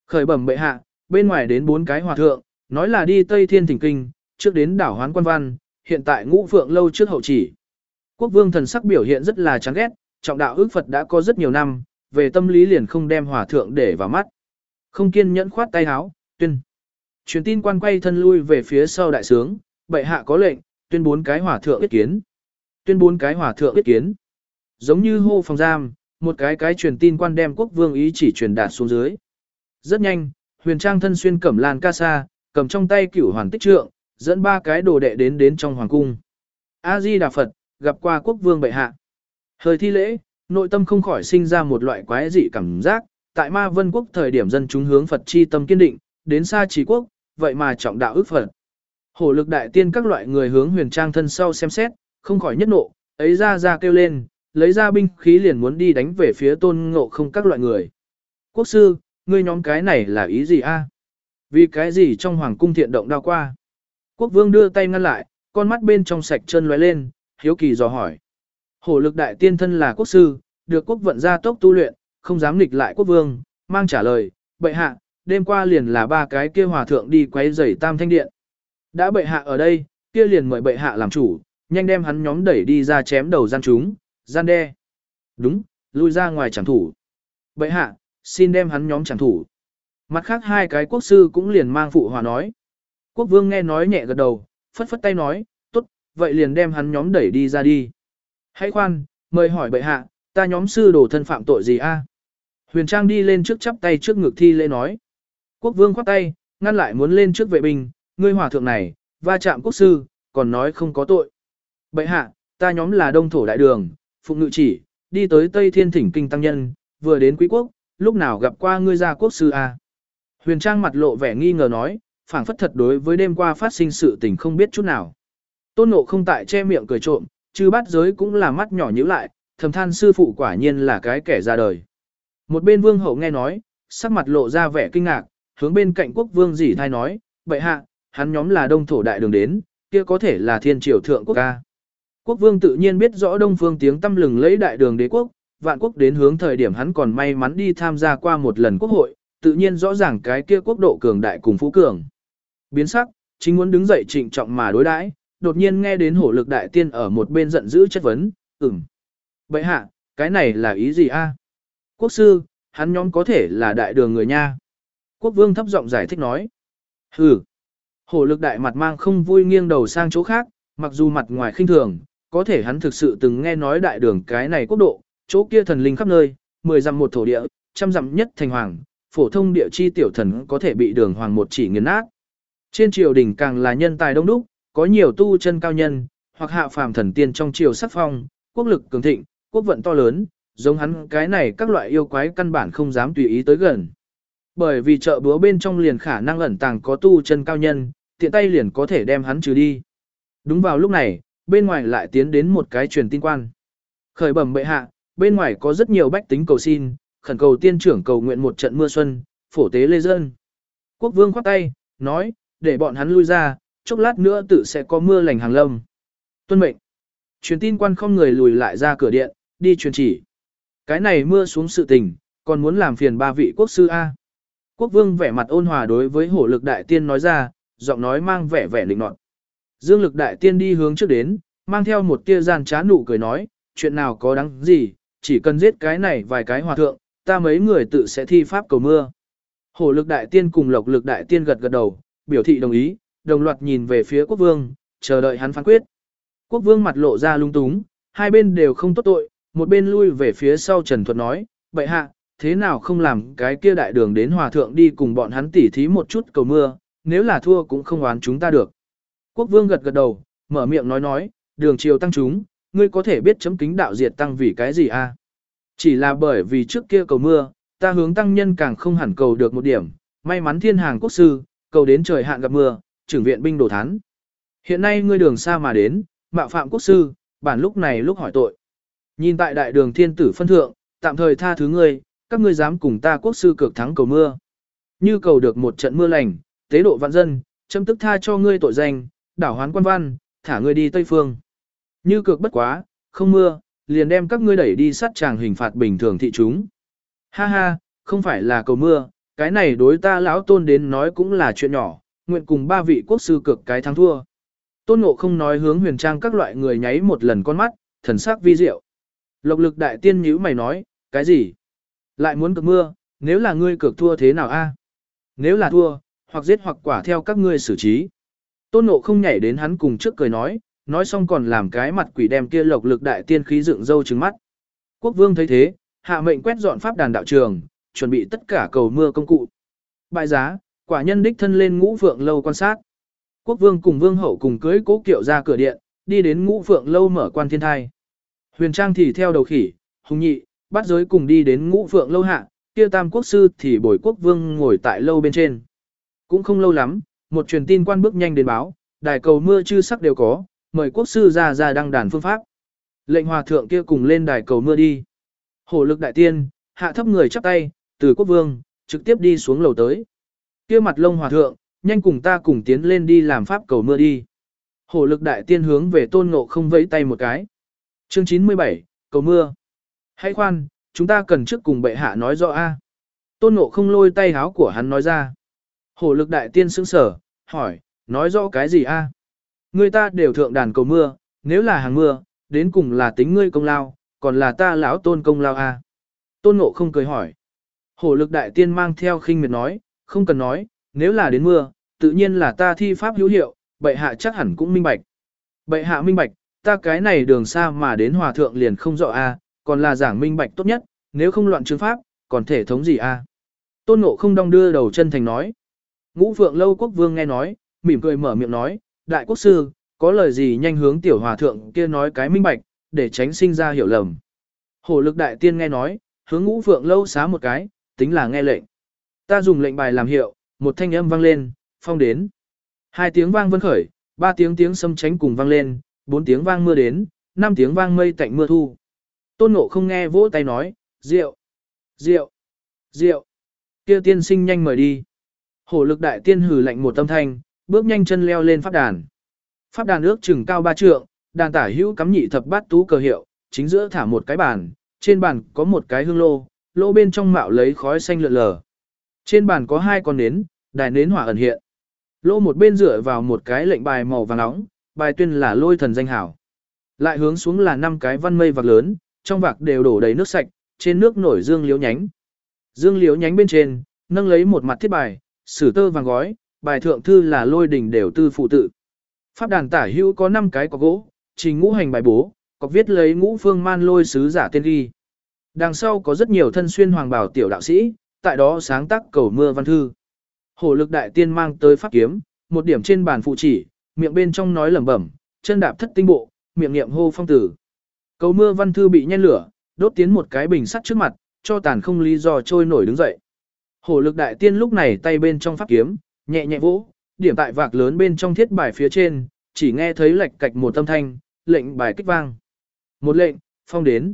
Khởi bẩm bệ hạ, bên ngoài đến bốn cái hòa thượng, nói là đi Tây Thiên Thỉnh Kinh, trước đến đảo Hoán Quan Văn, hiện tại ngũ phượng lâu trước hậu chỉ. Quốc vương thần sắc biểu hiện rất là chán ghét, trọng đạo ước Phật đã có rất nhiều năm, về tâm lý liền không đem hòa thượng để vào mắt. Không kiên nhẫn khoát tay háo, tuyên. Truyền tin quan quay thân lui về phía sau đại sướng, bệ hạ có lệnh, tuyên bốn cái hỏa thượng yết kiến. Tuyên bốn cái hỏa thượng yết kiến. Giống như hô phòng giam, một cái cái truyền tin quan đem quốc vương ý chỉ truyền đạt xuống dưới. Rất nhanh, huyền trang thân xuyên cẩm lan ca sa, cầm trong tay cửu hoàn tích trượng, dẫn ba cái đồ đệ đến đến trong hoàng cung. A-di Đà Phật, gặp qua quốc vương bệ hạ. Hơi thi lễ, nội tâm không khỏi sinh ra một loại quái dị cảm giác, tại ma vân quốc thời điểm dân chúng hướng Phật chi tâm kiên định, đến xa trí quốc, vậy mà trọng đạo ước Phật. Hổ lực đại tiên các loại người hướng huyền trang thân sau xem xét, không khỏi nhất nộ, ấy ra ra kêu lên, lấy ra binh khí liền muốn đi đánh về phía tôn ngộ không các loại người. Quốc sư, ngươi nhóm cái này là ý gì a? Vì cái gì trong hoàng cung thiện động đao qua? Quốc vương đưa tay ngăn lại, con mắt bên trong sạch chân lóe lên, hiếu kỳ dò hỏi. Hổ lực đại tiên thân là quốc sư, được quốc vận gia tốc tu luyện, không dám nghịch lại quốc vương, mang trả lời, bệ hạ, đêm qua liền là ba cái kia hòa thượng đi quấy rầy tam thanh điện. Đã bệ hạ ở đây, kia liền mời bệ hạ làm chủ, nhanh đem hắn nhóm đẩy đi ra chém đầu gian chúng, gian đe. Đúng, lui ra ngoài chẳng thủ. Bệ hạ, xin đem hắn nhóm chẳng thủ. Mặt khác hai cái quốc sư cũng liền mang phụ hòa nói. Quốc vương nghe nói nhẹ gật đầu, phất phất tay nói, tốt, vậy liền đem hắn nhóm đẩy đi ra đi. Hãy khoan, mời hỏi bệ hạ, ta nhóm sư đồ thân phạm tội gì a? Huyền Trang đi lên trước chắp tay trước ngực thi lễ nói. Quốc vương khoát tay, ngăn lại muốn lên trước vệ binh, ngươi hòa thượng này, va chạm quốc sư, còn nói không có tội. Bệ hạ, ta nhóm là đông thổ đại đường, phụng ngự chỉ, đi tới Tây Thiên Thỉnh Kinh Tăng Nhân, vừa đến quý quốc, lúc nào gặp qua ngươi gia quốc sư a? Huyền Trang mặt lộ vẻ nghi ngờ nói, phảng phất thật đối với đêm qua phát sinh sự tình không biết chút nào. Tôn Ngộ không tại che miệng cười trộm, chứ bát giới cũng là mắt nhỏ nhíu lại, thầm than sư phụ quả nhiên là cái kẻ ra đời. Một bên vương hậu nghe nói, sắc mặt lộ ra vẻ kinh ngạc, hướng bên cạnh quốc vương dì thai nói, bệ hạ, hắn nhóm là đông thổ đại đường đến, kia có thể là thiên triều thượng quốc ca. Quốc vương tự nhiên biết rõ đông phương tiếng tâm lừng lấy đại đường đế quốc, vạn quốc đến hướng thời điểm hắn còn may mắn đi tham gia qua một lần quốc hội, tự nhiên rõ ràng cái kia quốc độ cường đại cùng phú cường. Biến sắc, chính muốn đứng dậy trịnh trọng mà đối đãi, đột nhiên nghe đến hổ lực đại tiên ở một bên giận dữ chất vấn, ừm. Bậy hạ, cái này là ý gì a? Quốc sư, hắn nhóm có thể là đại đường người nha. Quốc vương thấp giọng giải thích nói. Hừ. Hổ lực đại mặt mang không vui nghiêng đầu sang chỗ khác, mặc dù mặt ngoài khinh thường, có thể hắn thực sự từng nghe nói đại đường cái này quốc độ, chỗ kia thần linh khắp nơi, mười dặm một thổ địa, trăm dặm nhất thành hoàng, phổ thông địa chi tiểu thần có thể bị đường hoàng một chỉ nghiền nát. Trên triều đình càng là nhân tài đông đúc, có nhiều tu chân cao nhân, hoặc hạ phàm thần tiên trong triều sắc phong, quốc lực cường thịnh, quốc vận to lớn, giống hắn cái này các loại yêu quái căn bản không dám tùy ý tới gần. Bởi vì chợ búa bên trong liền khả năng ẩn tàng có tu chân cao nhân, tiện tay liền có thể đem hắn trừ đi. Đúng vào lúc này, bên ngoài lại tiến đến một cái truyền tin quan. Khởi bẩm bệ hạ, bên ngoài có rất nhiều bách tính cầu xin, khẩn cầu tiên trưởng cầu nguyện một trận mưa xuân, phổ tế lê dân. Quốc vương khoát tay, nói, để bọn hắn lui ra, chốc lát nữa tự sẽ có mưa lành hàng lâm. Tuân mệnh. Truyền tin quan không người lùi lại ra cửa điện, đi truyền chỉ. Cái này mưa xuống sự tình, còn muốn làm phiền ba vị quốc sư A. Quốc vương vẻ mặt ôn hòa đối với hổ lực đại tiên nói ra, giọng nói mang vẻ vẻ lịnh nọt. Dương lực đại tiên đi hướng trước đến, mang theo một tia gian trá nụ cười nói, chuyện nào có đáng gì, chỉ cần giết cái này vài cái hòa thượng, ta mấy người tự sẽ thi pháp cầu mưa. Hổ lực đại tiên cùng lộc lực đại tiên gật gật đầu, biểu thị đồng ý, đồng loạt nhìn về phía quốc vương, chờ đợi hắn phán quyết. Quốc vương mặt lộ ra lung túng, hai bên đều không tốt tội, một bên lui về phía sau Trần Thuật nói, bệ hạ, thế nào không làm cái kia đại đường đến hòa thượng đi cùng bọn hắn tỉ thí một chút cầu mưa, nếu là thua cũng không oán chúng ta được. Quốc vương gật gật đầu, mở miệng nói nói, đường triều tăng chúng, ngươi có thể biết chấm kính đạo diệt tăng vì cái gì a? À? Chỉ là bởi vì trước kia cầu mưa, ta hướng tăng nhân càng không hẳn cầu được một điểm, may mắn thiên hàng quốc sư, cầu đến trời hạn gặp mưa, trưởng viện binh đổ thán. Hiện nay ngươi đường xa mà đến, mạo phạm quốc sư, bản lúc này lúc hỏi tội. Nhìn tại đại đường thiên tử phân thượng, tạm thời tha thứ ngươi, các ngươi dám cùng ta quốc sư cực thắng cầu mưa. Như cầu được một trận mưa lành, tế độ vạn dân, châm tức tha cho ngươi tội danh, đảo hoán quan văn, thả ngươi đi Tây Phương. Như cực bất quá, không mưa, liền đem các ngươi đẩy đi sát tràng hình phạt bình thường thị chúng. Ha ha, không phải là cầu mưa, cái này đối ta lão tôn đến nói cũng là chuyện nhỏ, nguyện cùng ba vị quốc sư cực cái thắng thua. Tôn ngộ không nói hướng huyền trang các loại người nháy một lần con mắt, thần sắc vi diệu. Lộc lực đại tiên nhữ mày nói, cái gì? Lại muốn cực mưa, nếu là ngươi cực thua thế nào a? Nếu là thua, hoặc giết hoặc quả theo các ngươi xử trí. Tôn ngộ không nhảy đến hắn cùng trước cười nói, nói xong còn làm cái mặt quỷ đem kia lộc lực đại tiên khí dựng dâu trứng mắt. Quốc vương thấy thế, hạ mệnh quét dọn pháp đàn đạo trường, chuẩn bị tất cả cầu mưa công cụ. Bại giá, quả nhân đích thân lên ngũ phượng lâu quan sát. Quốc vương cùng vương hậu cùng cưới cố kiệu ra cửa điện, đi đến ngũ phượng lâu mở quan thiên thai. Huyền Trang thì theo đầu khỉ, hùng nhị, bắt giới cùng đi đến ngũ phượng lâu hạ, kia tam quốc sư thì bồi quốc vương ngồi tại lâu bên trên. Cũng không lâu lắm, một truyền tin quan bước nhanh đến báo, đài cầu mưa chư sắc đều có, mời quốc sư ra ra đăng đàn phương pháp. Lệnh hòa thượng kia cùng lên đài cầu mưa đi. Hổ lực đại tiên, hạ thấp người chắp tay, từ quốc vương, trực tiếp đi xuống lầu tới. Kia mặt lông hòa thượng, nhanh cùng ta cùng tiến lên đi làm pháp cầu mưa đi. Hổ lực đại tiên hướng về tôn ngộ không vẫy tay một cái. Chương 97, cầu mưa. Hãy khoan, chúng ta cần trước cùng bệ hạ nói rõ a. Tôn ngộ không lôi tay háo của hắn nói ra. Hổ lực đại tiên sững sở, hỏi, nói rõ cái gì a? Người ta đều thượng đàn cầu mưa, nếu là hàng mưa, đến cùng là tính ngươi công lao, còn là ta lão tôn công lao a. Tôn ngộ không cười hỏi. Hổ lực đại tiên mang theo khinh miệt nói, không cần nói, nếu là đến mưa, tự nhiên là ta thi pháp hữu hiệu, bệ hạ chắc hẳn cũng minh bạch. Bệ hạ minh bạch, ta cái này đường xa mà đến hòa thượng liền không rõ a, còn là giảng minh bạch tốt nhất, nếu không loạn chứng pháp, còn thể thống gì a? Tôn Ngộ không đong đưa đầu chân thành nói. Ngũ Phượng lâu quốc vương nghe nói, mỉm cười mở miệng nói, đại quốc sư, có lời gì nhanh hướng tiểu hòa thượng kia nói cái minh bạch, để tránh sinh ra hiểu lầm. Hổ lực đại tiên nghe nói, hướng ngũ phượng lâu xá một cái, tính là nghe lệnh. Ta dùng lệnh bài làm hiệu, một thanh âm vang lên, phong đến. Hai tiếng vang vân khởi, ba tiếng tiếng sâm tránh cùng vang lên, bốn tiếng vang mưa đến, năm tiếng vang mây tạnh mưa thu. Tôn ngộ không nghe vỗ tay nói, rượu, rượu, rượu. kia tiên sinh nhanh mời đi. Hổ lực đại tiên hừ lạnh một tâm thanh, bước nhanh chân leo lên pháp đàn. Pháp đàn ước chừng cao ba trượng, đàn tả hữu cắm nhị thập bát tú cờ hiệu, chính giữa thả một cái bàn, trên bàn có một cái hương lô, lô bên trong mạo lấy khói xanh lượn lờ. Trên bàn có hai con nến, đài nến hỏa ẩn hiện. Lô một bên dựa vào một cái lệnh bài màu vàng nóng, bài tuyên là lôi thần danh hảo. Lại hướng xuống là năm cái văn mây vạc lớn, trong vạc đều đổ đầy nước sạch, trên nước nổi dương liễu nhánh. Dương liễu nhánh bên trên, nâng lấy một mặt thiết bài, sử tơ vàng gói, bài thượng thư là lôi đỉnh đều tư phụ tự. Pháp đàn tả hữu có 5 cái có gỗ, trình ngũ hành bài bố, có viết lấy ngũ phương man lôi sứ giả tên ghi. Đằng sau có rất nhiều thân xuyên hoàng bảo tiểu đạo sĩ, tại đó sáng tác cầu mưa văn thư. Hổ lực đại tiên mang tới pháp kiếm, một điểm trên bàn phụ chỉ, miệng bên trong nói lẩm bẩm, chân đạp thất tinh bộ, miệng niệm hô phong tử. Cầu mưa văn thư bị nhen lửa, đốt tiến một cái bình sắt trước mặt, cho tàn không lý do trôi nổi đứng dậy. Hổ lực đại tiên lúc này tay bên trong pháp kiếm, nhẹ nhẹ vỗ, điểm tại vạc lớn bên trong thiết bài phía trên, chỉ nghe thấy lệch cạch một âm thanh, lệnh bài kích vang. Một lệnh, phong đến.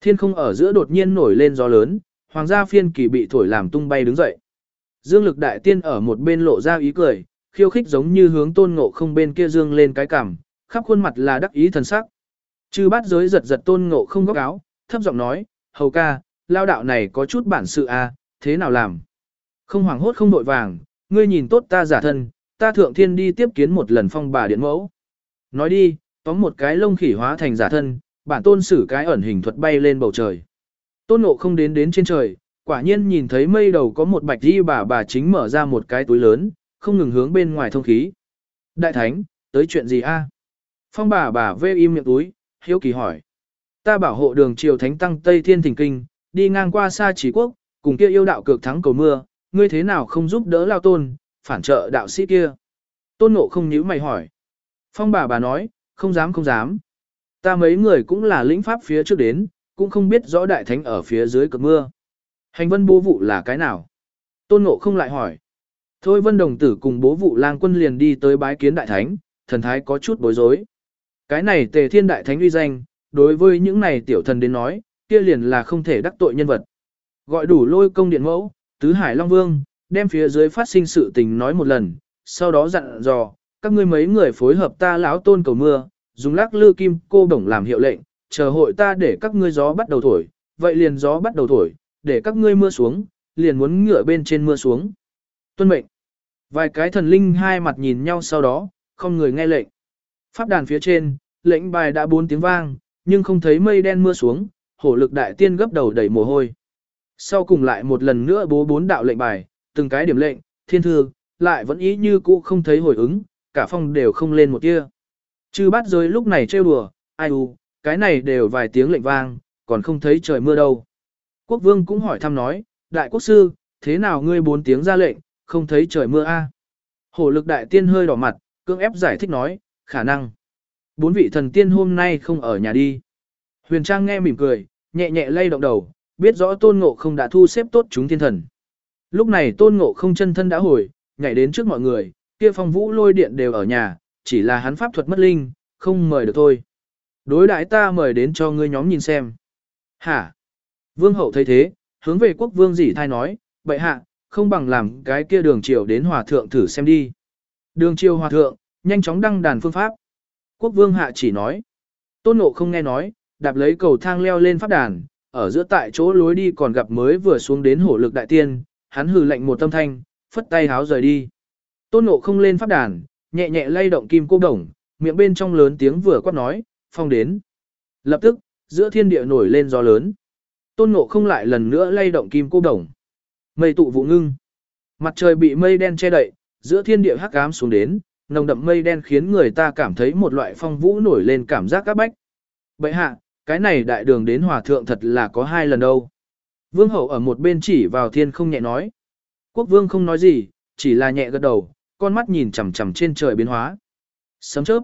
Thiên không ở giữa đột nhiên nổi lên gió lớn, hoàng gia phiên kỳ bị thổi làm tung bay đứng dậy. Dương lực đại tiên ở một bên lộ ra ý cười, khiêu khích giống như hướng tôn ngộ không bên kia dương lên cái cằm, khắp khuôn mặt là đắc ý thần sắc. Chư bát giới giật giật tôn ngộ không góc áo, thấp giọng nói, hầu ca, lao đạo này có chút bản sự à, thế nào làm? Không hoảng hốt không đội vàng, ngươi nhìn tốt ta giả thân, ta thượng thiên đi tiếp kiến một lần phong bà điện mẫu. Nói đi, tóm một cái lông khỉ hóa thành giả thân, bản tôn sử cái ẩn hình thuật bay lên bầu trời. Tôn ngộ không đến đến trên trời, quả nhiên nhìn thấy mây đầu có một bạch di bà bà chính mở ra một cái túi lớn, không ngừng hướng bên ngoài thông khí. Đại thánh, tới chuyện gì a? Phong bà bà vê im miệng túi, hiếu kỳ hỏi. Ta bảo hộ đường triều thánh tăng Tây Thiên Thỉnh Kinh, đi ngang qua xa chỉ quốc, cùng kia yêu đạo cực thắng cầu mưa, ngươi thế nào không giúp đỡ lao tôn, phản trợ đạo sĩ kia. Tôn ngộ không nhíu mày hỏi. Phong bà bà nói, không dám không dám. Ta mấy người cũng là lĩnh pháp phía trước đến, cũng không biết rõ đại thánh ở phía dưới cực mưa. Hành vân bố vụ là cái nào? Tôn ngộ không lại hỏi. Thôi vân đồng tử cùng bố vụ lang quân liền đi tới bái kiến đại thánh, thần thái có chút bối rối. Cái này tề thiên đại thánh uy danh, đối với những này tiểu thần đến nói, kia liền là không thể đắc tội nhân vật. Gọi đủ lôi công điện mẫu, tứ hải long vương, đem phía dưới phát sinh sự tình nói một lần, sau đó dặn dò, các ngươi mấy người phối hợp ta lão tôn cầu mưa, dùng lắc lư kim cô đồng làm hiệu lệnh, chờ hội ta để các ngươi gió bắt đầu thổi, vậy liền gió bắt đầu thổi, để các ngươi mưa xuống, liền muốn ngựa bên trên mưa xuống. Tuân mệnh. Vài cái thần linh hai mặt nhìn nhau sau đó, không người nghe lệnh. Pháp đàn phía trên, lệnh bài đã bốn tiếng vang, nhưng không thấy mây đen mưa xuống, hổ lực đại tiên gấp đầu đầy mồ hôi. Sau cùng lại một lần nữa bố bốn đạo lệnh bài, từng cái điểm lệnh, thiên thư, lại vẫn ý như cũ không thấy hồi ứng, cả phong đều không lên một tia. Chư bát giới lúc này trêu đùa, ai u, cái này đều vài tiếng lệnh vang, còn không thấy trời mưa đâu. Quốc vương cũng hỏi thăm nói, đại quốc sư, thế nào ngươi bốn tiếng ra lệnh, không thấy trời mưa a? Hổ lực đại tiên hơi đỏ mặt, cương ép giải thích nói, khả năng. Bốn vị thần tiên hôm nay không ở nhà đi. Huyền Trang nghe mỉm cười, nhẹ nhẹ lay động đầu, biết rõ tôn ngộ không đã thu xếp tốt chúng thiên thần. Lúc này tôn ngộ không chân thân đã hồi, nhảy đến trước mọi người, kia phong vũ lôi điện đều ở nhà, chỉ là hắn pháp thuật mất linh, không mời được thôi. Đối đãi ta mời đến cho ngươi nhóm nhìn xem. Hả? Vương hậu thấy thế, hướng về quốc vương dĩ thai nói, bậy hạ, không bằng làm cái kia đường triều đến hòa thượng thử xem đi. Đường triều hòa thượng, nhanh chóng đăng đàn phương pháp. Quốc vương hạ chỉ nói. Tôn ngộ không nghe nói, đạp lấy cầu thang leo lên pháp đàn, ở giữa tại chỗ lối đi còn gặp mới vừa xuống đến hổ lực đại tiên, hắn hừ lạnh một tâm thanh, phất tay háo rời đi. Tôn ngộ không lên pháp đàn, nhẹ nhẹ lay động kim cô đồng, miệng bên trong lớn tiếng vừa quát nói, phong đến. Lập tức, giữa thiên địa nổi lên gió lớn. Tôn ngộ không lại lần nữa lay động kim cô đồng. Mây tụ vụ ngưng. Mặt trời bị mây đen che đậy, giữa thiên địa hắc ám xuống đến, nồng đậm mây đen khiến người ta cảm thấy một loại phong vũ nổi lên cảm giác các bách. Bậy hạ, cái này đại đường đến hòa thượng thật là có hai lần đâu. Vương hậu ở một bên chỉ vào thiên không nhẹ nói. Quốc vương không nói gì, chỉ là nhẹ gật đầu, con mắt nhìn chằm chằm trên trời biến hóa. Sấm chớp.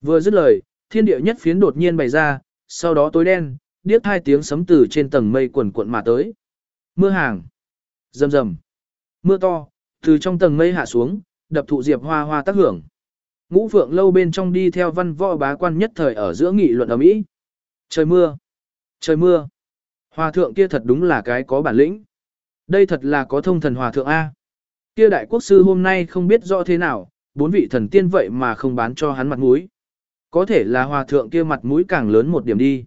Vừa dứt lời, thiên địa nhất phiến đột nhiên bày ra, sau đó tối đen, điếc hai tiếng sấm từ trên tầng mây quần cuộn mà tới. Mưa hàng. Rầm rầm. Mưa to, từ trong tầng mây hạ xuống, đập thụ diệp hoa hoa tác hưởng. Ngũ Phượng lâu bên trong đi theo văn võ bá quan nhất thời ở giữa nghị luận ở Mỹ. Trời mưa. Trời mưa. Hòa thượng kia thật đúng là cái có bản lĩnh. Đây thật là có thông thần hòa thượng A. Kia đại quốc sư hôm nay không biết rõ thế nào, bốn vị thần tiên vậy mà không bán cho hắn mặt mũi. Có thể là hòa thượng kia mặt mũi càng lớn một điểm đi.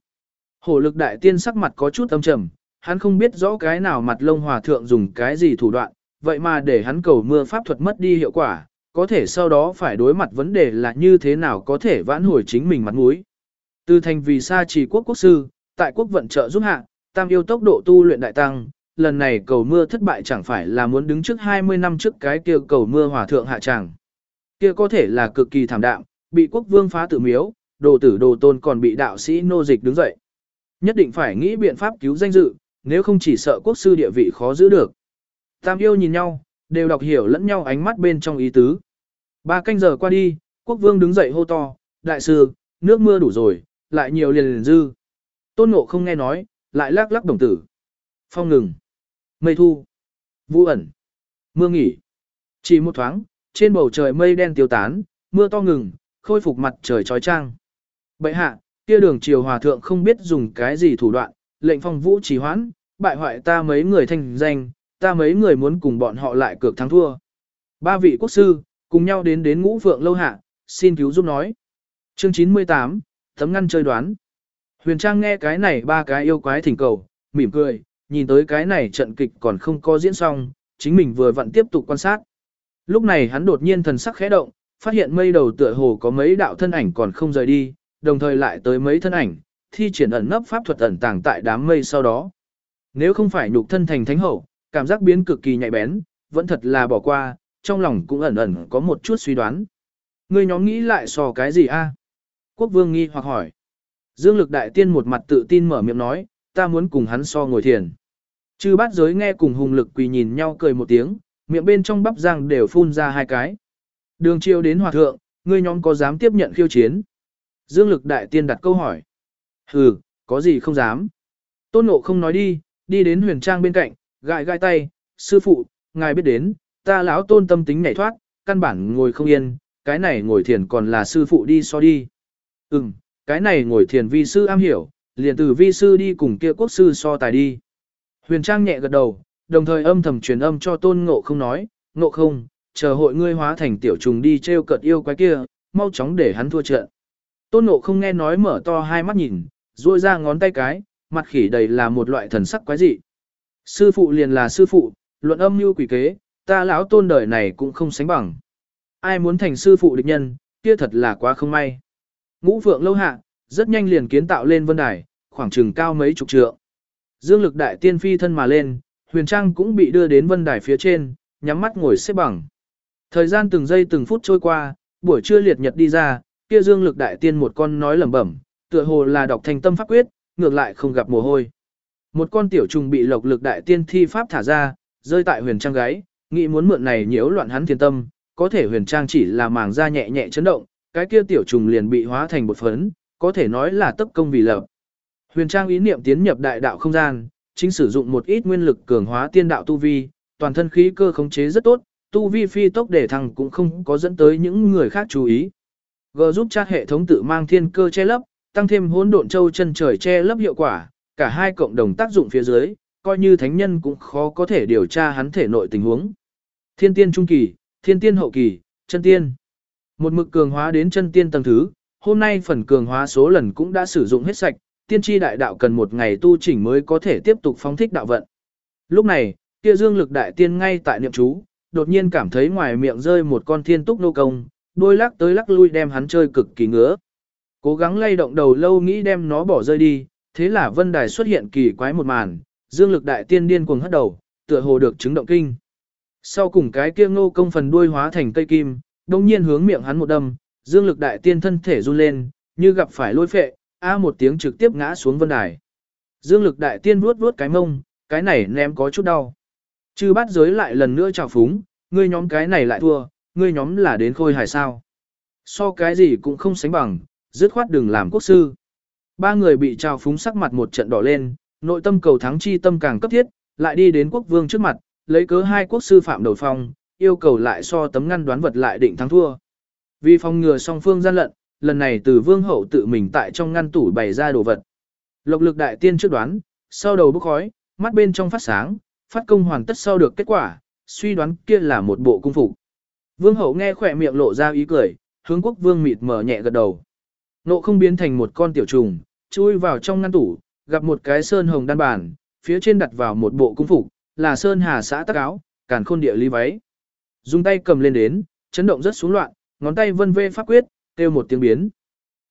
Hổ lực đại tiên sắc mặt có chút âm trầm, hắn không biết rõ cái nào mặt lông hòa thượng dùng cái gì thủ đoạn, vậy mà để hắn cầu mưa pháp thuật mất đi hiệu quả, có thể sau đó phải đối mặt vấn đề là như thế nào có thể vãn hồi chính mình mặt mũi. Từ thành vì sa trì quốc quốc sư, tại quốc vận trợ giúp hạ, tam yêu tốc độ tu luyện đại tăng, lần này cầu mưa thất bại chẳng phải là muốn đứng trước 20 năm trước cái kia cầu mưa hòa thượng hạ tràng. Kia có thể là cực kỳ thảm đạm, bị quốc vương phá tử miếu, đồ tử đồ tôn còn bị đạo sĩ nô dịch đứng dậy. Nhất định phải nghĩ biện pháp cứu danh dự, nếu không chỉ sợ quốc sư địa vị khó giữ được. Tam yêu nhìn nhau, đều đọc hiểu lẫn nhau ánh mắt bên trong ý tứ. Ba canh giờ qua đi, quốc vương đứng dậy hô to, đại sư, nước mưa đủ rồi, lại nhiều liền liền dư. Tôn ngộ không nghe nói, lại lắc lắc đồng tử. Phong ngừng. Mây thu. Vũ ẩn. Mưa nghỉ. Chỉ một thoáng, trên bầu trời mây đen tiêu tán, mưa to ngừng, khôi phục mặt trời trói trang. Bậy hạ, kia đường triều hòa thượng không biết dùng cái gì thủ đoạn, lệnh phong vũ trì hoãn, bại hoại ta mấy người thanh danh, ta mấy người muốn cùng bọn họ lại cược thắng thua. Ba vị quốc sư, cùng nhau đến đến ngũ phượng lâu hạ, xin cứu giúp nói. Chương 98, tấm ngăn chơi đoán. Huyền Trang nghe cái này ba cái yêu quái thỉnh cầu, mỉm cười, nhìn tới cái này trận kịch còn không có diễn xong, chính mình vừa vặn tiếp tục quan sát. Lúc này hắn đột nhiên thần sắc khẽ động, phát hiện mây đầu tựa hồ có mấy đạo thân ảnh còn không rời đi, đồng thời lại tới mấy thân ảnh, thi triển ẩn nấp pháp thuật ẩn tàng tại đám mây sau đó. Nếu không phải nhục thân thành thánh hậu, cảm giác biến cực kỳ nhạy bén, vẫn thật là bỏ qua, trong lòng cũng ẩn ẩn có một chút suy đoán. Người nhóm nghĩ lại so cái gì a? Quốc vương nghi hoặc hỏi. Dương lực đại tiên một mặt tự tin mở miệng nói, ta muốn cùng hắn so ngồi thiền. Chư bát giới nghe cùng hùng lực quỳ nhìn nhau cười một tiếng, miệng bên trong bắp răng đều phun ra hai cái. Đường chiêu đến hòa thượng, ngươi nhóm có dám tiếp nhận khiêu chiến? Dương lực đại tiên đặt câu hỏi. Hừ, có gì không dám. Tôn nộ không nói đi, đi đến huyền trang bên cạnh, gãi gai tay, sư phụ, ngài biết đến, ta lão tôn tâm tính nhảy thoát, căn bản ngồi không yên, cái này ngồi thiền còn là sư phụ đi so đi. Ừm, cái này ngồi thiền vi sư am hiểu, liền từ vi sư đi cùng kia quốc sư so tài đi. Huyền Trang nhẹ gật đầu, đồng thời âm thầm truyền âm cho tôn ngộ không nói, ngộ không, chờ hội ngươi hóa thành tiểu trùng đi treo cợt yêu quái kia, mau chóng để hắn thua trận. Tôn ngộ không nghe nói mở to hai mắt nhìn, duỗi ra ngón tay cái, mặt khỉ đầy là một loại thần sắc quái dị. Sư phụ liền là sư phụ, luận âm như quỷ kế, ta lão tôn đời này cũng không sánh bằng. Ai muốn thành sư phụ địch nhân, kia thật là quá không may. Ngũ phượng lâu hạ, rất nhanh liền kiến tạo lên vân đài, khoảng chừng cao mấy chục trượng. Dương lực đại tiên phi thân mà lên, huyền trang cũng bị đưa đến vân đài phía trên, nhắm mắt ngồi xếp bằng. Thời gian từng giây từng phút trôi qua, buổi trưa liệt nhật đi ra, kia dương lực đại tiên một con nói lẩm bẩm, tựa hồ là đọc thành tâm pháp quyết, ngược lại không gặp mồ hôi. Một con tiểu trùng bị lộc lực đại tiên thi pháp thả ra, rơi tại huyền trang gáy, nghĩ muốn mượn này nhiễu loạn hắn thiên tâm, có thể huyền trang chỉ là màng da nhẹ nhẹ chấn động, cái kia tiểu trùng liền bị hóa thành một phấn, có thể nói là tấp công vì lập. Huyền trang ý niệm tiến nhập đại đạo không gian, chính sử dụng một ít nguyên lực cường hóa tiên đạo tu vi, toàn thân khí cơ khống chế rất tốt, tu vi phi tốc để thăng cũng không có dẫn tới những người khác chú ý. G giúp chat hệ thống tự mang thiên cơ che lấp, tăng thêm hỗn độn châu chân trời che lấp hiệu quả, cả hai cộng đồng tác dụng phía dưới, coi như thánh nhân cũng khó có thể điều tra hắn thể nội tình huống. Thiên tiên trung kỳ, thiên tiên hậu kỳ, chân tiên. Một mực cường hóa đến chân tiên tầng thứ, hôm nay phần cường hóa số lần cũng đã sử dụng hết sạch, tiên tri đại đạo cần một ngày tu chỉnh mới có thể tiếp tục phóng thích đạo vận. Lúc này, kia dương lực đại tiên ngay tại niệm chú, đột nhiên cảm thấy ngoài miệng rơi một con thiên túc nô công, đôi lắc tới lắc lui đem hắn chơi cực kỳ ngứa. Cố gắng lay động đầu lâu nghĩ đem nó bỏ rơi đi, thế là vân đài xuất hiện kỳ quái một màn, dương lực đại tiên điên cuồng hất đầu, tựa hồ được chứng động kinh. Sau cùng cái kia nô công phần đuôi hóa thành cây kim, đồng nhiên hướng miệng hắn một đâm, dương lực đại tiên thân thể run lên, như gặp phải lôi phệ, a một tiếng trực tiếp ngã xuống vân đài. Dương lực đại tiên vuốt vuốt cái mông, cái này ném có chút đau. Chư bát giới lại lần nữa chào phúng, ngươi nhóm cái này lại thua, ngươi nhóm là đến khôi hài sao. So cái gì cũng không sánh bằng, dứt khoát đừng làm quốc sư. Ba người bị trào phúng sắc mặt một trận đỏ lên, nội tâm cầu thắng chi tâm càng cấp thiết, lại đi đến quốc vương trước mặt, lấy cớ hai quốc sư phạm đầu phong, yêu cầu lại so tấm ngăn đoán vật lại định thắng thua. Vì phòng ngừa song phương gian lận, lần này từ vương hậu tự mình tại trong ngăn tủ bày ra đồ vật. Lộc lực đại tiên trước đoán, sau đầu bốc khói, mắt bên trong phát sáng, phát công hoàn tất sau được kết quả, suy đoán kia là một bộ cung phục. Vương hậu nghe khỏe miệng lộ ra ý cười, hướng quốc vương mịt mở nhẹ gật đầu. Nộ không biến thành một con tiểu trùng, chui vào trong ngăn tủ, gặp một cái sơn hồng đan bàn, phía trên đặt vào một bộ cung phục, là sơn hà xã tắc áo, càn khôn địa lý váy. Dùng tay cầm lên đến, chấn động rất xuống loạn, ngón tay vân vê pháp quyết, kêu một tiếng biến.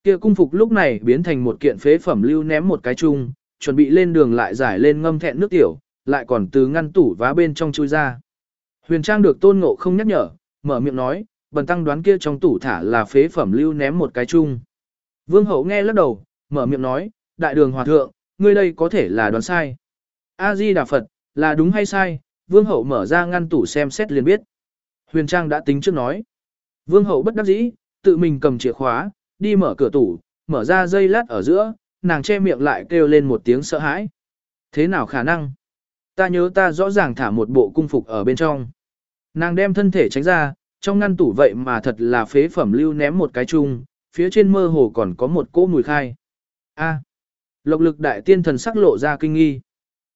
Kia cung phục lúc này biến thành một kiện phế phẩm lưu ném một cái chung, chuẩn bị lên đường lại giải lên ngâm thẹn nước tiểu, lại còn từ ngăn tủ vá bên trong chui ra. Huyền Trang được tôn ngộ không nhắc nhở, mở miệng nói, bần tăng đoán kia trong tủ thả là phế phẩm lưu ném một cái chung. Vương hậu nghe lắc đầu, mở miệng nói, đại đường hòa thượng, ngươi đây có thể là đoán sai. A-di Đà Phật, là đúng hay sai, vương hậu mở ra ngăn tủ xem xét liền biết. Huyền Trang đã tính trước nói. Vương hậu bất đắc dĩ, tự mình cầm chìa khóa, đi mở cửa tủ, mở ra dây lát ở giữa, nàng che miệng lại kêu lên một tiếng sợ hãi. Thế nào khả năng? Ta nhớ ta rõ ràng thả một bộ cung phục ở bên trong. Nàng đem thân thể tránh ra, trong ngăn tủ vậy mà thật là phế phẩm lưu ném một cái chung, phía trên mơ hồ còn có một cỗ mùi khai. A. Lộc lực đại tiên thần sắc lộ ra kinh nghi.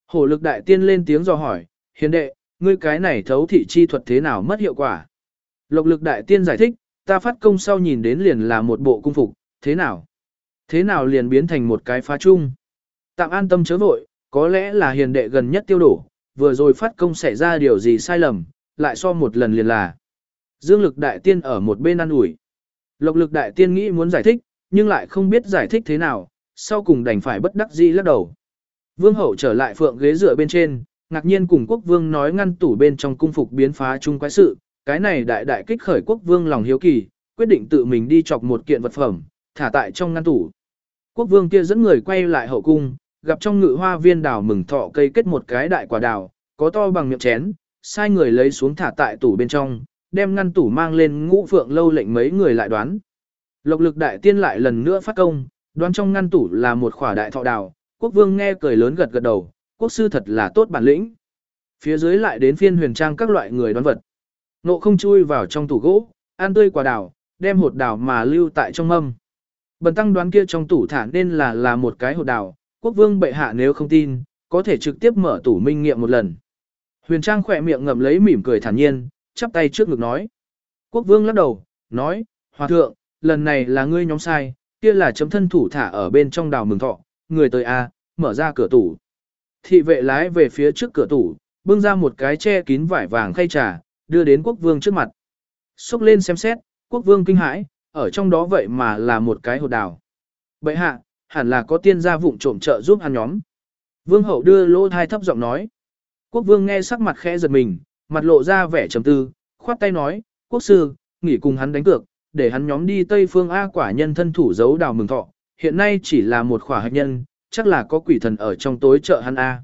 Hổ lực đại tiên lên tiếng dò hỏi, hiền đệ, ngươi cái này thấu thị chi thuật thế nào mất hiệu quả? Lộc lực đại tiên giải thích, ta phát công sau nhìn đến liền là một bộ cung phục, thế nào? Thế nào liền biến thành một cái phá chung? Tạm an tâm chớ vội, có lẽ là hiền đệ gần nhất tiêu đổ, vừa rồi phát công xảy ra điều gì sai lầm, lại so một lần liền là. Dương lực đại tiên ở một bên ăn ủi. Lộc lực đại tiên nghĩ muốn giải thích, nhưng lại không biết giải thích thế nào, sau cùng đành phải bất đắc dĩ lắc đầu. Vương hậu trở lại phượng ghế dựa bên trên, ngạc nhiên cùng quốc vương nói ngăn tủ bên trong cung phục biến phá chung quái sự, cái này đại đại kích khởi quốc vương lòng hiếu kỳ, quyết định tự mình đi chọc một kiện vật phẩm, thả tại trong ngăn tủ. Quốc vương kia dẫn người quay lại hậu cung, gặp trong ngự hoa viên đào mừng thọ cây kết một cái đại quả đào, có to bằng miệng chén, sai người lấy xuống thả tại tủ bên trong, đem ngăn tủ mang lên ngũ phượng lâu lệnh mấy người lại đoán. Lộc lực đại tiên lại lần nữa phát công, đoán trong ngăn tủ là một khỏa đại thọ đào, quốc vương nghe cười lớn gật gật đầu, quốc sư thật là tốt bản lĩnh. Phía dưới lại đến phiên huyền trang các loại người đoán vật. Nộ không chui vào trong tủ gỗ, ăn tươi quả đào, đem hột đào mà lưu tại trong mâm. Bần tăng đoán kia trong tủ thả nên là là một cái hột đào, quốc vương bệ hạ nếu không tin, có thể trực tiếp mở tủ minh nghiệm một lần. Huyền Trang khỏe miệng ngậm lấy mỉm cười thản nhiên, chắp tay trước ngực nói. Quốc vương lắc đầu, nói, Hòa thượng, lần này là ngươi nhóm sai, kia là chấm thân thủ thả ở bên trong đào mừng thọ, người tới A, mở ra cửa tủ. Thị vệ lái về phía trước cửa tủ, bưng ra một cái che kín vải vàng khay trà, đưa đến quốc vương trước mặt. Xúc lên xem xét, quốc vương kinh hãi, ở trong đó vậy mà là một cái hột đào. Bậy hạ, hẳn là có tiên gia vụng trộm trợ giúp hắn nhóm. Vương hậu đưa lỗ thai thấp giọng nói. Quốc vương nghe sắc mặt khẽ giật mình, mặt lộ ra vẻ trầm tư, khoát tay nói, quốc sư, nghỉ cùng hắn đánh cược, để hắn nhóm đi Tây Phương A quả nhân thân thủ giấu đào mừng thọ, hiện nay chỉ là một khỏa hạch nhân, chắc là có quỷ thần ở trong tối chợ hắn A.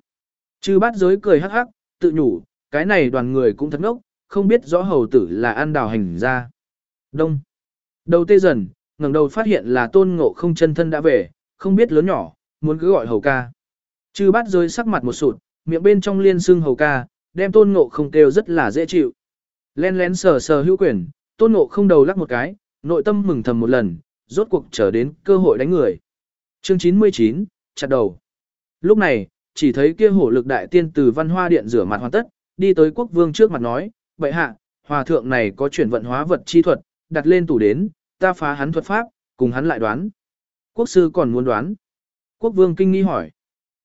Chư bát giới cười hắc hắc, tự nhủ, cái này đoàn người cũng thật ngốc, không biết rõ hầu tử là ăn đào hành ra. Đông. Đầu tê dần, ngẩng đầu phát hiện là tôn ngộ không chân thân đã về, không biết lớn nhỏ, muốn cứ gọi hầu ca. Chư bát giới sắc mặt một sụt, miệng bên trong liên xương hầu ca, đem tôn ngộ không kêu rất là dễ chịu. Len lén sờ sờ hữu quyền, tôn ngộ không đầu lắc một cái, nội tâm mừng thầm một lần, rốt cuộc trở đến cơ hội đánh người. Chương 99, chặt đầu. Lúc này, chỉ thấy kia hổ lực đại tiên từ văn hoa điện rửa mặt hoàn tất, đi tới quốc vương trước mặt nói, vậy hạ, hòa thượng này có chuyển vận hóa vật chi thuật, đặt lên tủ đến, ta phá hắn thuật pháp, cùng hắn lại đoán. Quốc sư còn muốn đoán. Quốc vương kinh nghi hỏi.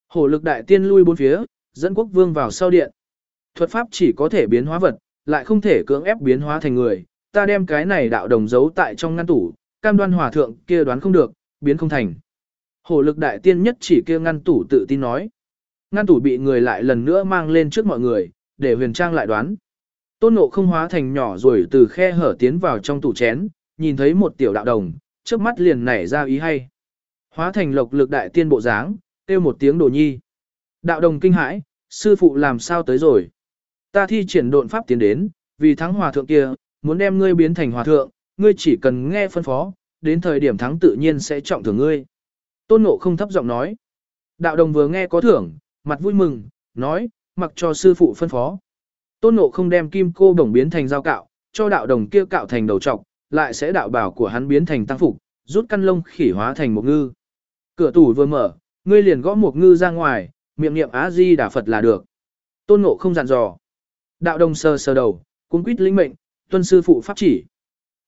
Hổ lực đại tiên lui bốn phía, dẫn quốc vương vào sau điện. Thuật pháp chỉ có thể biến hóa vật, lại không thể cưỡng ép biến hóa thành người. Ta đem cái này đạo đồng giấu tại trong ngăn tủ, cam đoan hòa thượng kia đoán không được, biến không thành. Hổ lực đại tiên nhất chỉ kia ngăn tủ tự tin nói. Ngăn tủ bị người lại lần nữa mang lên trước mọi người, để huyền trang lại đoán. Tôn nộ không hóa thành nhỏ rồi từ khe hở tiến vào trong tủ chén, nhìn thấy một tiểu đạo đồng, trước mắt liền nảy ra ý hay. Hóa thành lộc lực đại tiên bộ dáng, kêu một tiếng đồ nhi. Đạo đồng kinh hãi, sư phụ làm sao tới rồi. Ta thi triển độn pháp tiến đến, vì thắng hòa thượng kia, muốn đem ngươi biến thành hòa thượng, ngươi chỉ cần nghe phân phó, đến thời điểm thắng tự nhiên sẽ trọng thưởng ngươi. Tôn Ngộ không thấp giọng nói. Đạo đồng vừa nghe có thưởng, mặt vui mừng, nói, mặc cho sư phụ phân phó. Tôn Ngộ không đem kim cô đồng biến thành dao cạo, cho đạo đồng kia cạo thành đầu trọc, lại sẽ đạo bảo của hắn biến thành tăng phục, rút căn lông khỉ hóa thành một ngư. Cửa tủ vừa mở, ngươi liền gõ một ngư ra ngoài, miệng niệm Á Di Đà Phật là được. Tôn Ngộ không dặn dò. Đạo đồng sờ sờ đầu, cuốn quýt linh mệnh, tuân sư phụ pháp chỉ.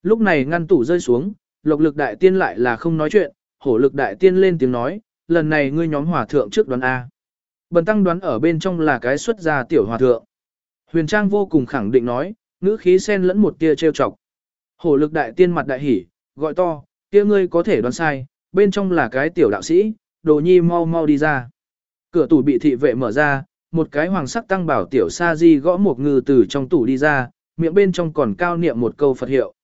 Lúc này ngăn tủ rơi xuống, lộc lực đại tiên lại là không nói chuyện, hổ lực đại tiên lên tiếng nói, lần này ngươi nhóm hòa thượng trước đoán A. Bần tăng đoán ở bên trong là cái xuất gia tiểu hòa thượng. Huyền Trang vô cùng khẳng định nói, ngữ khí xen lẫn một tia trêu chọc. Hổ lực đại tiên mặt đại hỉ, gọi to, kia ngươi có thể đoán sai, bên trong là cái tiểu đạo sĩ, đồ nhi mau mau đi ra. Cửa tủ bị thị vệ mở ra, một cái hoàng sắc tăng bảo tiểu sa di gõ một ngư từ trong tủ đi ra, miệng bên trong còn cao niệm một câu Phật hiệu.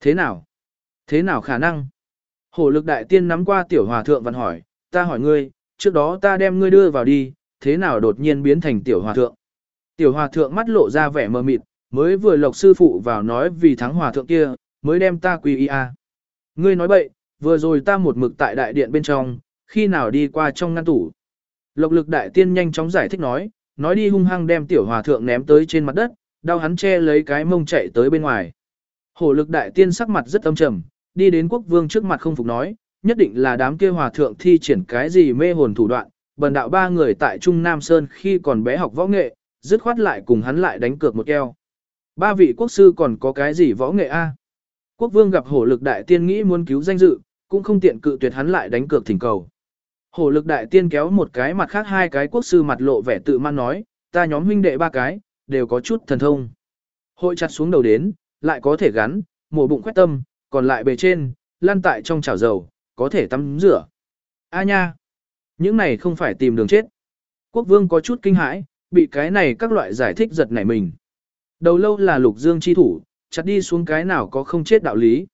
Thế nào? Thế nào khả năng? Hổ lực đại tiên nắm qua tiểu hòa thượng văn hỏi, ta hỏi ngươi, trước đó ta đem ngươi đưa vào đi, thế nào đột nhiên biến thành tiểu hòa thượng? Tiểu hòa thượng mắt lộ ra vẻ mờ mịt, mới vừa lộc sư phụ vào nói vì thắng hòa thượng kia, mới đem ta quy y a. Ngươi nói bậy, vừa rồi ta một mực tại đại điện bên trong, khi nào đi qua trong ngăn tủ. Lộc lực đại tiên nhanh chóng giải thích nói, nói đi hung hăng đem tiểu hòa thượng ném tới trên mặt đất, đau hắn che lấy cái mông chạy tới bên ngoài. Hổ lực đại tiên sắc mặt rất âm trầm, đi đến quốc vương trước mặt không phục nói, nhất định là đám kia hòa thượng thi triển cái gì mê hồn thủ đoạn, bần đạo ba người tại Trung Nam Sơn khi còn bé học võ nghệ, dứt khoát lại cùng hắn lại đánh cược một keo. Ba vị quốc sư còn có cái gì võ nghệ a? Quốc vương gặp hổ lực đại tiên nghĩ muốn cứu danh dự, cũng không tiện cự tuyệt hắn lại đánh cược thỉnh cầu. Hổ lực đại tiên kéo một cái mặt khác hai cái quốc sư mặt lộ vẻ tự man nói, ta nhóm huynh đệ ba cái, đều có chút thần thông. Hội chặt xuống đầu đến, lại có thể gắn, mổ bụng quét tâm, còn lại bề trên, lan tại trong chảo dầu, có thể tắm rửa. A nha! Những này không phải tìm đường chết. Quốc vương có chút kinh hãi, bị cái này các loại giải thích giật nảy mình. Đầu lâu là lục dương chi thủ, chặt đi xuống cái nào có không chết đạo lý.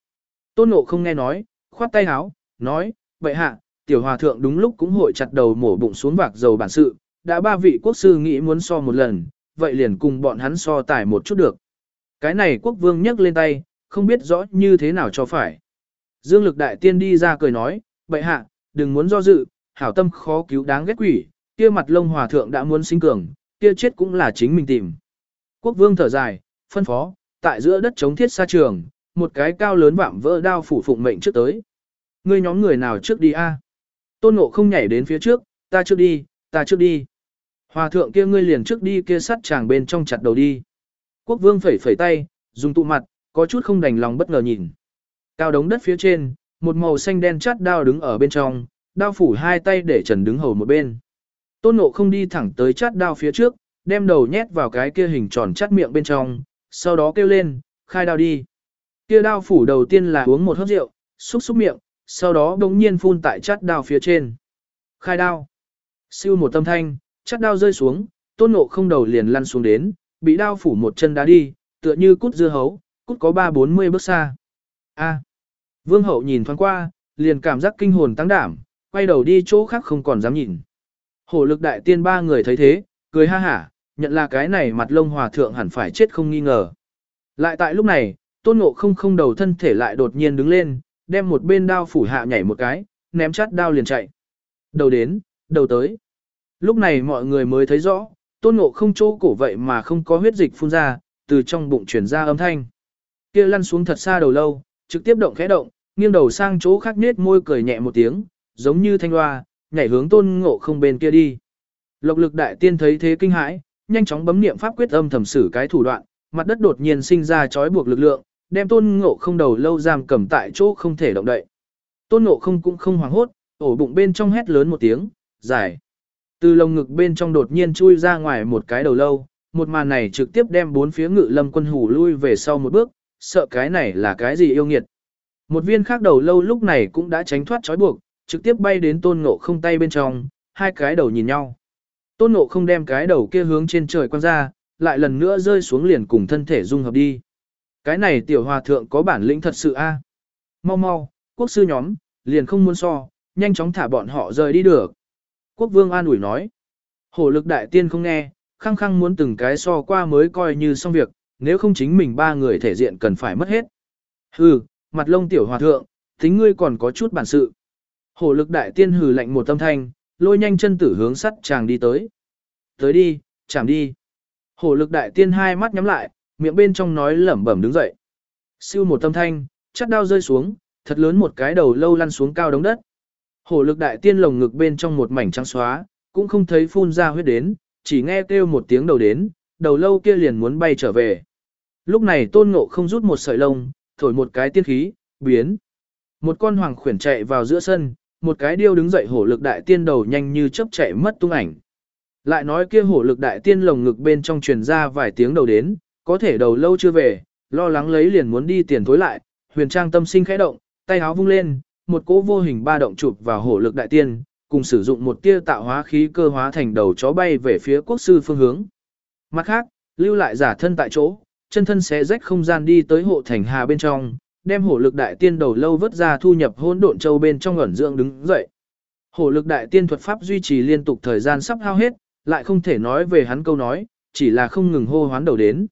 Tôn nộ không nghe nói, khoát tay háo, nói, vậy hạ, tiểu hòa thượng đúng lúc cũng hội chặt đầu mổ bụng xuống vạc dầu bản sự, đã ba vị quốc sư nghĩ muốn so một lần, vậy liền cùng bọn hắn so tải một chút được. Cái này quốc vương nhấc lên tay, không biết rõ như thế nào cho phải. Dương lực đại tiên đi ra cười nói, bệ hạ, đừng muốn do dự, hảo tâm khó cứu đáng ghét quỷ, kia mặt lông hòa thượng đã muốn sinh cường, kia chết cũng là chính mình tìm. Quốc vương thở dài, phân phó, tại giữa đất chống thiết xa trường, một cái cao lớn vạm vỡ đao phủ phụng mệnh trước tới. Ngươi nhóm người nào trước đi a? Tôn Ngộ không nhảy đến phía trước, ta trước đi, ta trước đi. Hòa thượng kia ngươi liền trước đi kia sắt chàng bên trong chặt đầu đi. Quốc vương phẩy phẩy tay, dùng tụ mặt, có chút không đành lòng bất ngờ nhìn. Cao đống đất phía trên, một màu xanh đen chát đao đứng ở bên trong, đao phủ hai tay để trần đứng hầu một bên. Tôn Ngộ không đi thẳng tới chát đao phía trước, đem đầu nhét vào cái kia hình tròn chát miệng bên trong, sau đó kêu lên, khai đao đi. Kia đao phủ đầu tiên là uống một hớp rượu, xúc xúc miệng, sau đó đống nhiên phun tại chát đao phía trên. Khai đao. Siêu một tâm thanh, chát đao rơi xuống, tôn ngộ không đầu liền lăn xuống đến, bị đao phủ một chân đá đi, tựa như cút dưa hấu, cút có ba bốn mươi bước xa. A. Vương hậu nhìn thoáng qua, liền cảm giác kinh hồn tăng đảm, quay đầu đi chỗ khác không còn dám nhìn. Hổ lực đại tiên ba người thấy thế, cười ha hả, nhận là cái này mặt lông hòa thượng hẳn phải chết không nghi ngờ. Lại tại lúc này, tôn ngộ không không đầu thân thể lại đột nhiên đứng lên, đem một bên đao phủ hạ nhảy một cái, ném chát đao liền chạy. Đầu đến, đầu tới. Lúc này mọi người mới thấy rõ, tôn ngộ không chỗ cổ vậy mà không có huyết dịch phun ra, từ trong bụng chuyển ra âm thanh kia lăn xuống thật xa đầu lâu, trực tiếp động khẽ động, nghiêng đầu sang chỗ khác nết môi cười nhẹ một tiếng, giống như thanh hoa, nhảy hướng tôn ngộ không bên kia đi. Lộc lực đại tiên thấy thế kinh hãi, nhanh chóng bấm niệm pháp quyết âm thầm sử cái thủ đoạn, mặt đất đột nhiên sinh ra chói buộc lực lượng, đem tôn ngộ không đầu lâu giam cầm tại chỗ không thể động đậy. Tôn ngộ không cũng không hoảng hốt, ổ bụng bên trong hét lớn một tiếng, dài. Từ lồng ngực bên trong đột nhiên chui ra ngoài một cái đầu lâu, một màn này trực tiếp đem bốn phía ngự lâm quân hủ lui về sau một bước, sợ cái này là cái gì yêu nghiệt. Một viên khác đầu lâu lúc này cũng đã tránh thoát trói buộc, trực tiếp bay đến tôn ngộ không tay bên trong, hai cái đầu nhìn nhau. Tôn ngộ không đem cái đầu kia hướng trên trời quăng ra, lại lần nữa rơi xuống liền cùng thân thể dung hợp đi. Cái này tiểu hòa thượng có bản lĩnh thật sự a. À? Mau mau, quốc sư nhóm, liền không muốn so, nhanh chóng thả bọn họ rời đi được. Quốc vương an ủi nói. Hổ lực đại tiên không nghe, khăng khăng muốn từng cái so qua mới coi như xong việc, nếu không chính mình ba người thể diện cần phải mất hết. Hừ, mặt lông tiểu hòa thượng, tính ngươi còn có chút bản sự. Hổ lực đại tiên hừ lạnh một tâm thanh, lôi nhanh chân tử hướng sắt chàng đi tới. Tới đi, chạm đi. Hổ lực đại tiên hai mắt nhắm lại, miệng bên trong nói lẩm bẩm đứng dậy. Siêu một tâm thanh, chắt đao rơi xuống, thật lớn một cái đầu lâu lăn xuống cao đống đất. Hổ lực đại tiên lồng ngực bên trong một mảnh trắng xóa, cũng không thấy phun ra huyết đến, chỉ nghe kêu một tiếng đầu đến, đầu lâu kia liền muốn bay trở về. Lúc này tôn ngộ không rút một sợi lông, thổi một cái tiên khí, biến. Một con hoàng khuyển chạy vào giữa sân, một cái điêu đứng dậy hổ lực đại tiên đầu nhanh như chớp chạy mất tung ảnh. Lại nói kia hổ lực đại tiên lồng ngực bên trong truyền ra vài tiếng đầu đến, có thể đầu lâu chưa về, lo lắng lấy liền muốn đi tiền thối lại, huyền trang tâm sinh khẽ động, tay háo vung lên, một cỗ vô hình ba động chụp vào hổ lực đại tiên, cùng sử dụng một tia tạo hóa khí cơ hóa thành đầu chó bay về phía quốc sư phương hướng. Mặt khác, lưu lại giả thân tại chỗ, chân thân xé rách không gian đi tới hộ thành hà bên trong, đem hổ lực đại tiên đầu lâu vớt ra thu nhập hỗn độn châu bên trong ẩn dưỡng đứng dậy. Hổ lực đại tiên thuật pháp duy trì liên tục thời gian sắp hao hết, lại không thể nói về hắn câu nói, chỉ là không ngừng hô hoán đầu đến.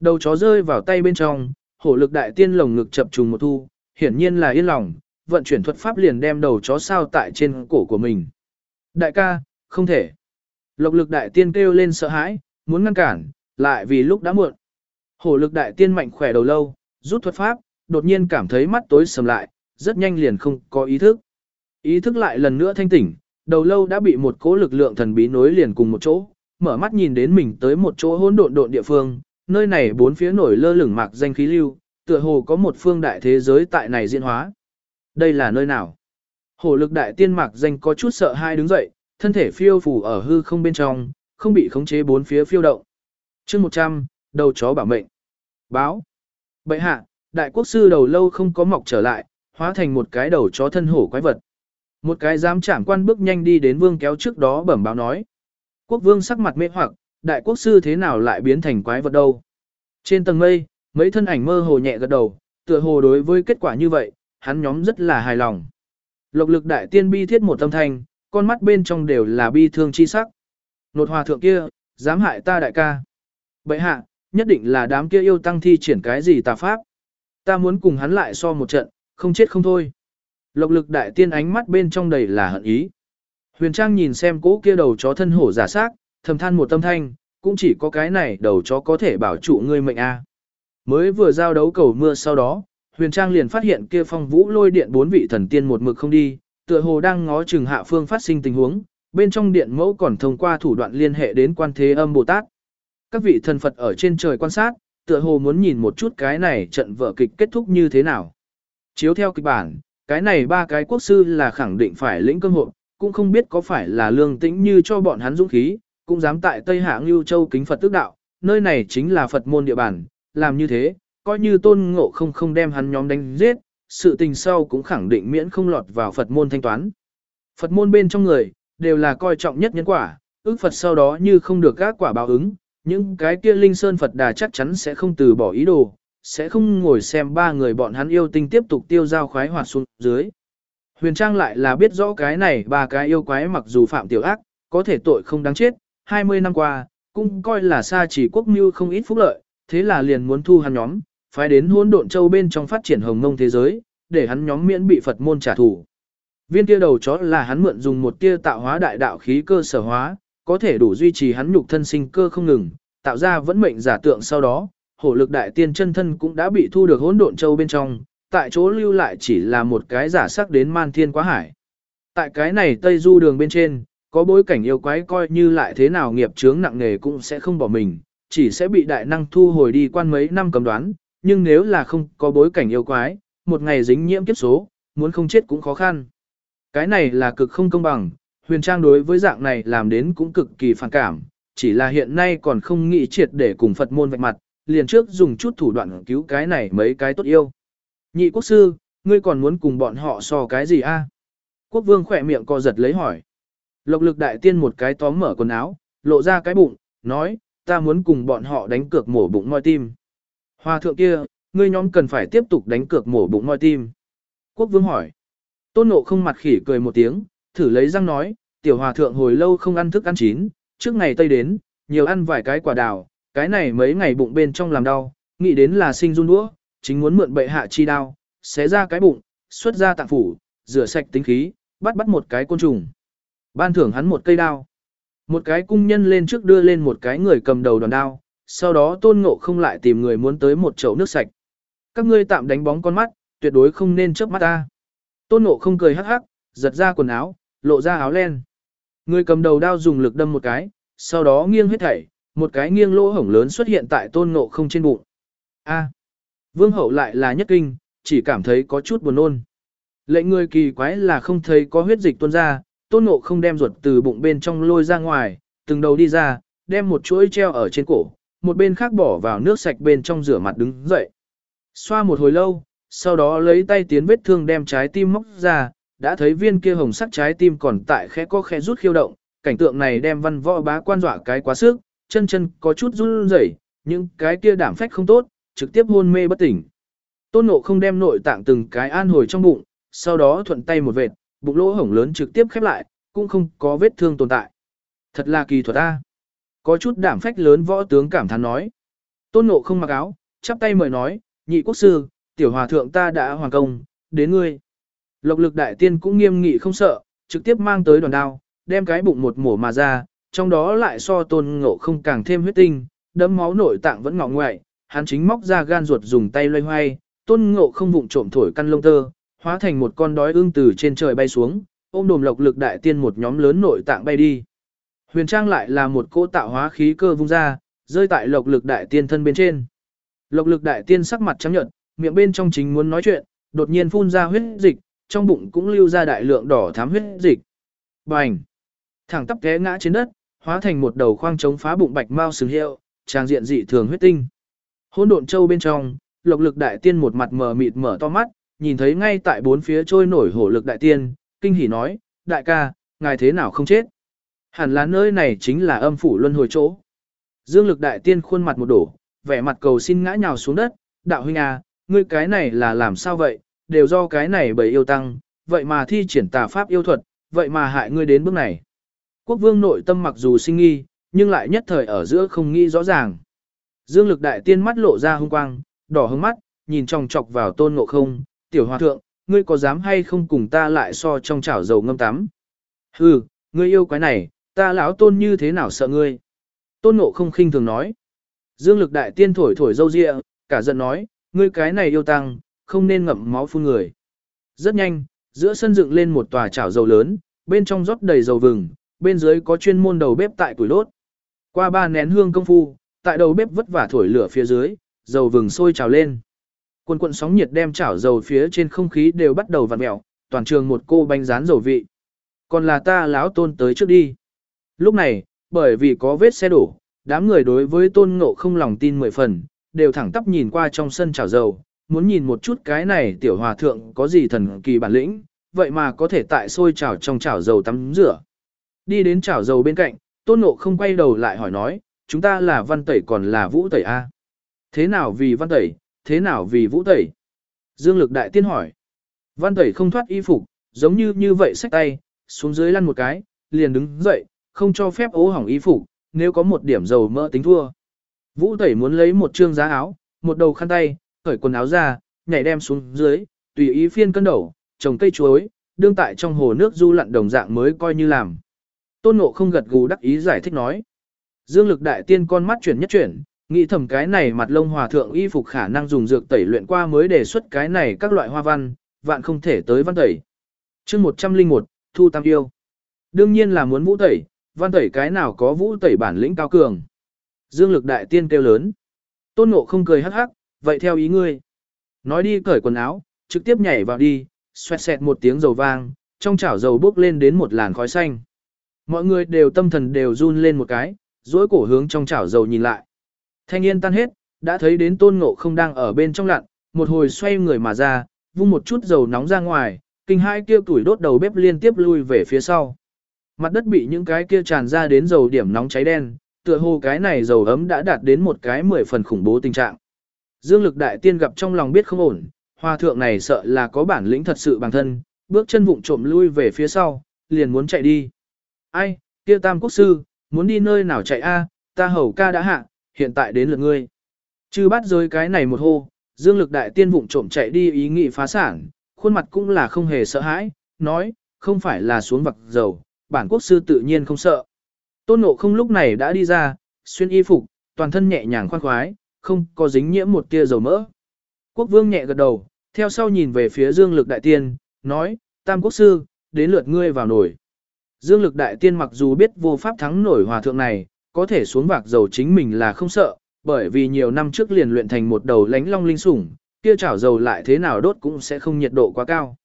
Đầu chó rơi vào tay bên trong, hổ lực đại tiên lồng ngực chập trùng một thu, hiển nhiên là yên lòng, vận chuyển thuật pháp liền đem đầu chó sao tại trên cổ của mình. Đại ca, không thể. Lộc lực đại tiên kêu lên sợ hãi, muốn ngăn cản, lại vì lúc đã muộn. Hổ lực đại tiên mạnh khỏe đầu lâu, rút thuật pháp, đột nhiên cảm thấy mắt tối sầm lại, rất nhanh liền không có ý thức. Ý thức lại lần nữa thanh tỉnh, đầu lâu đã bị một cỗ lực lượng thần bí nối liền cùng một chỗ, mở mắt nhìn đến mình tới một chỗ hỗn độn độn địa phương, nơi này bốn phía nổi lơ lửng mạc danh khí lưu, tựa hồ có một phương đại thế giới tại này diễn hóa. Đây là nơi nào? Hổ lực đại tiên mạc danh có chút sợ hai đứng dậy, thân thể phiêu phù ở hư không bên trong, không bị khống chế bốn phía phiêu động. chương 100, đầu chó bảo mệnh. Báo. Bậy hạ, đại quốc sư đầu lâu không có mọc trở lại, hóa thành một cái đầu chó thân hổ quái vật. Một cái giám trảm quan bước nhanh đi đến vương kéo trước đó bẩm báo nói. Quốc vương sắc mặt mê hoặc, đại quốc sư thế nào lại biến thành quái vật đâu. Trên tầng mây, mấy thân ảnh mơ hồ nhẹ gật đầu, tựa hồ đối với kết quả như vậy, hắn nhóm rất là hài lòng. Lộc lực đại tiên bi thiết một tâm thanh, con mắt bên trong đều là bi thương chi sắc. Nột hòa thượng kia, dám hại ta đại ca. Bậy hạ, nhất định là đám kia yêu tăng thi triển cái gì tà pháp. Ta muốn cùng hắn lại so một trận, không chết không thôi. Lộc lực đại tiên ánh mắt bên trong đầy là hận ý. Huyền Trang nhìn xem cỗ kia đầu chó thân hổ giả xác, thầm than một tâm thanh, cũng chỉ có cái này đầu chó có thể bảo trụ ngươi mệnh a. Mới vừa giao đấu cầu mưa sau đó, Huyền Trang liền phát hiện kia phong vũ lôi điện bốn vị thần tiên một mực không đi, tựa hồ đang ngó chừng hạ phương phát sinh tình huống, bên trong điện mẫu còn thông qua thủ đoạn liên hệ đến quan thế âm Bồ Tát. Các vị thần Phật ở trên trời quan sát, tựa hồ muốn nhìn một chút cái này trận vở kịch kết thúc như thế nào. Chiếu theo kịch bản, cái này ba cái quốc sư là khẳng định phải lĩnh cơ hội, cũng không biết có phải là lương tĩnh như cho bọn hắn dũng khí, cũng dám tại Tây Hạ Ngưu Châu kính Phật tước đạo, nơi này chính là Phật môn địa bàn, làm như thế, coi như tôn ngộ không không đem hắn nhóm đánh giết, sự tình sau cũng khẳng định miễn không lọt vào Phật môn thanh toán. Phật môn bên trong người, đều là coi trọng nhất nhân quả, ước Phật sau đó như không được các quả báo ứng, những cái kia linh sơn Phật đà chắc chắn sẽ không từ bỏ ý đồ, sẽ không ngồi xem ba người bọn hắn yêu tinh tiếp tục tiêu giao khoái hoạt xuống dưới. Huyền Trang lại là biết rõ cái này ba cái yêu quái mặc dù phạm tiểu ác, có thể tội không đáng chết, 20 năm qua, cũng coi là xa chỉ quốc mưu không ít phúc lợi, thế là liền muốn thu hắn nhóm, phải đến hỗn độn châu bên trong phát triển hồng mông thế giới, để hắn nhóm miễn bị Phật môn trả thù. Viên kia đầu chó là hắn mượn dùng một tia tạo hóa đại đạo khí cơ sở hóa, có thể đủ duy trì hắn nhục thân sinh cơ không ngừng, tạo ra vẫn mệnh giả tượng sau đó, hổ lực đại tiên chân thân cũng đã bị thu được hỗn độn châu bên trong, tại chỗ lưu lại chỉ là một cái giả sắc đến man thiên quá hải. Tại cái này tây du đường bên trên, có bối cảnh yêu quái coi như lại thế nào nghiệp chướng nặng nề cũng sẽ không bỏ mình, chỉ sẽ bị đại năng thu hồi đi quan mấy năm cầm đoán, nhưng nếu là không có bối cảnh yêu quái, một ngày dính nhiễm kiếp số, muốn không chết cũng khó khăn. Cái này là cực không công bằng, huyền trang đối với dạng này làm đến cũng cực kỳ phản cảm, chỉ là hiện nay còn không nghĩ triệt để cùng Phật môn vạch mặt, liền trước dùng chút thủ đoạn cứu cái này mấy cái tốt yêu. Nhị quốc sư, ngươi còn muốn cùng bọn họ so cái gì a? Quốc vương khỏe miệng co giật lấy hỏi. Lộc lực đại tiên một cái tóm mở quần áo, lộ ra cái bụng, nói, ta muốn cùng bọn họ đánh cược mổ bụng ngoi tim. Hoa thượng kia, ngươi nhóm cần phải tiếp tục đánh cược mổ bụng ngoi tim. Quốc vương hỏi. Tôn nộ không mặt khỉ cười một tiếng, thử lấy răng nói, tiểu hòa thượng hồi lâu không ăn thức ăn chín, trước ngày tây đến, nhiều ăn vài cái quả đào, cái này mấy ngày bụng bên trong làm đau, nghĩ đến là sinh run đũa, chính muốn mượn bệ hạ chi đao, xé ra cái bụng, xuất ra tạng phủ, rửa sạch tính khí, bắt bắt một cái côn trùng. Ban thưởng hắn một cây đao. Một cái cung nhân lên trước đưa lên một cái người cầm đầu đòn đao, sau đó tôn ngộ không lại tìm người muốn tới một chậu nước sạch. Các ngươi tạm đánh bóng con mắt, tuyệt đối không nên chớp mắt ta. Tôn ngộ không cười hắc hắc, giật ra quần áo, lộ ra áo len. Người cầm đầu đao dùng lực đâm một cái, sau đó nghiêng hết thảy, một cái nghiêng lỗ hổng lớn xuất hiện tại tôn ngộ không trên bụng. A. Vương hậu lại là nhất kinh, chỉ cảm thấy có chút buồn nôn. Lệnh người kỳ quái là không thấy có huyết dịch tuôn ra, tôn ngộ không đem ruột từ bụng bên trong lôi ra ngoài, từng đầu đi ra, đem một chuỗi treo ở trên cổ, một bên khác bỏ vào nước sạch bên trong rửa mặt đứng dậy. Xoa một hồi lâu, sau đó lấy tay tiến vết thương đem trái tim móc ra, đã thấy viên kia hồng sắc trái tim còn tại khẽ có khẽ rút khiêu động, cảnh tượng này đem văn võ bá quan dọa cái quá sức, chân chân có chút run rẩy, nhưng cái kia đảm phách không tốt, trực tiếp hôn mê bất tỉnh. Tôn Ngộ không đem nội tạng từng cái an hồi trong bụng, sau đó thuận tay một vệt, bụng lỗ hổng lớn trực tiếp khép lại, cũng không có vết thương tồn tại. Thật là kỳ thuật a. Có chút đảm phách lớn võ tướng cảm thán nói. Tôn Ngộ không mặc áo, chắp tay mời nói, nhị quốc sư, tiểu hòa thượng ta đã hoàn công, đến ngươi. Lộc lực đại tiên cũng nghiêm nghị không sợ, trực tiếp mang tới đoàn đao, đem cái bụng một mổ mà ra, trong đó lại so tôn ngộ không càng thêm huyết tinh, đấm máu nội tạng vẫn ngọ ngoại, hắn chính móc ra gan ruột dùng tay loay hoay, tôn ngộ không vụng trộm thổi căn lông tơ, hóa thành một con đói ương từ trên trời bay xuống, ôm đồm lộc lực đại tiên một nhóm lớn nội tạng bay đi. Huyền trang lại là một cỗ tạo hóa khí cơ vung ra, rơi tại lộc lực đại tiên thân bên trên. Lộc lực đại tiên sắc mặt trắng nhợt, miệng bên trong chính muốn nói chuyện, đột nhiên phun ra huyết dịch, trong bụng cũng lưu ra đại lượng đỏ thám huyết dịch. Bành! Thẳng tắp té ngã trên đất, hóa thành một đầu khoang chống phá bụng bạch mau sừng hiệu, trang diện dị thường huyết tinh. Hỗn độn châu bên trong, lộc lực đại tiên một mặt mờ mịt mở to mắt, nhìn thấy ngay tại bốn phía trôi nổi hổ lực đại tiên, kinh hỉ nói, đại ca, ngài thế nào không chết? Hẳn là nơi này chính là âm phủ luân hồi chỗ. Dương lực đại tiên khuôn mặt một đổ, vẻ mặt cầu xin ngã nhào xuống đất, đạo huynh à, ngươi cái này là làm sao vậy, đều do cái này bởi yêu tăng, vậy mà thi triển tà pháp yêu thuật, vậy mà hại ngươi đến bước này. Quốc vương nội tâm mặc dù sinh nghi, nhưng lại nhất thời ở giữa không nghĩ rõ ràng. Dương lực đại tiên mắt lộ ra hung quang, đỏ hứng mắt, nhìn tròng chọc vào tôn ngộ không, tiểu hòa thượng, ngươi có dám hay không cùng ta lại so trong chảo dầu ngâm tắm. Hừ, ngươi yêu quái này, ta lão tôn như thế nào sợ ngươi. Tôn ngộ không khinh thường nói. Dương lực đại tiên thổi thổi dâu rịa, cả giận nói, ngươi cái này yêu tăng, không nên ngậm máu phun người. Rất nhanh, giữa sân dựng lên một tòa chảo dầu lớn, bên trong rót đầy dầu vừng, bên dưới có chuyên môn đầu bếp tại củi đốt. Qua ba nén hương công phu, tại đầu bếp vất vả thổi lửa phía dưới, dầu vừng sôi trào lên. Quần quần sóng nhiệt đem chảo dầu phía trên không khí đều bắt đầu vặn mèo, toàn trường một cô bánh rán dầu vị. Còn là ta láo tôn tới trước đi. Lúc này, bởi vì có vết xe đổ, đám người đối với tôn ngộ không lòng tin mười phần, đều thẳng tắp nhìn qua trong sân chảo dầu, muốn nhìn một chút cái này tiểu hòa thượng có gì thần kỳ bản lĩnh, vậy mà có thể tại sôi chảo trong chảo dầu tắm rửa. Đi đến chảo dầu bên cạnh, tôn ngộ không quay đầu lại hỏi nói, chúng ta là văn tẩy còn là vũ tẩy a Thế nào vì văn tẩy, thế nào vì vũ tẩy? Dương lực đại tiên hỏi. Văn tẩy không thoát y phục, giống như như vậy xách tay, xuống dưới lăn một cái, liền đứng dậy, không cho phép ố hỏng y phục, nếu có một điểm dầu mỡ tính thua. Vũ tẩy muốn lấy một trương giá áo, một đầu khăn tay, cởi quần áo ra, nhảy đem xuống dưới, tùy ý phiên cân đầu, trồng cây chuối, đương tại trong hồ nước du lặn đồng dạng mới coi như làm. Tôn Ngộ không gật gù đắc ý giải thích nói. Dương lực đại tiên con mắt chuyển nhất chuyển, nghĩ thầm cái này mặt lông hòa thượng y phục khả năng dùng dược tẩy luyện qua mới đề xuất cái này các loại hoa văn, vạn không thể tới văn tẩy. chương 101, Thu Tam Yêu. Đương nhiên là muốn vũ tẩy, văn tẩy cái nào có vũ tẩy bản lĩnh cao cường. Dương lực đại tiên kêu lớn. Tôn ngộ không cười hắc hắc, vậy theo ý ngươi. Nói đi cởi quần áo, trực tiếp nhảy vào đi, xoẹt xẹt một tiếng dầu vang, trong chảo dầu bốc lên đến một làn khói xanh. Mọi người đều tâm thần đều run lên một cái, duỗi cổ hướng trong chảo dầu nhìn lại. Thanh yên tan hết, đã thấy đến tôn ngộ không đang ở bên trong lặn, một hồi xoay người mà ra, vung một chút dầu nóng ra ngoài, kinh hai kia tuổi đốt đầu bếp liên tiếp lui về phía sau. Mặt đất bị những cái kia tràn ra đến dầu điểm nóng cháy đen, tựa hồ cái này dầu ấm đã đạt đến một cái mười phần khủng bố tình trạng. Dương lực đại tiên gặp trong lòng biết không ổn, hòa thượng này sợ là có bản lĩnh thật sự bằng thân, bước chân vụng trộm lui về phía sau, liền muốn chạy đi. Ai, kia tam quốc sư, muốn đi nơi nào chạy a? ta hầu ca đã hạ, hiện tại đến lượt ngươi. Chư bắt rơi cái này một hô, dương lực đại tiên vụng trộm chạy đi ý nghĩ phá sản, khuôn mặt cũng là không hề sợ hãi, nói, không phải là xuống vặc dầu, bản quốc sư tự nhiên không sợ. Tôn nộ không lúc này đã đi ra, xuyên y phục, toàn thân nhẹ nhàng khoan khoái, không có dính nhiễm một tia dầu mỡ. Quốc vương nhẹ gật đầu, theo sau nhìn về phía dương lực đại tiên, nói, tam quốc sư, đến lượt ngươi vào nổi. Dương lực đại tiên mặc dù biết vô pháp thắng nổi hòa thượng này, có thể xuống vạc dầu chính mình là không sợ, bởi vì nhiều năm trước liền luyện thành một đầu lánh long linh sủng, kia chảo dầu lại thế nào đốt cũng sẽ không nhiệt độ quá cao.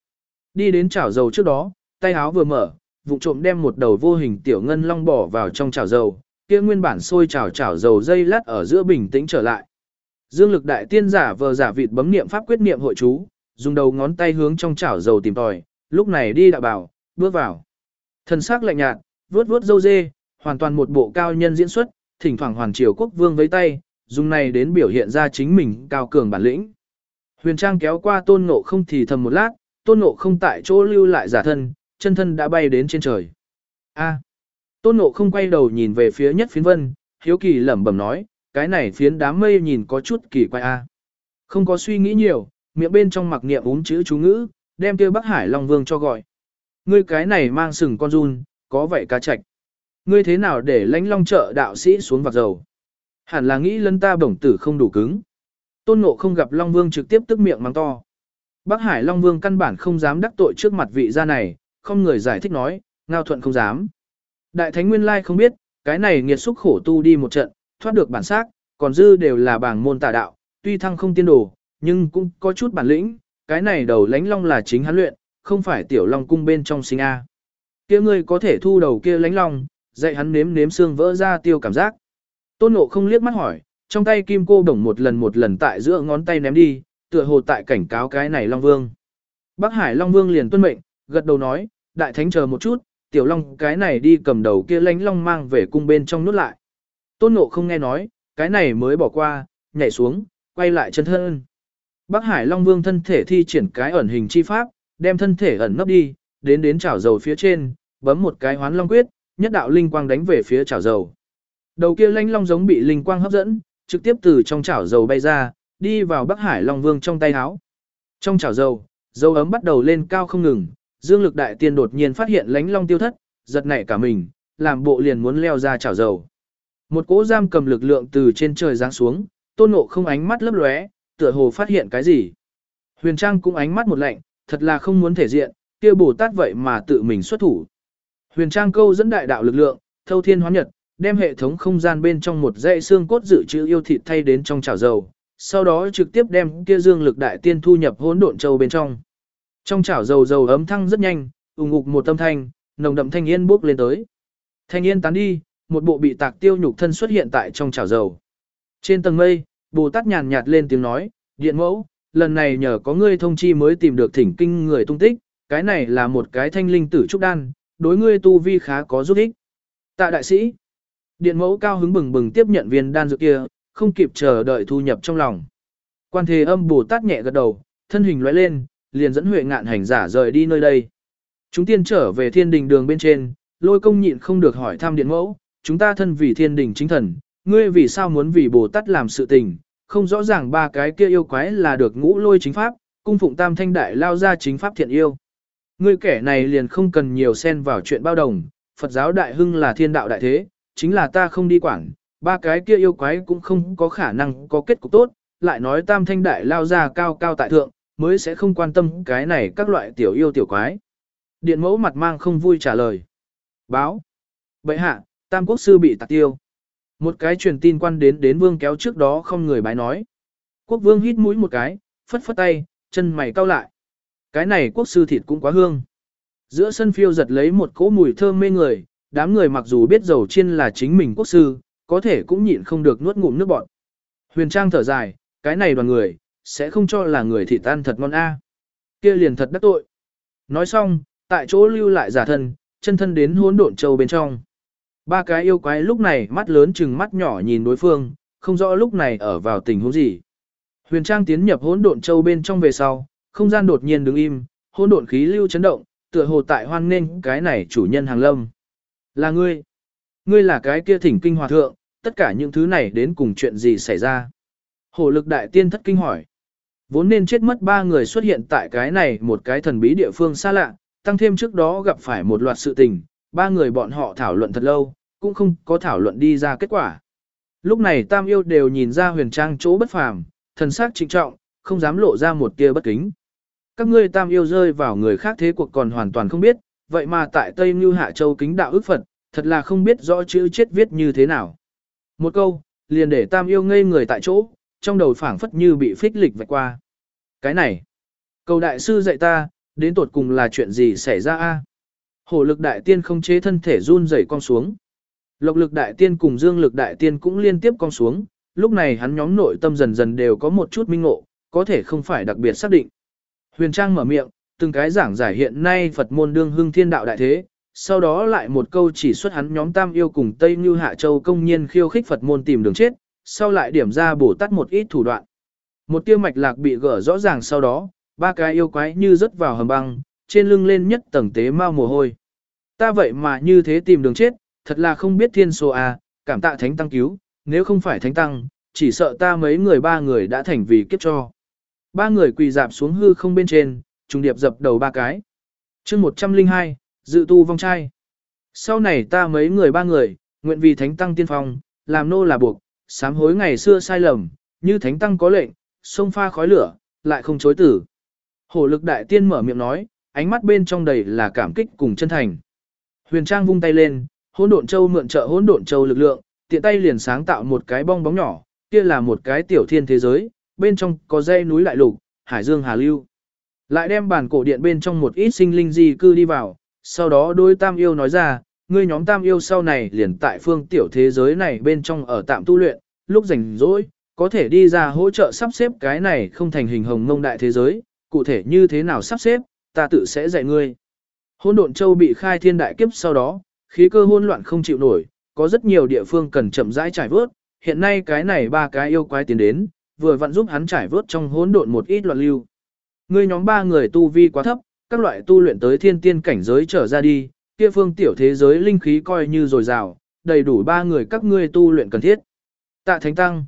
Đi đến chảo dầu trước đó, tay áo vừa mở, vụ trộm đem một đầu vô hình tiểu ngân long bỏ vào trong chảo dầu, kia nguyên bản sôi chảo chảo dầu dây lát ở giữa bình tĩnh trở lại. Dương lực đại tiên giả vờ giả vịt bấm niệm pháp quyết niệm hội chú, dùng đầu ngón tay hướng trong chảo dầu tìm tòi, lúc này đi đạo bảo, bước vào. Thần sắc lạnh nhạt, vuốt vuốt dâu dê, hoàn toàn một bộ cao nhân diễn xuất, thỉnh thoảng hoàn triều quốc vương với tay, dùng này đến biểu hiện ra chính mình cao cường bản lĩnh. Huyền Trang kéo qua tôn ngộ không thì thầm một lát, tôn ngộ không tại chỗ lưu lại giả thân, chân thân đã bay đến trên trời. A. tôn ngộ không quay đầu nhìn về phía nhất phiến vân, hiếu kỳ lẩm bẩm nói, cái này phiến đám mây nhìn có chút kỳ quái a. Không có suy nghĩ nhiều, miệng bên trong mặc niệm uống chữ chú ngữ, đem kia Bắc Hải Long Vương cho gọi. Ngươi cái này mang sừng con run, có vậy cá trạch. Ngươi thế nào để lãnh long trợ đạo sĩ xuống vạc dầu? Hẳn là nghĩ lân ta bổng tử không đủ cứng. Tôn Ngộ không gặp Long Vương trực tiếp tức miệng mắng to. Bắc Hải Long Vương căn bản không dám đắc tội trước mặt vị gia này, không người giải thích nói, ngao thuận không dám. Đại Thánh Nguyên Lai không biết, cái này nghiệt xúc khổ tu đi một trận, thoát được bản xác, còn dư đều là bảng môn tà đạo, tuy thăng không tiên đồ, nhưng cũng có chút bản lĩnh, cái này đầu lánh long là chính hắn luyện, không phải tiểu long cung bên trong sinh A. kia ngươi có thể thu đầu kia lánh long, dạy hắn nếm nếm xương vỡ ra tiêu cảm giác. Tôn ngộ không liếc mắt hỏi, trong tay kim cô đồng một lần một lần tại giữa ngón tay ném đi, tựa hồ tại cảnh cáo cái này long vương. Bắc Hải Long Vương liền tuân mệnh, gật đầu nói, đại thánh chờ một chút, tiểu long cái này đi cầm đầu kia lánh long mang về cung bên trong nút lại. Tôn nộ không nghe nói, cái này mới bỏ qua, nhảy xuống, quay lại chân thân. Bắc Hải Long Vương thân thể thi triển cái ẩn hình chi pháp, đem thân thể ẩn nấp đi, đến đến chảo dầu phía trên, bấm một cái hoán long quyết, nhất đạo linh quang đánh về phía chảo dầu. Đầu kia lanh long giống bị linh quang hấp dẫn, trực tiếp từ trong chảo dầu bay ra, đi vào Bắc Hải Long Vương trong tay áo. Trong chảo dầu, dầu ấm bắt đầu lên cao không ngừng, Dương Lực Đại Tiên đột nhiên phát hiện lánh long tiêu thất, giật nảy cả mình, làm bộ liền muốn leo ra chảo dầu. Một cỗ giam cầm lực lượng từ trên trời giáng xuống, Tôn Ngộ không ánh mắt lấp lóe, tựa hồ phát hiện cái gì. Huyền Trang cũng ánh mắt một lạnh, thật là không muốn thể diện, kia Bồ Tát vậy mà tự mình xuất thủ. Huyền Trang câu dẫn đại đạo lực lượng, thâu thiên hóa nhật, đem hệ thống không gian bên trong một dãy xương cốt dự trữ yêu thịt thay đến trong chảo dầu, sau đó trực tiếp đem kia dương lực đại tiên thu nhập hỗn độn châu bên trong. Trong chảo dầu dầu ấm thăng rất nhanh, ùng ục một tâm thanh, nồng đậm thanh yên bốc lên tới. Thanh yên tán đi, một bộ bị tạc tiêu nhục thân xuất hiện tại trong chảo dầu. Trên tầng mây, Bồ Tát nhàn nhạt lên tiếng nói, điện mẫu, lần này nhờ có ngươi thông chi mới tìm được thỉnh kinh người tung tích, cái này là một cái thanh linh tử trúc đan, đối ngươi tu vi khá có giúp ích. Tạ đại sĩ, điện mẫu cao hứng bừng bừng tiếp nhận viên đan dược kia, không kịp chờ đợi thu nhập trong lòng. Quan thế âm Bồ Tát nhẹ gật đầu, thân hình lóe lên, liền dẫn huệ ngạn hành giả rời đi nơi đây. Chúng tiên trở về thiên đình đường bên trên, lôi công nhịn không được hỏi thăm điện mẫu, chúng ta thân vì thiên đình chính thần, ngươi vì sao muốn vì Bồ Tát làm sự tình, không rõ ràng ba cái kia yêu quái là được ngũ lôi chính pháp, cung phụng tam thanh đại lao ra chính pháp thiện yêu. Ngươi kẻ này liền không cần nhiều xen vào chuyện bao đồng, Phật giáo đại hưng là thiên đạo đại thế, chính là ta không đi quản, ba cái kia yêu quái cũng không có khả năng có kết cục tốt, lại nói tam thanh đại lao ra cao cao tại thượng, mới sẽ không quan tâm cái này các loại tiểu yêu tiểu quái. Điện mẫu mặt mang không vui trả lời. Báo. Bậy hạ, tam quốc sư bị tạc tiêu. Một cái truyền tin quan đến đến vương kéo trước đó không người bái nói. Quốc vương hít mũi một cái, phất phất tay, chân mày cau lại. Cái này quốc sư thịt cũng quá hương. Giữa sân phiêu giật lấy một cỗ mùi thơm mê người, đám người mặc dù biết dầu chiên là chính mình quốc sư, có thể cũng nhịn không được nuốt ngụm nước bọt. Huyền Trang thở dài, cái này đoàn người, sẽ không cho là người thịt tan thật ngon a. Kia liền thật đắc tội. Nói xong, tại chỗ lưu lại giả thân, chân thân đến hỗn độn châu bên trong. Ba cái yêu quái lúc này mắt lớn chừng mắt nhỏ nhìn đối phương, không rõ lúc này ở vào tình huống gì. Huyền Trang tiến nhập hỗn độn châu bên trong về sau, không gian đột nhiên đứng im, hỗn độn khí lưu chấn động, tựa hồ tại hoan nên cái này chủ nhân hàng lâm. Là ngươi. Ngươi là cái kia thỉnh kinh hòa thượng, tất cả những thứ này đến cùng chuyện gì xảy ra. Hổ lực đại tiên thất kinh hỏi. Vốn nên chết mất ba người xuất hiện tại cái này một cái thần bí địa phương xa lạ, tăng thêm trước đó gặp phải một loạt sự tình, ba người bọn họ thảo luận thật lâu, cũng không có thảo luận đi ra kết quả. Lúc này Tam Yêu đều nhìn ra huyền trang chỗ bất phàm, thần sắc trịnh trọng, không dám lộ ra một tia bất kính. Các ngươi Tam Yêu rơi vào người khác thế cuộc còn hoàn toàn không biết, vậy mà tại Tây Như Hạ Châu kính đạo ước Phật, thật là không biết rõ chữ chết viết như thế nào. Một câu, liền để Tam Yêu ngây người tại chỗ, trong đầu phảng phất như bị phích lịch vạch qua. Cái này, cầu đại sư dạy ta, đến tột cùng là chuyện gì xảy ra a? Hổ lực đại tiên không chế thân thể run rẩy cong xuống. Lộc lực đại tiên cùng dương lực đại tiên cũng liên tiếp cong xuống, lúc này hắn nhóm nội tâm dần dần đều có một chút minh ngộ, có thể không phải đặc biệt xác định. Huyền Trang mở miệng, từng cái giảng giải hiện nay Phật môn đương hưng thiên đạo đại thế, sau đó lại một câu chỉ xuất hắn nhóm Tam yêu cùng Tây Như Hạ Châu công nhiên khiêu khích Phật môn tìm đường chết, sau lại điểm ra bổ tát một ít thủ đoạn. Một tiêu mạch lạc bị gỡ rõ ràng sau đó, ba cái yêu quái như rớt vào hầm băng, trên lưng lên nhất tầng tế mau mồ hôi. Ta vậy mà như thế tìm đường chết, thật là không biết thiên số à, cảm tạ thánh tăng cứu, nếu không phải thánh tăng, chỉ sợ ta mấy người ba người đã thành vì kiếp cho. Ba người quỳ dạp xuống hư không bên trên, trùng điệp dập đầu ba cái. chương 102, dự tu vong trai. Sau này ta mấy người ba người, nguyện vì thánh tăng tiên phong, làm nô là buộc, sám hối ngày xưa sai lầm, như thánh tăng có lệnh, sông pha khói lửa, lại không chối tử. Hổ lực đại tiên mở miệng nói, ánh mắt bên trong đầy là cảm kích cùng chân thành. Huyền Trang vung tay lên, hỗn độn châu mượn trợ hỗn độn châu lực lượng, tiện tay liền sáng tạo một cái bong bóng nhỏ, kia là một cái tiểu thiên thế giới, bên trong có dây núi lại lục, hải dương hà lưu. Lại đem bản cổ điện bên trong một ít sinh linh di cư đi vào, sau đó đôi tam yêu nói ra, ngươi nhóm tam yêu sau này liền tại phương tiểu thế giới này bên trong ở tạm tu luyện, lúc rảnh rỗi, có thể đi ra hỗ trợ sắp xếp cái này không thành hình hồng mông đại thế giới, cụ thể như thế nào sắp xếp, ta tự sẽ dạy ngươi. Hôn độn châu bị khai thiên đại kiếp sau đó, khí cơ hỗn loạn không chịu nổi, có rất nhiều địa phương cần chậm rãi trải vớt, hiện nay cái này ba cái yêu quái tiến đến, vừa vặn giúp hắn trải vớt trong hỗn độn một ít loạn lưu. Ngươi nhóm ba người tu vi quá thấp, các loại tu luyện tới thiên tiên cảnh giới trở ra đi, kia phương tiểu thế giới linh khí coi như dồi dào, đầy đủ ba người các ngươi tu luyện cần thiết. Tạ Thánh Tăng.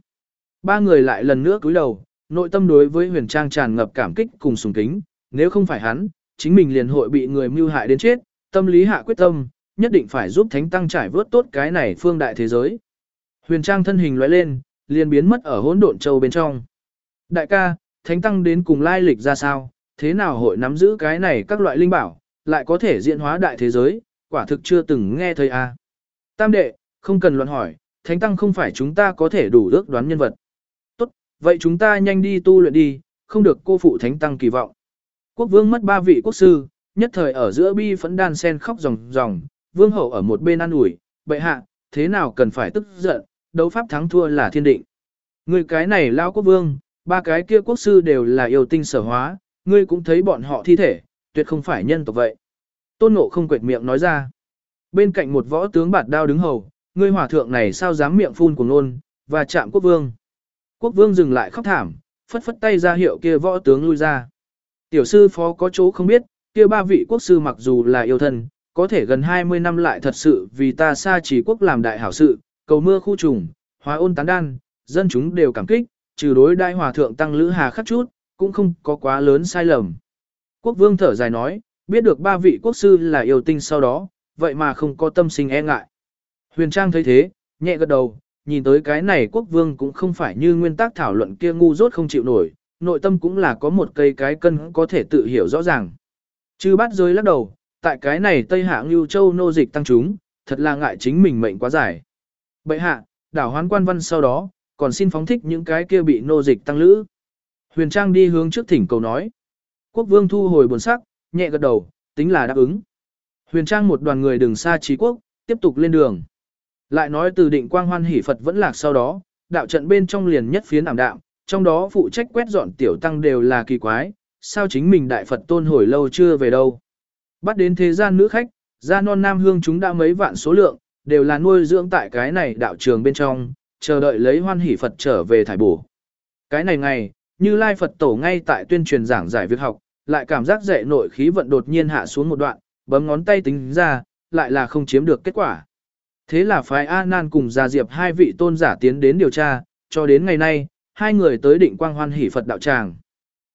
Ba người lại lần nữa cúi đầu, nội tâm đối với huyền trang tràn ngập cảm kích cùng sùng kính, nếu không phải hắn, chính mình liền hội bị người mưu hại đến chết, tâm lý hạ quyết tâm, nhất định phải giúp Thánh Tăng trải vớt tốt cái này phương đại thế giới. Huyền trang thân hình lóe lên, liền biến mất ở hỗn độn châu bên trong. Đại ca, Thánh Tăng đến cùng lai lịch ra sao, thế nào hội nắm giữ cái này các loại linh bảo, lại có thể diễn hóa đại thế giới, quả thực chưa từng nghe thấy a. À. Tam đệ, không cần luận hỏi, Thánh Tăng không phải chúng ta có thể đủ ước đoán nhân vật. Tốt, vậy chúng ta nhanh đi tu luyện đi, không được cô phụ Thánh Tăng kỳ vọng. Quốc vương mất ba vị quốc sư, nhất thời ở giữa bi phẫn đan sen khóc ròng ròng, vương hậu ở một bên ăn ủi, bệ hạ, thế nào cần phải tức giận, đấu pháp thắng thua là thiên định. Người cái này lao quốc vương, ba cái kia quốc sư đều là yêu tinh sở hóa, ngươi cũng thấy bọn họ thi thể, tuyệt không phải nhân tộc vậy. Tôn ngộ không quệt miệng nói ra. Bên cạnh một võ tướng bạt đao đứng hầu, ngươi hòa thượng này sao dám miệng phun cùng nôn, và chạm quốc vương. Quốc vương dừng lại khóc thảm, phất phất tay ra hiệu kia võ tướng lui ra. Tiểu sư phó có chỗ không biết, kia ba vị quốc sư mặc dù là yêu thân, có thể gần 20 năm lại thật sự vì ta xa chỉ quốc làm đại hảo sự, cầu mưa khu trùng, hóa ôn tán đan, dân chúng đều cảm kích, trừ đối đại hòa thượng tăng lữ hà khắc chút, cũng không có quá lớn sai lầm. Quốc vương thở dài nói, biết được ba vị quốc sư là yêu tinh sau đó, vậy mà không có tâm sinh e ngại. Huyền Trang thấy thế, nhẹ gật đầu, nhìn tới cái này quốc vương cũng không phải như nguyên tắc thảo luận kia ngu dốt không chịu nổi, nội tâm cũng là có một cây cái cân có thể tự hiểu rõ ràng. Chư bát rơi lắc đầu, tại cái này Tây Hạ Ngưu Châu nô dịch tăng chúng, thật là ngại chính mình mệnh quá dài. Bệ hạ, đảo hoán quan văn sau đó, còn xin phóng thích những cái kia bị nô dịch tăng lữ. Huyền Trang đi hướng trước thỉnh cầu nói. Quốc vương thu hồi buồn sắc, nhẹ gật đầu, tính là đáp ứng. Huyền Trang một đoàn người đường xa trí quốc, tiếp tục lên đường. Lại nói từ định quang hoan hỷ Phật vẫn lạc sau đó, đạo trận bên trong liền nhất phiến ảm đạm, trong đó phụ trách quét dọn tiểu tăng đều là kỳ quái, sao chính mình đại Phật tôn hồi lâu chưa về đâu. Bắt đến thế gian nữ khách, gia non nam hương chúng đã mấy vạn số lượng, đều là nuôi dưỡng tại cái này đạo trường bên trong, chờ đợi lấy hoan hỷ Phật trở về thải bổ. Cái này ngày, như Lai Phật Tổ ngay tại tuyên truyền giảng giải việc học, lại cảm giác dậy nội khí vận đột nhiên hạ xuống một đoạn, bấm ngón tay tính ra, lại là không chiếm được kết quả. Thế là phái A Nan cùng Gia Diệp hai vị tôn giả tiến đến điều tra, cho đến ngày nay, hai người tới định quang hoan hỷ Phật đạo tràng.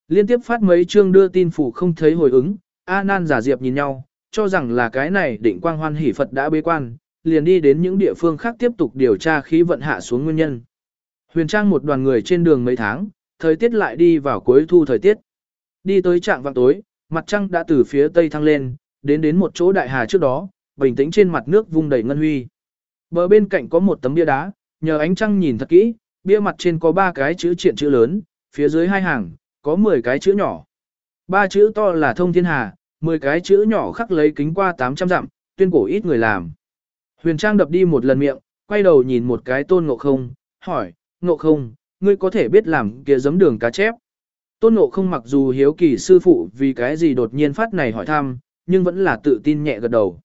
Liên tiếp phát mấy chương đưa tin phủ không thấy hồi ứng, A Nan giả Diệp nhìn nhau, cho rằng là cái này định quang hoan hỷ Phật đã bế quan, liền đi đến những địa phương khác tiếp tục điều tra khí vận hạ xuống nguyên nhân. Huyền Trang một đoàn người trên đường mấy tháng, thời tiết lại đi vào cuối thu thời tiết. Đi tới trạng vạng tối, mặt trăng đã từ phía tây thăng lên, đến đến một chỗ đại hà trước đó, bình tĩnh trên mặt nước vung đầy ngân huy. Bờ bên cạnh có một tấm bia đá, nhờ ánh trăng nhìn thật kỹ, bia mặt trên có ba cái chữ triện chữ lớn, phía dưới hai hàng, có 10 cái chữ nhỏ. Ba chữ to là thông thiên hà, 10 cái chữ nhỏ khắc lấy kính qua 800 dặm, tuyên cổ ít người làm. Huyền Trang đập đi một lần miệng, quay đầu nhìn một cái tôn ngộ không, hỏi, ngộ không, ngươi có thể biết làm kia giấm đường cá chép. Tôn Ngộ không mặc dù hiếu kỳ sư phụ vì cái gì đột nhiên phát này hỏi thăm, nhưng vẫn là tự tin nhẹ gật đầu.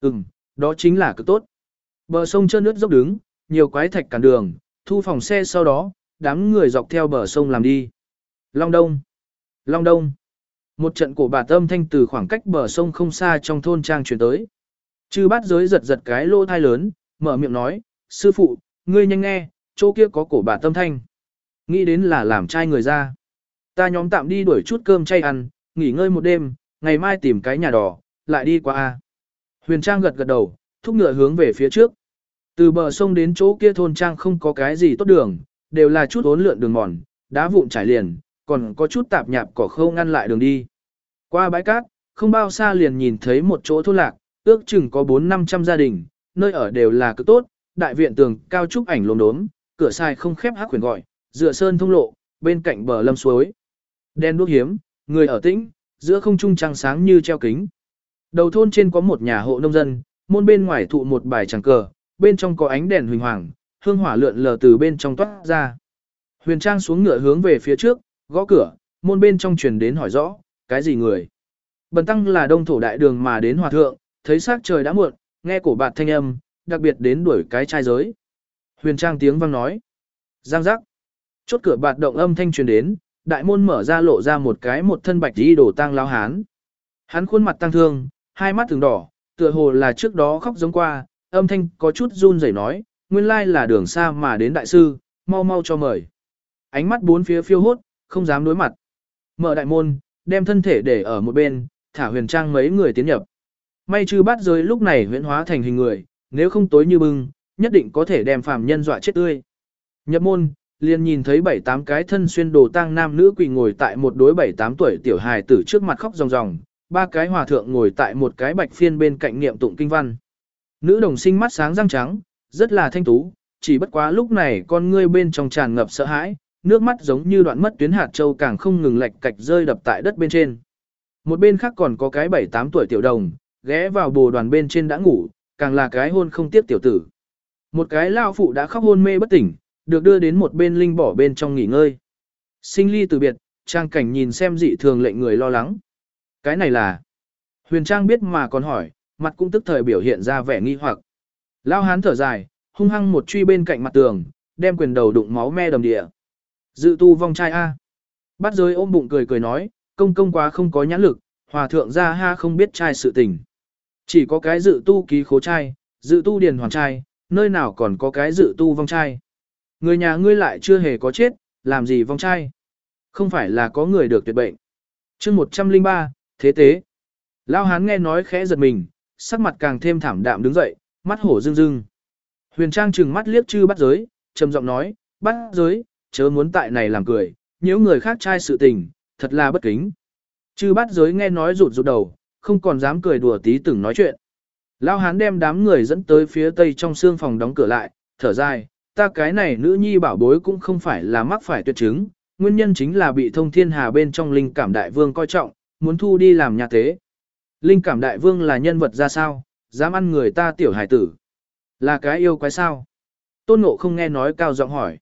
Ừm, đó chính là cực tốt. Bờ sông trơn nước dốc đứng, nhiều quái thạch cản đường, thu phòng xe sau đó, đám người dọc theo bờ sông làm đi. Long Đông, Long Đông. Một trận cổ bà tâm thanh từ khoảng cách bờ sông không xa trong thôn trang chuyển tới. Chư bát giới giật giật cái lỗ thai lớn, mở miệng nói, sư phụ, ngươi nhanh nghe, chỗ kia có cổ bà tâm thanh. Nghĩ đến là làm trai người ra. Ta nhóm tạm đi đuổi chút cơm chay ăn, nghỉ ngơi một đêm, ngày mai tìm cái nhà đỏ, lại đi qua A. Huyền Trang gật gật đầu, thúc ngựa hướng về phía trước. Từ bờ sông đến chỗ kia thôn trang không có cái gì tốt đường, đều là chút ốn lượn đường mòn, đá vụn trải liền, còn có chút tạp nhạp cỏ khâu ngăn lại đường đi. Qua bãi cát, không bao xa liền nhìn thấy một chỗ thôn lạc, ước chừng có 4-500 gia đình, nơi ở đều là cực tốt, đại viện tường cao trúc ảnh lốm đốm, cửa sai không khép hắc quyền gọi, dựa sơn thông lộ, bên cạnh bờ lâm suối. Đen đuốc hiếm, người ở tĩnh, giữa không trung trăng sáng như treo kính. Đầu thôn trên có một nhà hộ nông dân, môn bên ngoài thụ một bài chẳng cờ, bên trong có ánh đèn huỳnh hoàng, hương hỏa lượn lờ từ bên trong toát ra. Huyền Trang xuống ngựa hướng về phía trước, gõ cửa, môn bên trong truyền đến hỏi rõ, cái gì người? Bần tăng là đông thổ đại đường mà đến hòa thượng, thấy sắc trời đã muộn, nghe cổ bạt thanh âm, đặc biệt đến đuổi cái trai giới. Huyền Trang tiếng vang nói. Giang giác. Chốt cửa bạt động âm thanh truyền đến, đại môn mở ra lộ ra một cái một thân bạch đi đổ tang lao hán. Hắn khuôn mặt tăng thương, hai mắt thường đỏ, tựa hồ là trước đó khóc giống qua, âm thanh có chút run rẩy nói, nguyên lai là đường xa mà đến đại sư, mau mau cho mời. Ánh mắt bốn phía phiêu hốt, không dám đối mặt. Mở đại môn, đem thân thể để ở một bên, thả huyền trang mấy người tiến nhập. May chư bắt giới lúc này huyễn hóa thành hình người, nếu không tối như bưng, nhất định có thể đem phàm nhân dọa chết tươi. Nhập môn, liền nhìn thấy bảy tám cái thân xuyên đồ tang nam nữ quỳ ngồi tại một đối bảy tám tuổi tiểu hài tử trước mặt khóc ròng ròng, ba cái hòa thượng ngồi tại một cái bạch phiên bên cạnh niệm tụng kinh văn. Nữ đồng sinh mắt sáng răng trắng, rất là thanh tú, chỉ bất quá lúc này con ngươi bên trong tràn ngập sợ hãi, nước mắt giống như đoạn mất tuyến hạt châu càng không ngừng lệch cạch rơi đập tại đất bên trên. Một bên khác còn có cái bảy tám tuổi tiểu đồng, ghé vào bồ đoàn bên trên đã ngủ, càng là cái hôn không tiếp tiểu tử. Một cái lao phụ đã khóc hôn mê bất tỉnh, được đưa đến một bên linh bỏ bên trong nghỉ ngơi. Sinh ly từ biệt, trang cảnh nhìn xem dị thường lệnh người lo lắng. Cái này là... Huyền Trang biết mà còn hỏi, mặt cũng tức thời biểu hiện ra vẻ nghi hoặc. Lao hán thở dài, hung hăng một truy bên cạnh mặt tường, đem quyền đầu đụng máu me đầm địa. Dự tu vong trai A. Bắt giới ôm bụng cười cười nói, công công quá không có nhãn lực, hòa thượng ra ha không biết trai sự tình. Chỉ có cái dự tu ký khố trai, dự tu điền hoàn trai, nơi nào còn có cái dự tu vong trai. Người nhà ngươi lại chưa hề có chết, làm gì vong trai. Không phải là có người được tuyệt bệnh. chương 103, thế tế. Lao hán nghe nói khẽ giật mình, sắc mặt càng thêm thảm đạm đứng dậy, mắt hổ rưng rưng. Huyền Trang trừng mắt liếc chư bắt giới, trầm giọng nói, bắt giới, chớ muốn tại này làm cười, nếu người khác trai sự tình, thật là bất kính. Chư bắt giới nghe nói rụt rụt đầu, không còn dám cười đùa tí từng nói chuyện. Lao hán đem đám người dẫn tới phía tây trong xương phòng đóng cửa lại, thở dài, ta cái này nữ nhi bảo bối cũng không phải là mắc phải tuyệt chứng, nguyên nhân chính là bị thông thiên hà bên trong linh cảm đại vương coi trọng, muốn thu đi làm nhà tế. Linh cảm đại vương là nhân vật ra sao, dám ăn người ta tiểu hải tử. Là cái yêu quái sao? Tôn ngộ không nghe nói cao giọng hỏi.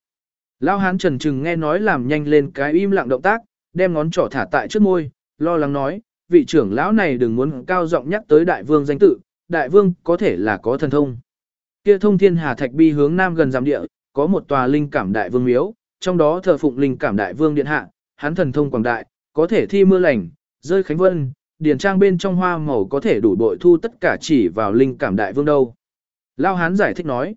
Lao hán trần trừng nghe nói làm nhanh lên cái im lặng động tác, đem ngón trỏ thả tại trước môi, lo lắng nói, vị trưởng lão này đừng muốn cao giọng nhắc tới đại vương danh tự, đại vương có thể là có thần thông. Kia thông thiên hà thạch bi hướng nam gần giám địa, có một tòa linh cảm đại vương miếu, trong đó thờ phụng linh cảm đại vương điện hạ, hắn thần thông quảng đại, có thể thi mưa lành, rơi khánh vân, điền trang bên trong hoa màu có thể đủ bội thu tất cả chỉ vào linh cảm đại vương đâu. Lao hán giải thích nói,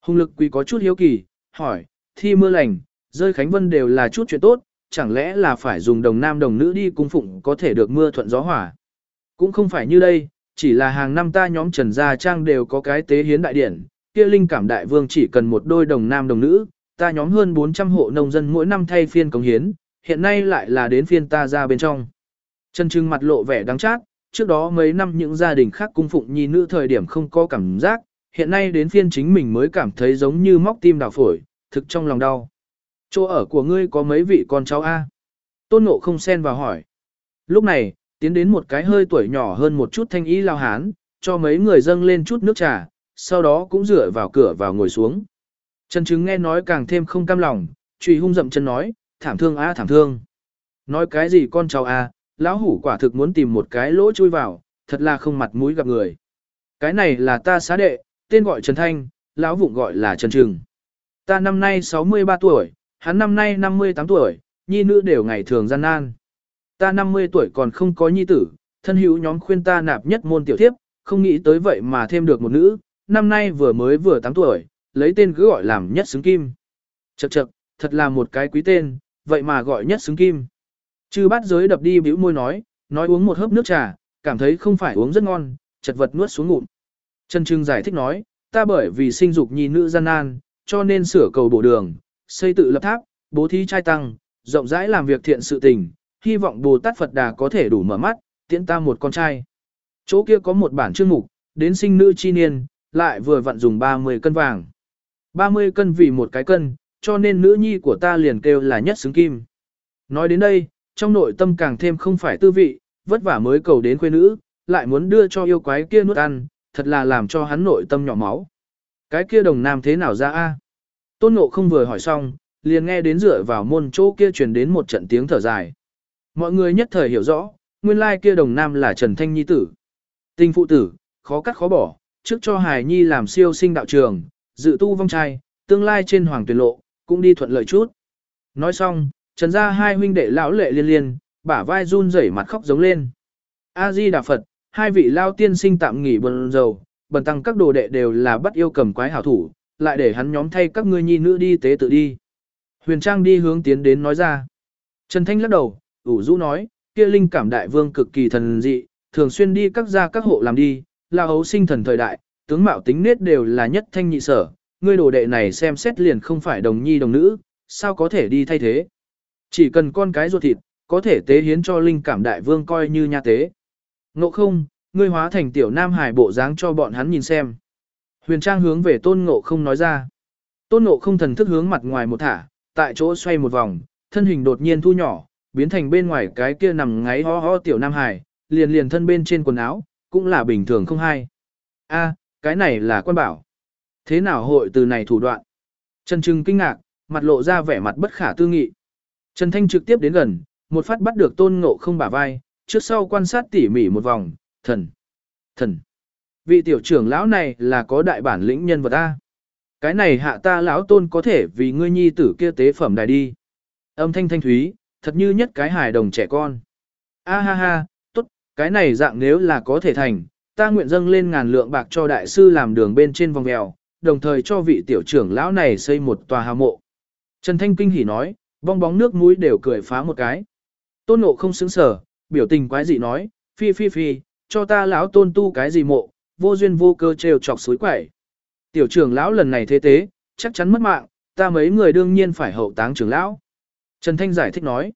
hùng lực quý có chút hiếu kỳ, hỏi, thi mưa lành, rơi khánh vân đều là chút chuyện tốt, chẳng lẽ là phải dùng đồng nam đồng nữ đi cung phụng có thể được mưa thuận gió hỏa. Cũng không phải như đây, chỉ là hàng năm ta nhóm Trần Gia Trang đều có cái tế hiến đại điển, kia linh cảm đại vương chỉ cần một đôi đồng nam đồng nữ, ta nhóm hơn 400 hộ nông dân mỗi năm thay phiên cống hiến, hiện nay lại là đến phiên ta ra bên trong. Trần Trưng mặt lộ vẻ đáng chát, trước đó mấy năm những gia đình khác cung phụng nhi nữ thời điểm không có cảm giác, hiện nay đến phiên chính mình mới cảm thấy giống như móc tim đào phổi, thực trong lòng đau. Chỗ ở của ngươi có mấy vị con cháu A? Tôn Ngộ không xen vào hỏi. Lúc này, tiến đến một cái hơi tuổi nhỏ hơn một chút thanh ý lao hán, cho mấy người dâng lên chút nước trà, sau đó cũng dựa vào cửa vào ngồi xuống. Trần Trứng nghe nói càng thêm không cam lòng, trùy hung dậm chân nói, thảm thương á thảm thương. Nói cái gì con cháu à, lão hủ quả thực muốn tìm một cái lỗ chui vào, thật là không mặt mũi gặp người. Cái này là ta xá đệ, tên gọi Trần Thanh, lão vụng gọi là Trần Trừng. Ta năm nay 63 tuổi, hắn năm nay 58 tuổi, nhi nữ đều ngày thường gian nan. Ta 50 tuổi còn không có nhi tử, thân hữu nhóm khuyên ta nạp nhất môn tiểu thiếp, không nghĩ tới vậy mà thêm được một nữ, năm nay vừa mới vừa 8 tuổi, lấy tên cứ gọi làm nhất xứng kim. Chậc chậc, thật là một cái quý tên, vậy mà gọi nhất xứng kim. Chư bát giới đập đi bĩu môi nói, nói uống một hớp nước trà, cảm thấy không phải uống rất ngon, chật vật nuốt xuống ngụm. Trần Trưng giải thích nói, ta bởi vì sinh dục nhi nữ gian nan, cho nên sửa cầu bổ đường, xây tự lập tháp, bố thí trai tăng, rộng rãi làm việc thiện sự tình, hy vọng Bồ Tát Phật Đà có thể đủ mở mắt, tiễn ta một con trai. Chỗ kia có một bản chương mục, đến sinh nữ chi niên, lại vừa vặn dùng 30 cân vàng. 30 cân vì một cái cân, cho nên nữ nhi của ta liền kêu là nhất xứng kim. Nói đến đây, trong nội tâm càng thêm không phải tư vị, vất vả mới cầu đến quê nữ, lại muốn đưa cho yêu quái kia nuốt ăn, thật là làm cho hắn nội tâm nhỏ máu. Cái kia đồng nam thế nào ra a? Tôn Ngộ không vừa hỏi xong, liền nghe đến dựa vào môn chỗ kia truyền đến một trận tiếng thở dài. Mọi người nhất thời hiểu rõ, nguyên lai kia đồng nam là Trần Thanh Nhi tử. Tình phụ tử, khó cắt khó bỏ, trước cho Hải Nhi làm siêu sinh đạo trường, dự tu vong trai, tương lai trên hoàng tuyển lộ, cũng đi thuận lợi chút. Nói xong, Trần gia hai huynh đệ lão lệ liên liên, bả vai run rẩy mặt khóc giống lên. A Di Đà Phật, hai vị lao tiên sinh tạm nghỉ bần dầu, bần tăng các đồ đệ đều là bắt yêu cầm quái hảo thủ, lại để hắn nhóm thay các ngươi nhi nữ đi tế tự đi. Huyền Trang đi hướng tiến đến nói ra. Trần Thanh lắc đầu, ủ rũ nói, kia linh cảm đại vương cực kỳ thần dị, thường xuyên đi các gia các hộ làm đi, là hấu sinh thần thời đại, tướng mạo tính nết đều là nhất thanh nhị sở, ngươi đồ đệ này xem xét liền không phải đồng nhi đồng nữ, sao có thể đi thay thế. Chỉ cần con cái ruột thịt, có thể tế hiến cho linh cảm đại vương coi như nha tế. Ngộ không, ngươi hóa thành tiểu nam hải bộ dáng cho bọn hắn nhìn xem. Huyền Trang hướng về tôn ngộ không nói ra. Tôn ngộ không thần thức hướng mặt ngoài một thả, tại chỗ xoay một vòng, thân hình đột nhiên thu nhỏ, biến thành bên ngoài cái kia nằm ngáy ho ho tiểu nam hải, liền liền thân bên trên quần áo, cũng là bình thường không hay. A, cái này là quan bảo. Thế nào hội từ này thủ đoạn? Trần Trừng kinh ngạc, mặt lộ ra vẻ mặt bất khả tư nghị. Trần Thanh trực tiếp đến gần, một phát bắt được tôn ngộ không bả vai, trước sau quan sát tỉ mỉ một vòng, thần, thần. Vị tiểu trưởng lão này là có đại bản lĩnh nhân vật A. Cái này hạ ta lão tôn có thể vì ngươi nhi tử kia tế phẩm đài đi. Âm thanh thanh thúy, thật như nhất cái hài đồng trẻ con. A ha ha, tốt, cái này dạng nếu là có thể thành, ta nguyện dâng lên ngàn lượng bạc cho đại sư làm đường bên trên vòng mèo, đồng thời cho vị tiểu trưởng lão này xây một tòa hào mộ. Trần Thanh Kinh hỉ nói, bong bóng nước mũi đều cười phá một cái. Tôn nộ không xứng sở, biểu tình quái dị nói, phi phi phi, cho ta lão tôn tu cái gì mộ, vô duyên vô cơ trêu chọc suối quẩy. Tiểu trưởng lão lần này thế tế, chắc chắn mất mạng, ta mấy người đương nhiên phải hậu táng trưởng lão. Trần Thanh giải thích nói,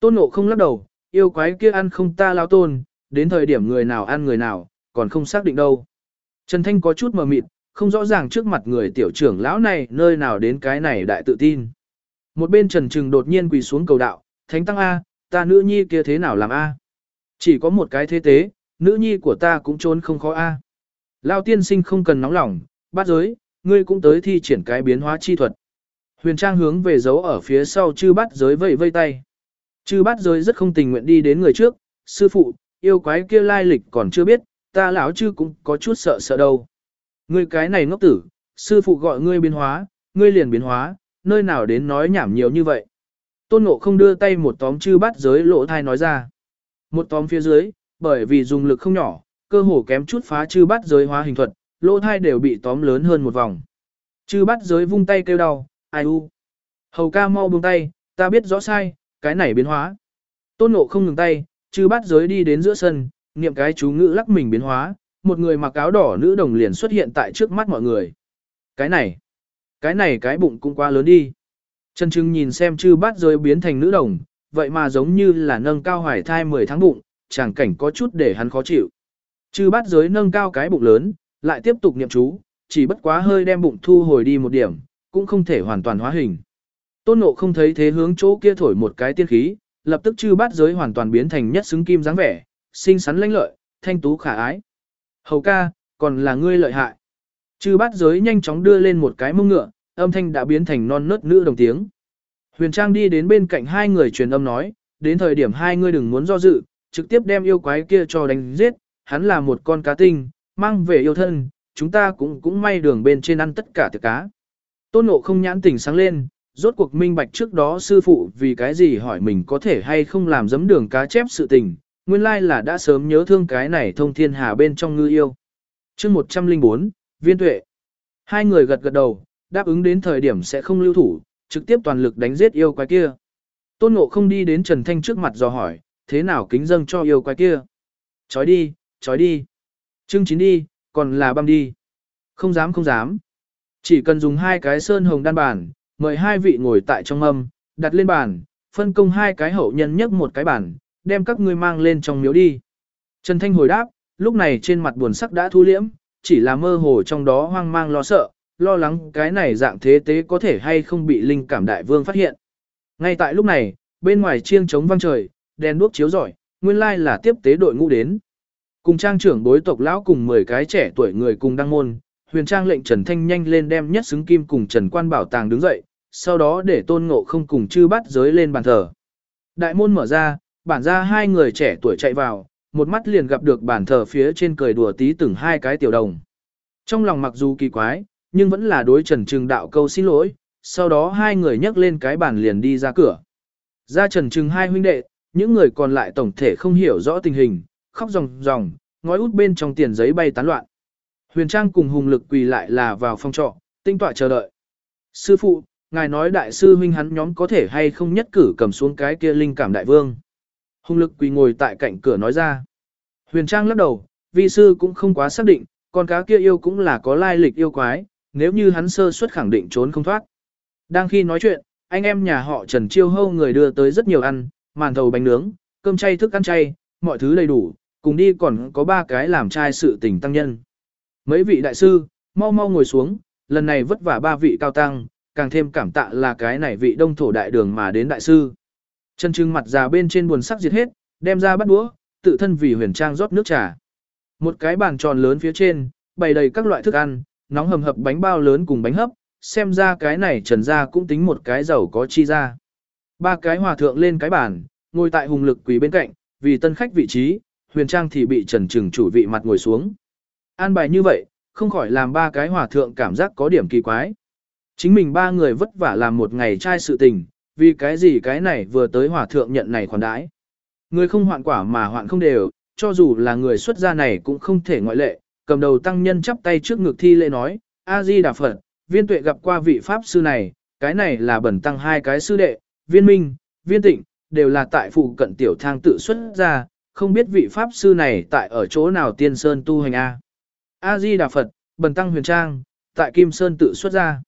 tôn nộ không lắc đầu, yêu quái kia ăn không ta lão tôn, đến thời điểm người nào ăn người nào, còn không xác định đâu. Trần Thanh có chút mờ mịt, không rõ ràng trước mặt người tiểu trưởng lão này nơi nào đến cái này đại tự tin. Một bên Trần Trừng đột nhiên quỳ xuống cầu đạo, Thánh Tăng A, ta nữ nhi kia thế nào làm A? Chỉ có một cái thế tế, nữ nhi của ta cũng trốn không khó A. Lao tiên sinh không cần nóng lòng, bát giới, ngươi cũng tới thi triển cái biến hóa chi thuật. Huyền Trang hướng về dấu ở phía sau chư bát giới vây vây tay. Chư bát giới rất không tình nguyện đi đến người trước, sư phụ, yêu quái kia lai lịch còn chưa biết, ta lão chư cũng có chút sợ sợ đâu. Ngươi cái này ngốc tử, sư phụ gọi ngươi biến hóa, ngươi liền biến hóa, nơi nào đến nói nhảm nhiều như vậy. Tôn Ngộ không đưa tay một tóm chư bát giới lỗ thai nói ra. Một tóm phía dưới, bởi vì dùng lực không nhỏ, cơ hồ kém chút phá chư bát giới hóa hình thuật, lỗ thai đều bị tóm lớn hơn một vòng. Chư bát giới vung tay kêu đau, ai u. Hầu ca mau buông tay, ta biết rõ sai, cái này biến hóa. Tôn Ngộ không ngừng tay, chư bát giới đi đến giữa sân, niệm cái chú ngữ lắc mình biến hóa, một người mặc áo đỏ nữ đồng liền xuất hiện tại trước mắt mọi người. Cái này, cái này cái bụng cũng quá lớn đi. Trần Trưng nhìn xem chư bát rồi biến thành nữ đồng, vậy mà giống như là nâng cao hoài thai 10 tháng bụng, chẳng cảnh có chút để hắn khó chịu. Chư bát giới nâng cao cái bụng lớn, lại tiếp tục niệm chú, chỉ bất quá hơi đem bụng thu hồi đi một điểm, cũng không thể hoàn toàn hóa hình. Tôn nộ không thấy thế hướng chỗ kia thổi một cái tiên khí, lập tức chư bát giới hoàn toàn biến thành nhất xứng kim dáng vẻ, xinh xắn lãnh lợi, thanh tú khả ái. Hầu ca, còn là ngươi lợi hại. Chư bát giới nhanh chóng đưa lên một cái mông ngựa, âm thanh đã biến thành non nớt nữ đồng tiếng. Huyền Trang đi đến bên cạnh hai người truyền âm nói, đến thời điểm hai ngươi đừng muốn do dự, trực tiếp đem yêu quái kia cho đánh giết, hắn là một con cá tinh, mang về yêu thân, chúng ta cũng cũng may đường bên trên ăn tất cả tiệc cá. Tôn Ngộ không nhãn tỉnh sáng lên, rốt cuộc minh bạch trước đó sư phụ vì cái gì hỏi mình có thể hay không làm giấm đường cá chép sự tình, nguyên lai là đã sớm nhớ thương cái này thông thiên hà bên trong ngư yêu. chương 104, Viên Tuệ. Hai người gật gật đầu, đáp ứng đến thời điểm sẽ không lưu thủ, trực tiếp toàn lực đánh giết yêu quái kia. Tôn Ngộ không đi đến Trần Thanh trước mặt dò hỏi, thế nào kính dâng cho yêu quái kia? Chói đi, chói đi. Trưng chín đi, còn là băm đi. Không dám không dám. Chỉ cần dùng hai cái sơn hồng đan bàn, mời hai vị ngồi tại trong âm, đặt lên bàn, phân công hai cái hậu nhân nhấc một cái bàn, đem các ngươi mang lên trong miếu đi. Trần Thanh hồi đáp, lúc này trên mặt buồn sắc đã thu liễm, chỉ là mơ hồ trong đó hoang mang lo sợ, lo lắng cái này dạng thế tế có thể hay không bị linh cảm đại vương phát hiện. Ngay tại lúc này, bên ngoài chiêng trống vang trời, đèn đuốc chiếu rọi, nguyên lai là tiếp tế đội ngũ đến. Cùng trang trưởng bối tộc lão cùng 10 cái trẻ tuổi người cùng đăng môn, huyền trang lệnh Trần Thanh nhanh lên đem nhất xứng kim cùng Trần Quan Bảo Tàng đứng dậy, sau đó để tôn ngộ không cùng chư bắt giới lên bàn thờ. Đại môn mở ra, bản ra hai người trẻ tuổi chạy vào, một mắt liền gặp được bản thờ phía trên cười đùa tí từng hai cái tiểu đồng. Trong lòng mặc dù kỳ quái, nhưng vẫn là đối Trần Trừng đạo câu xin lỗi, sau đó hai người nhấc lên cái bàn liền đi ra cửa. Ra Trần Trừng hai huynh đệ, những người còn lại tổng thể không hiểu rõ tình hình, khóc ròng ròng, ngói út bên trong tiền giấy bay tán loạn. Huyền Trang cùng Hùng Lực quỳ lại là vào phòng trọ, tinh tọa chờ đợi. Sư phụ, ngài nói đại sư huynh hắn nhóm có thể hay không nhất cử cầm xuống cái kia linh cảm đại vương. Hùng Lực quỳ ngồi tại cạnh cửa nói ra. Huyền Trang lắc đầu, vi sư cũng không quá xác định, con cá kia yêu cũng là có lai lịch yêu quái, nếu như hắn sơ suất khẳng định trốn không thoát. Đang khi nói chuyện, anh em nhà họ Trần Chiêu Hâu người đưa tới rất nhiều ăn, màn thầu bánh nướng, cơm chay thức ăn chay, mọi thứ đầy đủ, cùng đi còn có ba cái làm trai sự tình tăng nhân. Mấy vị đại sư, mau mau ngồi xuống, lần này vất vả ba vị cao tăng, càng thêm cảm tạ là cái này vị đông thổ đại đường mà đến đại sư. Chân trưng mặt già bên trên buồn sắc diệt hết, đem ra bắt đũa, tự thân vì huyền trang rót nước trà. Một cái bàn tròn lớn phía trên, bày đầy các loại thức ăn, nóng hầm hập bánh bao lớn cùng bánh hấp, xem ra cái này trần ra cũng tính một cái giàu có chi ra. Ba cái hòa thượng lên cái bàn, ngồi tại hùng lực quỳ bên cạnh, vì tân khách vị trí, huyền trang thì bị trần trừng chủ vị mặt ngồi xuống. An bài như vậy, không khỏi làm ba cái hòa thượng cảm giác có điểm kỳ quái. Chính mình ba người vất vả làm một ngày trai sự tình, vì cái gì cái này vừa tới hòa thượng nhận này khoản đãi. Người không hoạn quả mà hoạn không đều, cho dù là người xuất gia này cũng không thể ngoại lệ, cầm đầu tăng nhân chắp tay trước ngực thi lễ nói, A-di Đà Phật, viên tuệ gặp qua vị Pháp sư này, cái này là bẩn tăng hai cái sư đệ, viên minh, viên tịnh, đều là tại phụ cận tiểu thang tự xuất gia không biết vị Pháp sư này tại ở chỗ nào tiên sơn tu hành A. A-di Đà Phật, bần tăng huyền trang, tại Kim Sơn tự xuất gia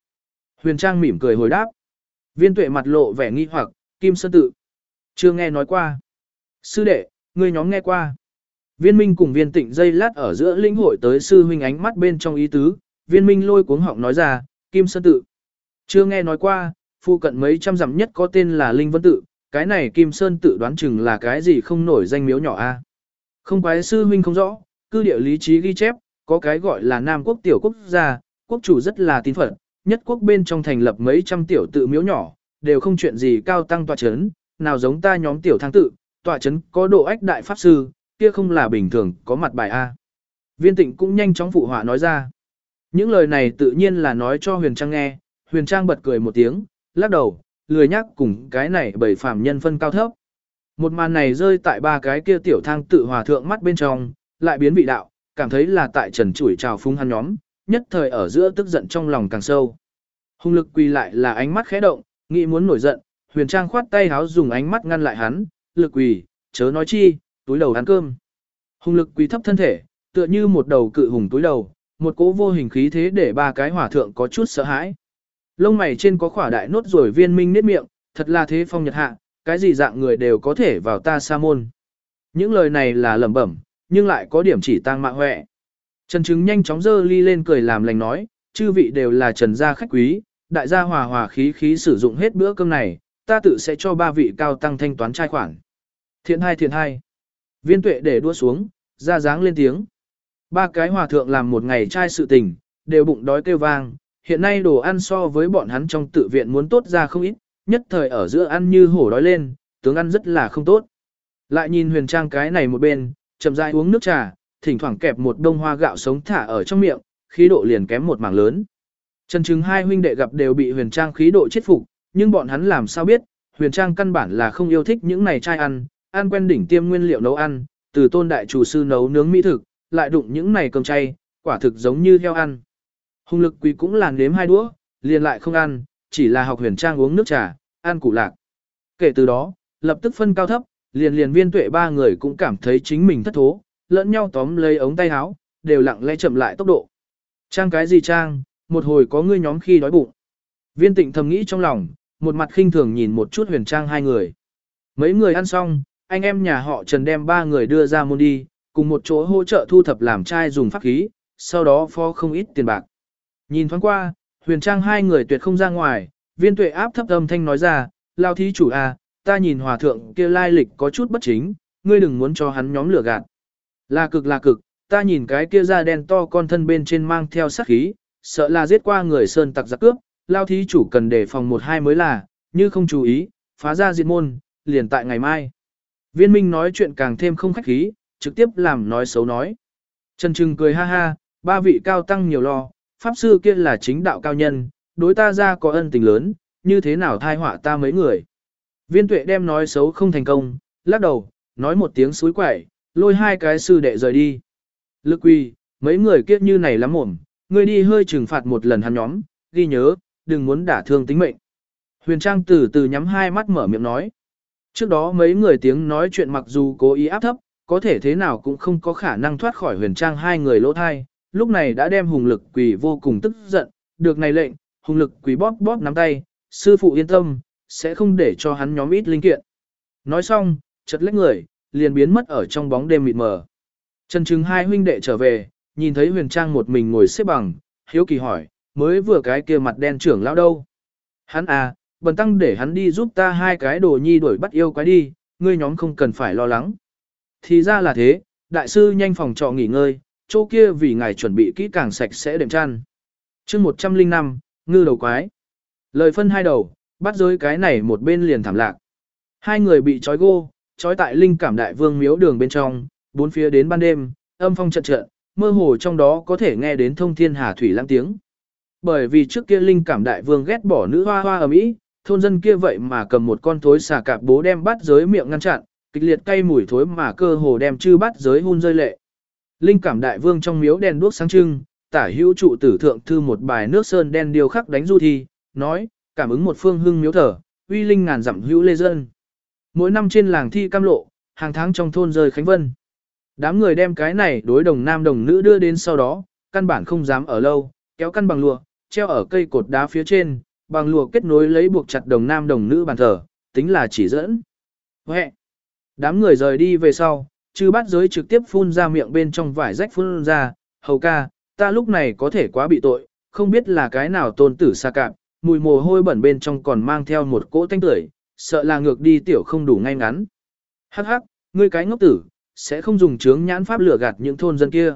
Huyền trang mỉm cười hồi đáp. Viên tuệ mặt lộ vẻ nghi hoặc, Kim Sơn tự. Chưa nghe nói qua. Sư đệ, người nhóm nghe qua. Viên Minh cùng Viên Tịnh dây lát ở giữa lĩnh hội tới sư huynh ánh mắt bên trong ý tứ, Viên Minh lôi cuống họng nói ra, Kim Sơn tự. Chưa nghe nói qua, phụ cận mấy trăm dặm nhất có tên là Linh Vân tự, cái này Kim Sơn tự đoán chừng là cái gì không nổi danh miếu nhỏ a. À? Không quái sư huynh không rõ, cư địa lý trí ghi chép, có cái gọi là Nam quốc tiểu quốc gia, quốc chủ rất là tín phật, nhất quốc bên trong thành lập mấy trăm tiểu tự miếu nhỏ, đều không chuyện gì cao tăng tòa chấn, nào giống ta nhóm tiểu thang tự, tòa chấn có độ ách đại pháp sư, kia không là bình thường có mặt bài A. Viên tịnh cũng nhanh chóng phụ họa nói ra. Những lời này tự nhiên là nói cho Huyền Trang nghe, Huyền Trang bật cười một tiếng, lắc đầu, lười nhắc cùng cái này bởi phàm nhân phân cao thấp. Một màn này rơi tại ba cái kia tiểu thang tự hòa thượng mắt bên trong, lại biến vị đạo, cảm thấy là tại trần chủi trào phúng hắn nhóm, nhất thời ở giữa tức giận trong lòng càng sâu. Hùng lực quỳ lại là ánh mắt khẽ động, nghĩ muốn nổi giận, huyền trang khoát tay háo dùng ánh mắt ngăn lại hắn, lực quỳ, chớ nói chi, túi đầu ăn cơm. Hùng lực quỳ thấp thân thể, tựa như một đầu cự hùng túi đầu, một cỗ vô hình khí thế để ba cái hỏa thượng có chút sợ hãi. Lông mày trên có khỏa đại nốt rồi viên minh nết miệng, thật là thế phong nhật hạ, cái gì dạng người đều có thể vào ta sa môn. Những lời này là lẩm bẩm, nhưng lại có điểm chỉ tăng mạ huệ. Trần Trứng nhanh chóng dơ ly lên cười làm lành nói, chư vị đều là trần gia khách quý, đại gia hòa hòa khí khí sử dụng hết bữa cơm này, ta tự sẽ cho ba vị cao tăng thanh toán trai khoản. Thiện hai thiện hai. Viên tuệ để đua xuống, ra dáng lên tiếng. Ba cái hòa thượng làm một ngày trai sự tình, đều bụng đói kêu vang, hiện nay đồ ăn so với bọn hắn trong tự viện muốn tốt ra không ít, nhất thời ở giữa ăn như hổ đói lên, tướng ăn rất là không tốt. Lại nhìn huyền trang cái này một bên, chậm rãi uống nước trà, thỉnh thoảng kẹp một đông hoa gạo sống thả ở trong miệng, khí độ liền kém một mảng lớn. Trần Trừng hai huynh đệ gặp đều bị huyền trang khí độ chết phục, nhưng bọn hắn làm sao biết, huyền trang căn bản là không yêu thích những này trai ăn, ăn quen đỉnh tiêm nguyên liệu nấu ăn, từ tôn đại chủ sư nấu nướng mỹ thực, lại đụng những này cơm chay, quả thực giống như heo ăn. Hùng lực quý cũng làn nếm hai đũa, liền lại không ăn, chỉ là học huyền trang uống nước trà, ăn củ lạc. Kể từ đó, lập tức phân cao thấp, liền liền viên tuệ ba người cũng cảm thấy chính mình thất thố, lẫn nhau tóm lấy ống tay áo, đều lặng lẽ chậm lại tốc độ. Trang cái gì trang, một hồi có ngươi nhóm khi đói bụng. Viên tịnh thầm nghĩ trong lòng, một mặt khinh thường nhìn một chút huyền trang hai người. Mấy người ăn xong, anh em nhà họ Trần đem ba người đưa ra môn đi, cùng một chỗ hỗ trợ thu thập làm trai dùng pháp khí, sau đó phó không ít tiền bạc. Nhìn thoáng qua, huyền trang hai người tuyệt không ra ngoài, viên tuệ áp thấp âm thanh nói ra, lao thí chủ à, ta nhìn hòa thượng kia lai lịch có chút bất chính, ngươi đừng muốn cho hắn nhóm lửa gạt. Là cực là cực, ta nhìn cái kia da đen to con thân bên trên mang theo sát khí, sợ là giết qua người sơn tặc giặc cướp, lao thí chủ cần đề phòng một hai mới là, như không chú ý, phá ra diệt môn, liền tại ngày mai. Viên minh nói chuyện càng thêm không khách khí, trực tiếp làm nói xấu nói. Trần Trừng cười ha ha, ba vị cao tăng nhiều lo, pháp sư kia là chính đạo cao nhân, đối ta ra có ân tình lớn, như thế nào thai họa ta mấy người. Viên tuệ đem nói xấu không thành công, lắc đầu, nói một tiếng suối quẩy, lôi hai cái sư đệ rời đi. Lực quy, mấy người kiếp như này lắm mồm, người đi hơi trừng phạt một lần hắn nhóm, ghi nhớ, đừng muốn đả thương tính mệnh. Huyền Trang từ từ nhắm hai mắt mở miệng nói. Trước đó mấy người tiếng nói chuyện mặc dù cố ý áp thấp, có thể thế nào cũng không có khả năng thoát khỏi huyền trang hai người lỗ thai, lúc này đã đem hùng lực quỷ vô cùng tức giận, được này lệnh, hùng lực quỷ bóp bóp nắm tay, sư phụ yên tâm, sẽ không để cho hắn nhóm ít linh kiện. Nói xong, chật lách người, liền biến mất ở trong bóng đêm mịt mờ. Trần Trừng hai huynh đệ trở về, nhìn thấy huyền trang một mình ngồi xếp bằng, hiếu kỳ hỏi, mới vừa cái kia mặt đen trưởng lão đâu. Hắn à, bần tăng để hắn đi giúp ta hai cái đồ nhi đuổi bắt yêu quái đi, ngươi nhóm không cần phải lo lắng. Thì ra là thế, đại sư nhanh phòng trọ nghỉ ngơi, chỗ kia vì ngài chuẩn bị kỹ càng sạch sẽ đệm chăn. chương 105, ngư đầu quái. Lời phân hai đầu, bắt giới cái này một bên liền thảm lạc. Hai người bị trói gô, trói tại linh cảm đại vương miếu đường bên trong, bốn phía đến ban đêm, âm phong trận trận, mơ hồ trong đó có thể nghe đến thông thiên hà thủy lãng tiếng. Bởi vì trước kia linh cảm đại vương ghét bỏ nữ hoa hoa ở mỹ, thôn dân kia vậy mà cầm một con thối xà cạp bố đem bắt giới miệng ngăn chặn, kịch liệt cay mùi thối mà cơ hồ đem chư bắt giới hun rơi lệ. Linh cảm đại vương trong miếu đèn đuốc sáng trưng, tả hữu trụ tử thượng thư một bài nước sơn đen điều khắc đánh du thi, nói, cảm ứng một phương hưng miếu thở uy linh ngàn dặm hữu lê dân. Mỗi năm trên làng thi cam lộ, hàng tháng trong thôn rơi khánh vân. Đám người đem cái này đối đồng nam đồng nữ đưa đến sau đó, căn bản không dám ở lâu, kéo căn bằng lụa, treo ở cây cột đá phía trên, bằng lụa kết nối lấy buộc chặt đồng nam đồng nữ bàn thờ, tính là chỉ dẫn. Huệ! Đám người rời đi về sau, chư bát giới trực tiếp phun ra miệng bên trong vải rách phun ra, hầu ca, ta lúc này có thể quá bị tội, không biết là cái nào tôn tử xa cạp, mùi mồ hôi bẩn bên trong còn mang theo một cỗ tanh tưởi, sợ là ngược đi tiểu không đủ ngay ngắn. Hắc hắc, ngươi cái ngốc tử, sẽ không dùng chướng nhãn pháp lừa gạt những thôn dân kia.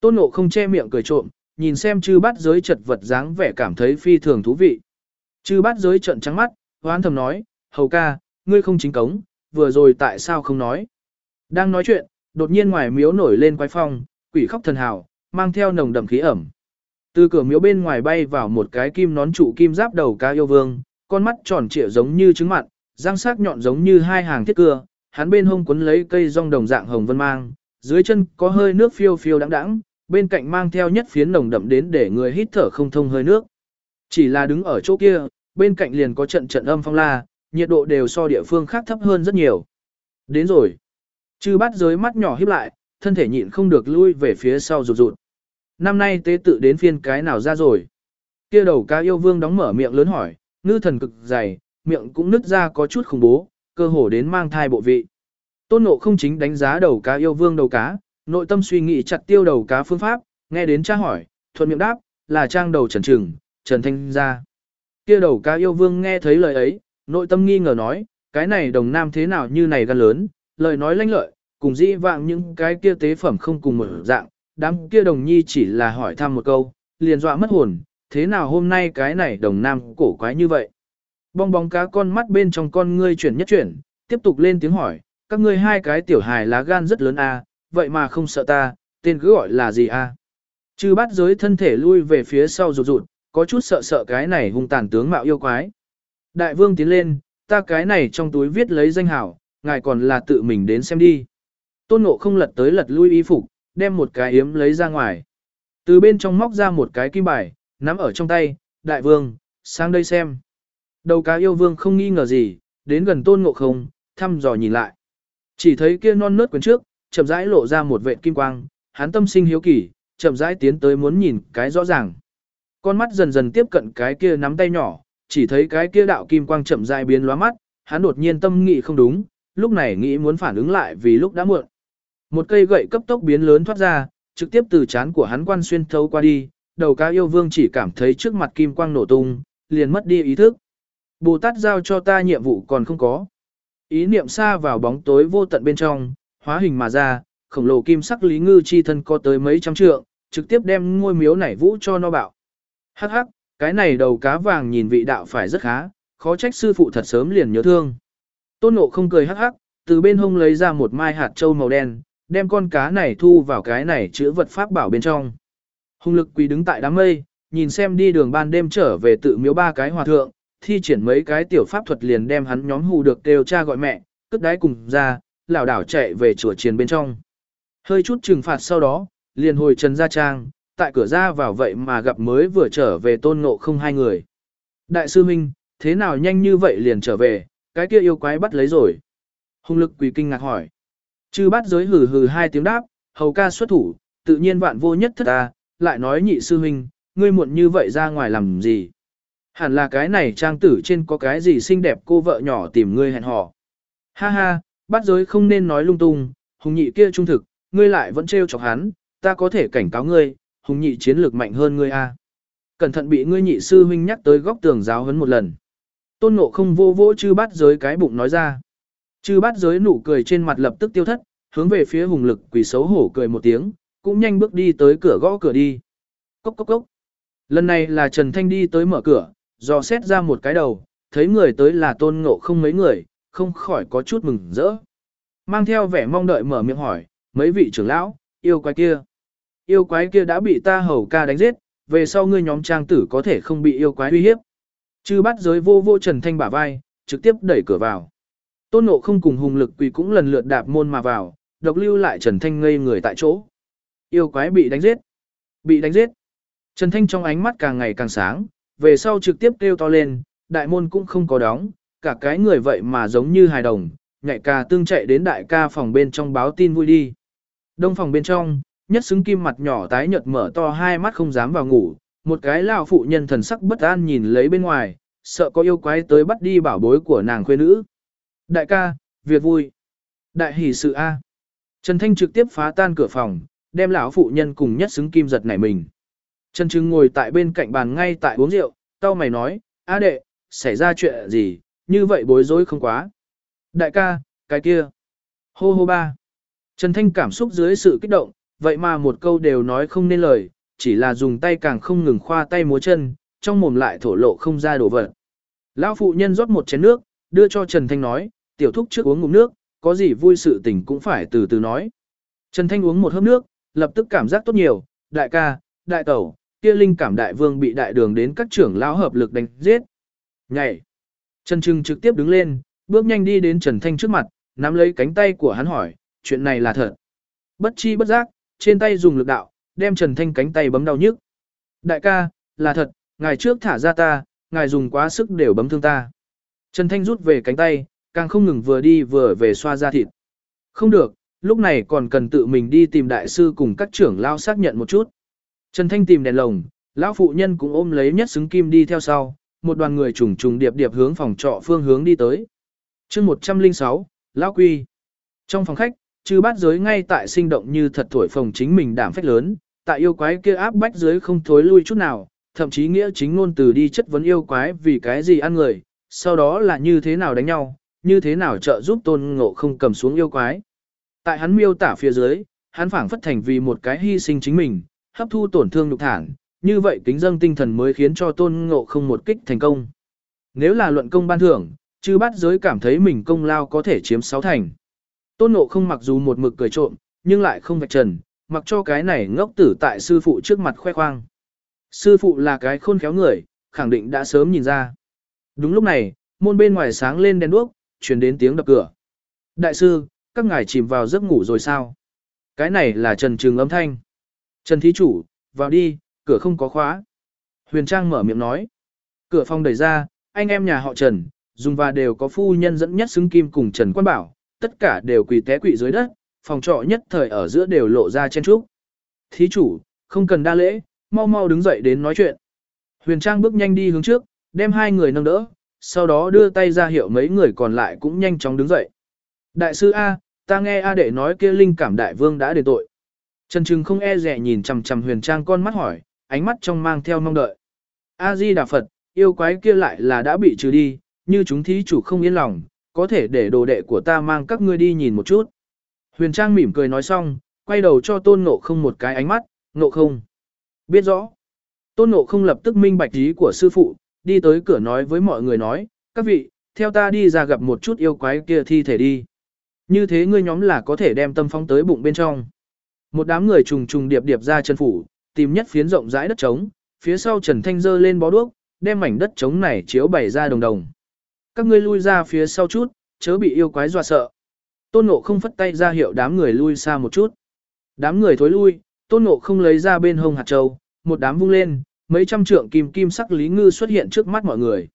Tôn nộ không che miệng cười trộm, nhìn xem chư bát giới chật vật dáng vẻ cảm thấy phi thường thú vị. Chư bát giới trận trắng mắt, hoán thầm nói, hầu ca, ngươi không chính cống, vừa rồi tại sao không nói. Đang nói chuyện, đột nhiên ngoài miếu nổi lên quái phong, quỷ khóc thần hào, mang theo nồng đậm khí ẩm. Từ cửa miếu bên ngoài bay vào một cái kim nón trụ kim giáp đầu ca yêu vương, con mắt tròn trịa giống như trứng mặn, răng sắc nhọn giống như hai hàng thiết cưa, hắn bên hông quấn lấy cây rong đồng dạng hồng vân mang, dưới chân có hơi nước phiêu phiêu đãng đãng, bên cạnh mang theo nhất phiến nồng đậm đến để người hít thở không thông hơi nước. Chỉ là đứng ở chỗ kia, bên cạnh liền có trận trận âm phong la, nhiệt độ đều so địa phương khác thấp hơn rất nhiều. Đến rồi. Chư bắt giới mắt nhỏ híp lại, thân thể nhịn không được lui về phía sau rụt rụt. Năm nay tế tự đến phiên cái nào ra rồi. Kia đầu cá yêu vương đóng mở miệng lớn hỏi, ngư thần cực dày, miệng cũng nứt ra có chút khủng bố, cơ hồ đến mang thai bộ vị. Tôn ngộ không chính đánh giá đầu cá yêu vương đầu cá, nội tâm suy nghĩ chặt tiêu đầu cá phương pháp, nghe đến cha hỏi, thuận miệng đáp, là trang đầu trần trừng, trần thanh ra. Kia đầu cá yêu vương nghe thấy lời ấy, nội tâm nghi ngờ nói, cái này đồng nam thế nào như này gan lớn, lời nói lanh lợi, cùng dĩ vạng những cái kia tế phẩm không cùng một dạng, đám kia đồng nhi chỉ là hỏi thăm một câu, liền dọa mất hồn, thế nào hôm nay cái này đồng nam cổ quái như vậy. Bong bóng cá con mắt bên trong con ngươi chuyển nhất chuyển, tiếp tục lên tiếng hỏi, các ngươi hai cái tiểu hài lá gan rất lớn a, vậy mà không sợ ta, tên cứ gọi là gì a? Chư bát giới thân thể lui về phía sau rụt rụt, có chút sợ sợ cái này hung tàn tướng mạo yêu quái. Đại vương tiến lên, ta cái này trong túi viết lấy danh hảo, ngài còn là tự mình đến xem đi. Tôn ngộ không lật tới lật lui y phục, đem một cái yếm lấy ra ngoài. Từ bên trong móc ra một cái kim bài, nắm ở trong tay, đại vương, sang đây xem. Đầu cá yêu vương không nghi ngờ gì, đến gần tôn ngộ không, thăm dò nhìn lại. Chỉ thấy kia non nớt quyền trước, chậm rãi lộ ra một vệt kim quang, hắn tâm sinh hiếu kỳ, chậm rãi tiến tới muốn nhìn cái rõ ràng. Con mắt dần dần tiếp cận cái kia nắm tay nhỏ, chỉ thấy cái kia đạo kim quang chậm rãi biến lóa mắt, hắn đột nhiên tâm nghị không đúng, lúc này nghĩ muốn phản ứng lại vì lúc đã muộn. Một cây gậy cấp tốc biến lớn thoát ra, trực tiếp từ chán của hắn quan xuyên thấu qua đi, đầu cá yêu vương chỉ cảm thấy trước mặt kim quang nổ tung, liền mất đi ý thức. Bồ Tát giao cho ta nhiệm vụ còn không có. Ý niệm xa vào bóng tối vô tận bên trong, hóa hình mà ra, khổng lồ kim sắc lý ngư chi thân có tới mấy trăm trượng, trực tiếp đem ngôi miếu nảy vũ cho nó bạo. Hắc hắc, cái này đầu cá vàng nhìn vị đạo phải rất khá, khó trách sư phụ thật sớm liền nhớ thương. Tôn nộ không cười hắc hắc, từ bên hông lấy ra một mai hạt trâu màu đen, đem con cá này thu vào cái này chữa vật pháp bảo bên trong. Hùng lực quỳ đứng tại đám mây, nhìn xem đi đường ban đêm trở về tự miếu ba cái hòa thượng, thi triển mấy cái tiểu pháp thuật liền đem hắn nhóm hù được đều cha gọi mẹ, cất đáy cùng ra, lảo đảo chạy về chùa chiền bên trong. Hơi chút trừng phạt sau đó, liền hồi Trần ra Trang, tại cửa ra vào vậy mà gặp mới vừa trở về tôn ngộ không hai người. Đại sư Minh, thế nào nhanh như vậy liền trở về, cái kia yêu quái bắt lấy rồi. Hùng lực quỳ kinh ngạc hỏi. Chư bắt giới hừ hừ hai tiếng đáp, hầu ca xuất thủ, tự nhiên vạn vô nhất thất ta, lại nói nhị sư huynh, ngươi muộn như vậy ra ngoài làm gì? Hẳn là cái này trang tử trên có cái gì xinh đẹp cô vợ nhỏ tìm ngươi hẹn hò. Ha ha, bắt giới không nên nói lung tung, hùng nhị kia trung thực, ngươi lại vẫn trêu chọc hắn, ta có thể cảnh cáo ngươi, hùng nhị chiến lược mạnh hơn ngươi a. Cẩn thận bị ngươi nhị sư huynh nhắc tới góc tường giáo huấn một lần. Tôn ngộ không vô vỗ chư bắt giới cái bụng nói ra. Chư bắt giới nụ cười trên mặt lập tức tiêu thất, hướng về phía hùng lực quỷ xấu hổ cười một tiếng, cũng nhanh bước đi tới cửa gõ cửa đi. Cốc cốc cốc. Lần này là Trần Thanh đi tới mở cửa, dò xét ra một cái đầu, thấy người tới là tôn ngộ không mấy người, không khỏi có chút mừng rỡ. Mang theo vẻ mong đợi mở miệng hỏi, mấy vị trưởng lão, yêu quái kia. Yêu quái kia đã bị ta hầu ca đánh giết, về sau ngươi nhóm trang tử có thể không bị yêu quái uy hiếp. Chư bắt giới vô vô Trần Thanh bả vai, trực tiếp đẩy cửa vào. Tôn Ngộ không cùng hùng lực quỳ cũng lần lượt đạp môn mà vào, độc lưu lại Trần Thanh ngây người tại chỗ. Yêu quái bị đánh giết. Bị đánh giết. Trần Thanh trong ánh mắt càng ngày càng sáng, về sau trực tiếp kêu to lên, đại môn cũng không có đóng, cả cái người vậy mà giống như hài đồng, nhạy ca tương chạy đến đại ca phòng bên trong báo tin vui đi. Đông phòng bên trong, nhất xứng kim mặt nhỏ tái nhợt mở to hai mắt không dám vào ngủ, một cái lão phụ nhân thần sắc bất an nhìn lấy bên ngoài, sợ có yêu quái tới bắt đi bảo bối của nàng khuê nữ. Đại ca, việc vui. Đại hỷ sự A. Trần Thanh trực tiếp phá tan cửa phòng, đem lão phụ nhân cùng nhất xứng kim giật nảy mình. Trần Trưng ngồi tại bên cạnh bàn ngay tại uống rượu, tao mày nói, a đệ, xảy ra chuyện gì, như vậy bối rối không quá. Đại ca, cái kia. Hô hô ba. Trần Thanh cảm xúc dưới sự kích động, vậy mà một câu đều nói không nên lời, chỉ là dùng tay càng không ngừng khoa tay múa chân, trong mồm lại thổ lộ không ra đổ vật. Lão phụ nhân rót một chén nước, đưa cho Trần Thanh nói, tiểu thúc trước uống ngụm nước, có gì vui sự tình cũng phải từ từ nói. Trần Thanh uống một hớp nước, lập tức cảm giác tốt nhiều, đại ca, đại tẩu, kia linh cảm đại vương bị đại đường đến các trưởng lão hợp lực đánh giết. Nhảy. Trần Trưng trực tiếp đứng lên, bước nhanh đi đến Trần Thanh trước mặt, nắm lấy cánh tay của hắn hỏi, chuyện này là thật. Bất chi bất giác, trên tay dùng lực đạo, đem Trần Thanh cánh tay bấm đau nhức. Đại ca, là thật, ngày trước thả ra ta, ngài dùng quá sức đều bấm thương ta. Trần Thanh rút về cánh tay, càng không ngừng vừa đi vừa về xoa ra thịt. Không được, lúc này còn cần tự mình đi tìm đại sư cùng các trưởng lao xác nhận một chút. Trần Thanh tìm đèn lồng, lão phụ nhân cũng ôm lấy nhất xứng kim đi theo sau, một đoàn người trùng trùng điệp điệp hướng phòng trọ phương hướng đi tới. chương 106, lão quy. Trong phòng khách, chư bát giới ngay tại sinh động như thật thổi phòng chính mình đảm phách lớn, tại yêu quái kia áp bách giới không thối lui chút nào, thậm chí nghĩa chính ngôn từ đi chất vấn yêu quái vì cái gì ăn người, sau đó là như thế nào đánh nhau, như thế nào trợ giúp tôn ngộ không cầm xuống yêu quái. Tại hắn miêu tả phía dưới, hắn phảng phất thành vì một cái hy sinh chính mình, hấp thu tổn thương nhục thản, như vậy kính dâng tinh thần mới khiến cho tôn ngộ không một kích thành công. Nếu là luận công ban thưởng, chư bát giới cảm thấy mình công lao có thể chiếm sáu thành. Tôn ngộ không mặc dù một mực cười trộm, nhưng lại không vạch trần, mặc cho cái này ngốc tử tại sư phụ trước mặt khoe khoang. Sư phụ là cái khôn khéo người, khẳng định đã sớm nhìn ra. Đúng lúc này, môn bên ngoài sáng lên đèn đuốc, truyền đến tiếng đập cửa. Đại sư, các ngài chìm vào giấc ngủ rồi sao? Cái này là Trần Trường âm thanh. Trần Thí Chủ, vào đi, cửa không có khóa. Huyền Trang mở miệng nói. Cửa phòng đẩy ra, anh em nhà họ Trần, dùng và đều có phu nhân dẫn nhất xứng kim cùng Trần Quan Bảo, tất cả đều quỳ té quỵ dưới đất, phòng trọ nhất thời ở giữa đều lộ ra chen trúc. Thí chủ, không cần đa lễ, mau mau đứng dậy đến nói chuyện. Huyền Trang bước nhanh đi hướng trước, đem hai người nâng đỡ, sau đó đưa tay ra hiệu mấy người còn lại cũng nhanh chóng đứng dậy. Đại sư A, ta nghe A đệ nói kia linh cảm đại vương đã đền tội. Trần Trừng không e rẻ nhìn chằm chằm Huyền Trang con mắt hỏi, ánh mắt trong mang theo mong đợi. A Di Đà Phật, yêu quái kia lại là đã bị trừ đi, như chúng thí chủ không yên lòng, có thể để đồ đệ của ta mang các ngươi đi nhìn một chút. Huyền Trang mỉm cười nói xong, quay đầu cho Tôn Ngộ không một cái ánh mắt, Ngộ không. Biết rõ. Tôn Ngộ không lập tức minh bạch ý của sư phụ, đi tới cửa nói với mọi người nói, các vị, theo ta đi ra gặp một chút yêu quái kia thi thể đi. Như thế ngươi nhóm là có thể đem tâm phóng tới bụng bên trong. Một đám người trùng trùng điệp điệp ra chân phủ, tìm nhất phiến rộng rãi đất trống, phía sau Trần Thanh dơ lên bó đuốc, đem mảnh đất trống này chiếu bày ra đồng đồng. Các ngươi lui ra phía sau chút, chớ bị yêu quái dọa sợ. Tôn Ngộ không phất tay ra hiệu đám người lui xa một chút. Đám người thối lui, Tôn Ngộ không lấy ra bên hông hạt châu, một đám vung lên, mấy trăm trượng kim kim sắc lý ngư xuất hiện trước mắt mọi người.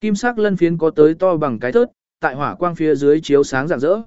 Kim sắc lân phiến có tới to bằng cái thớt, tại hỏa quang phía dưới chiếu sáng rạng rỡ,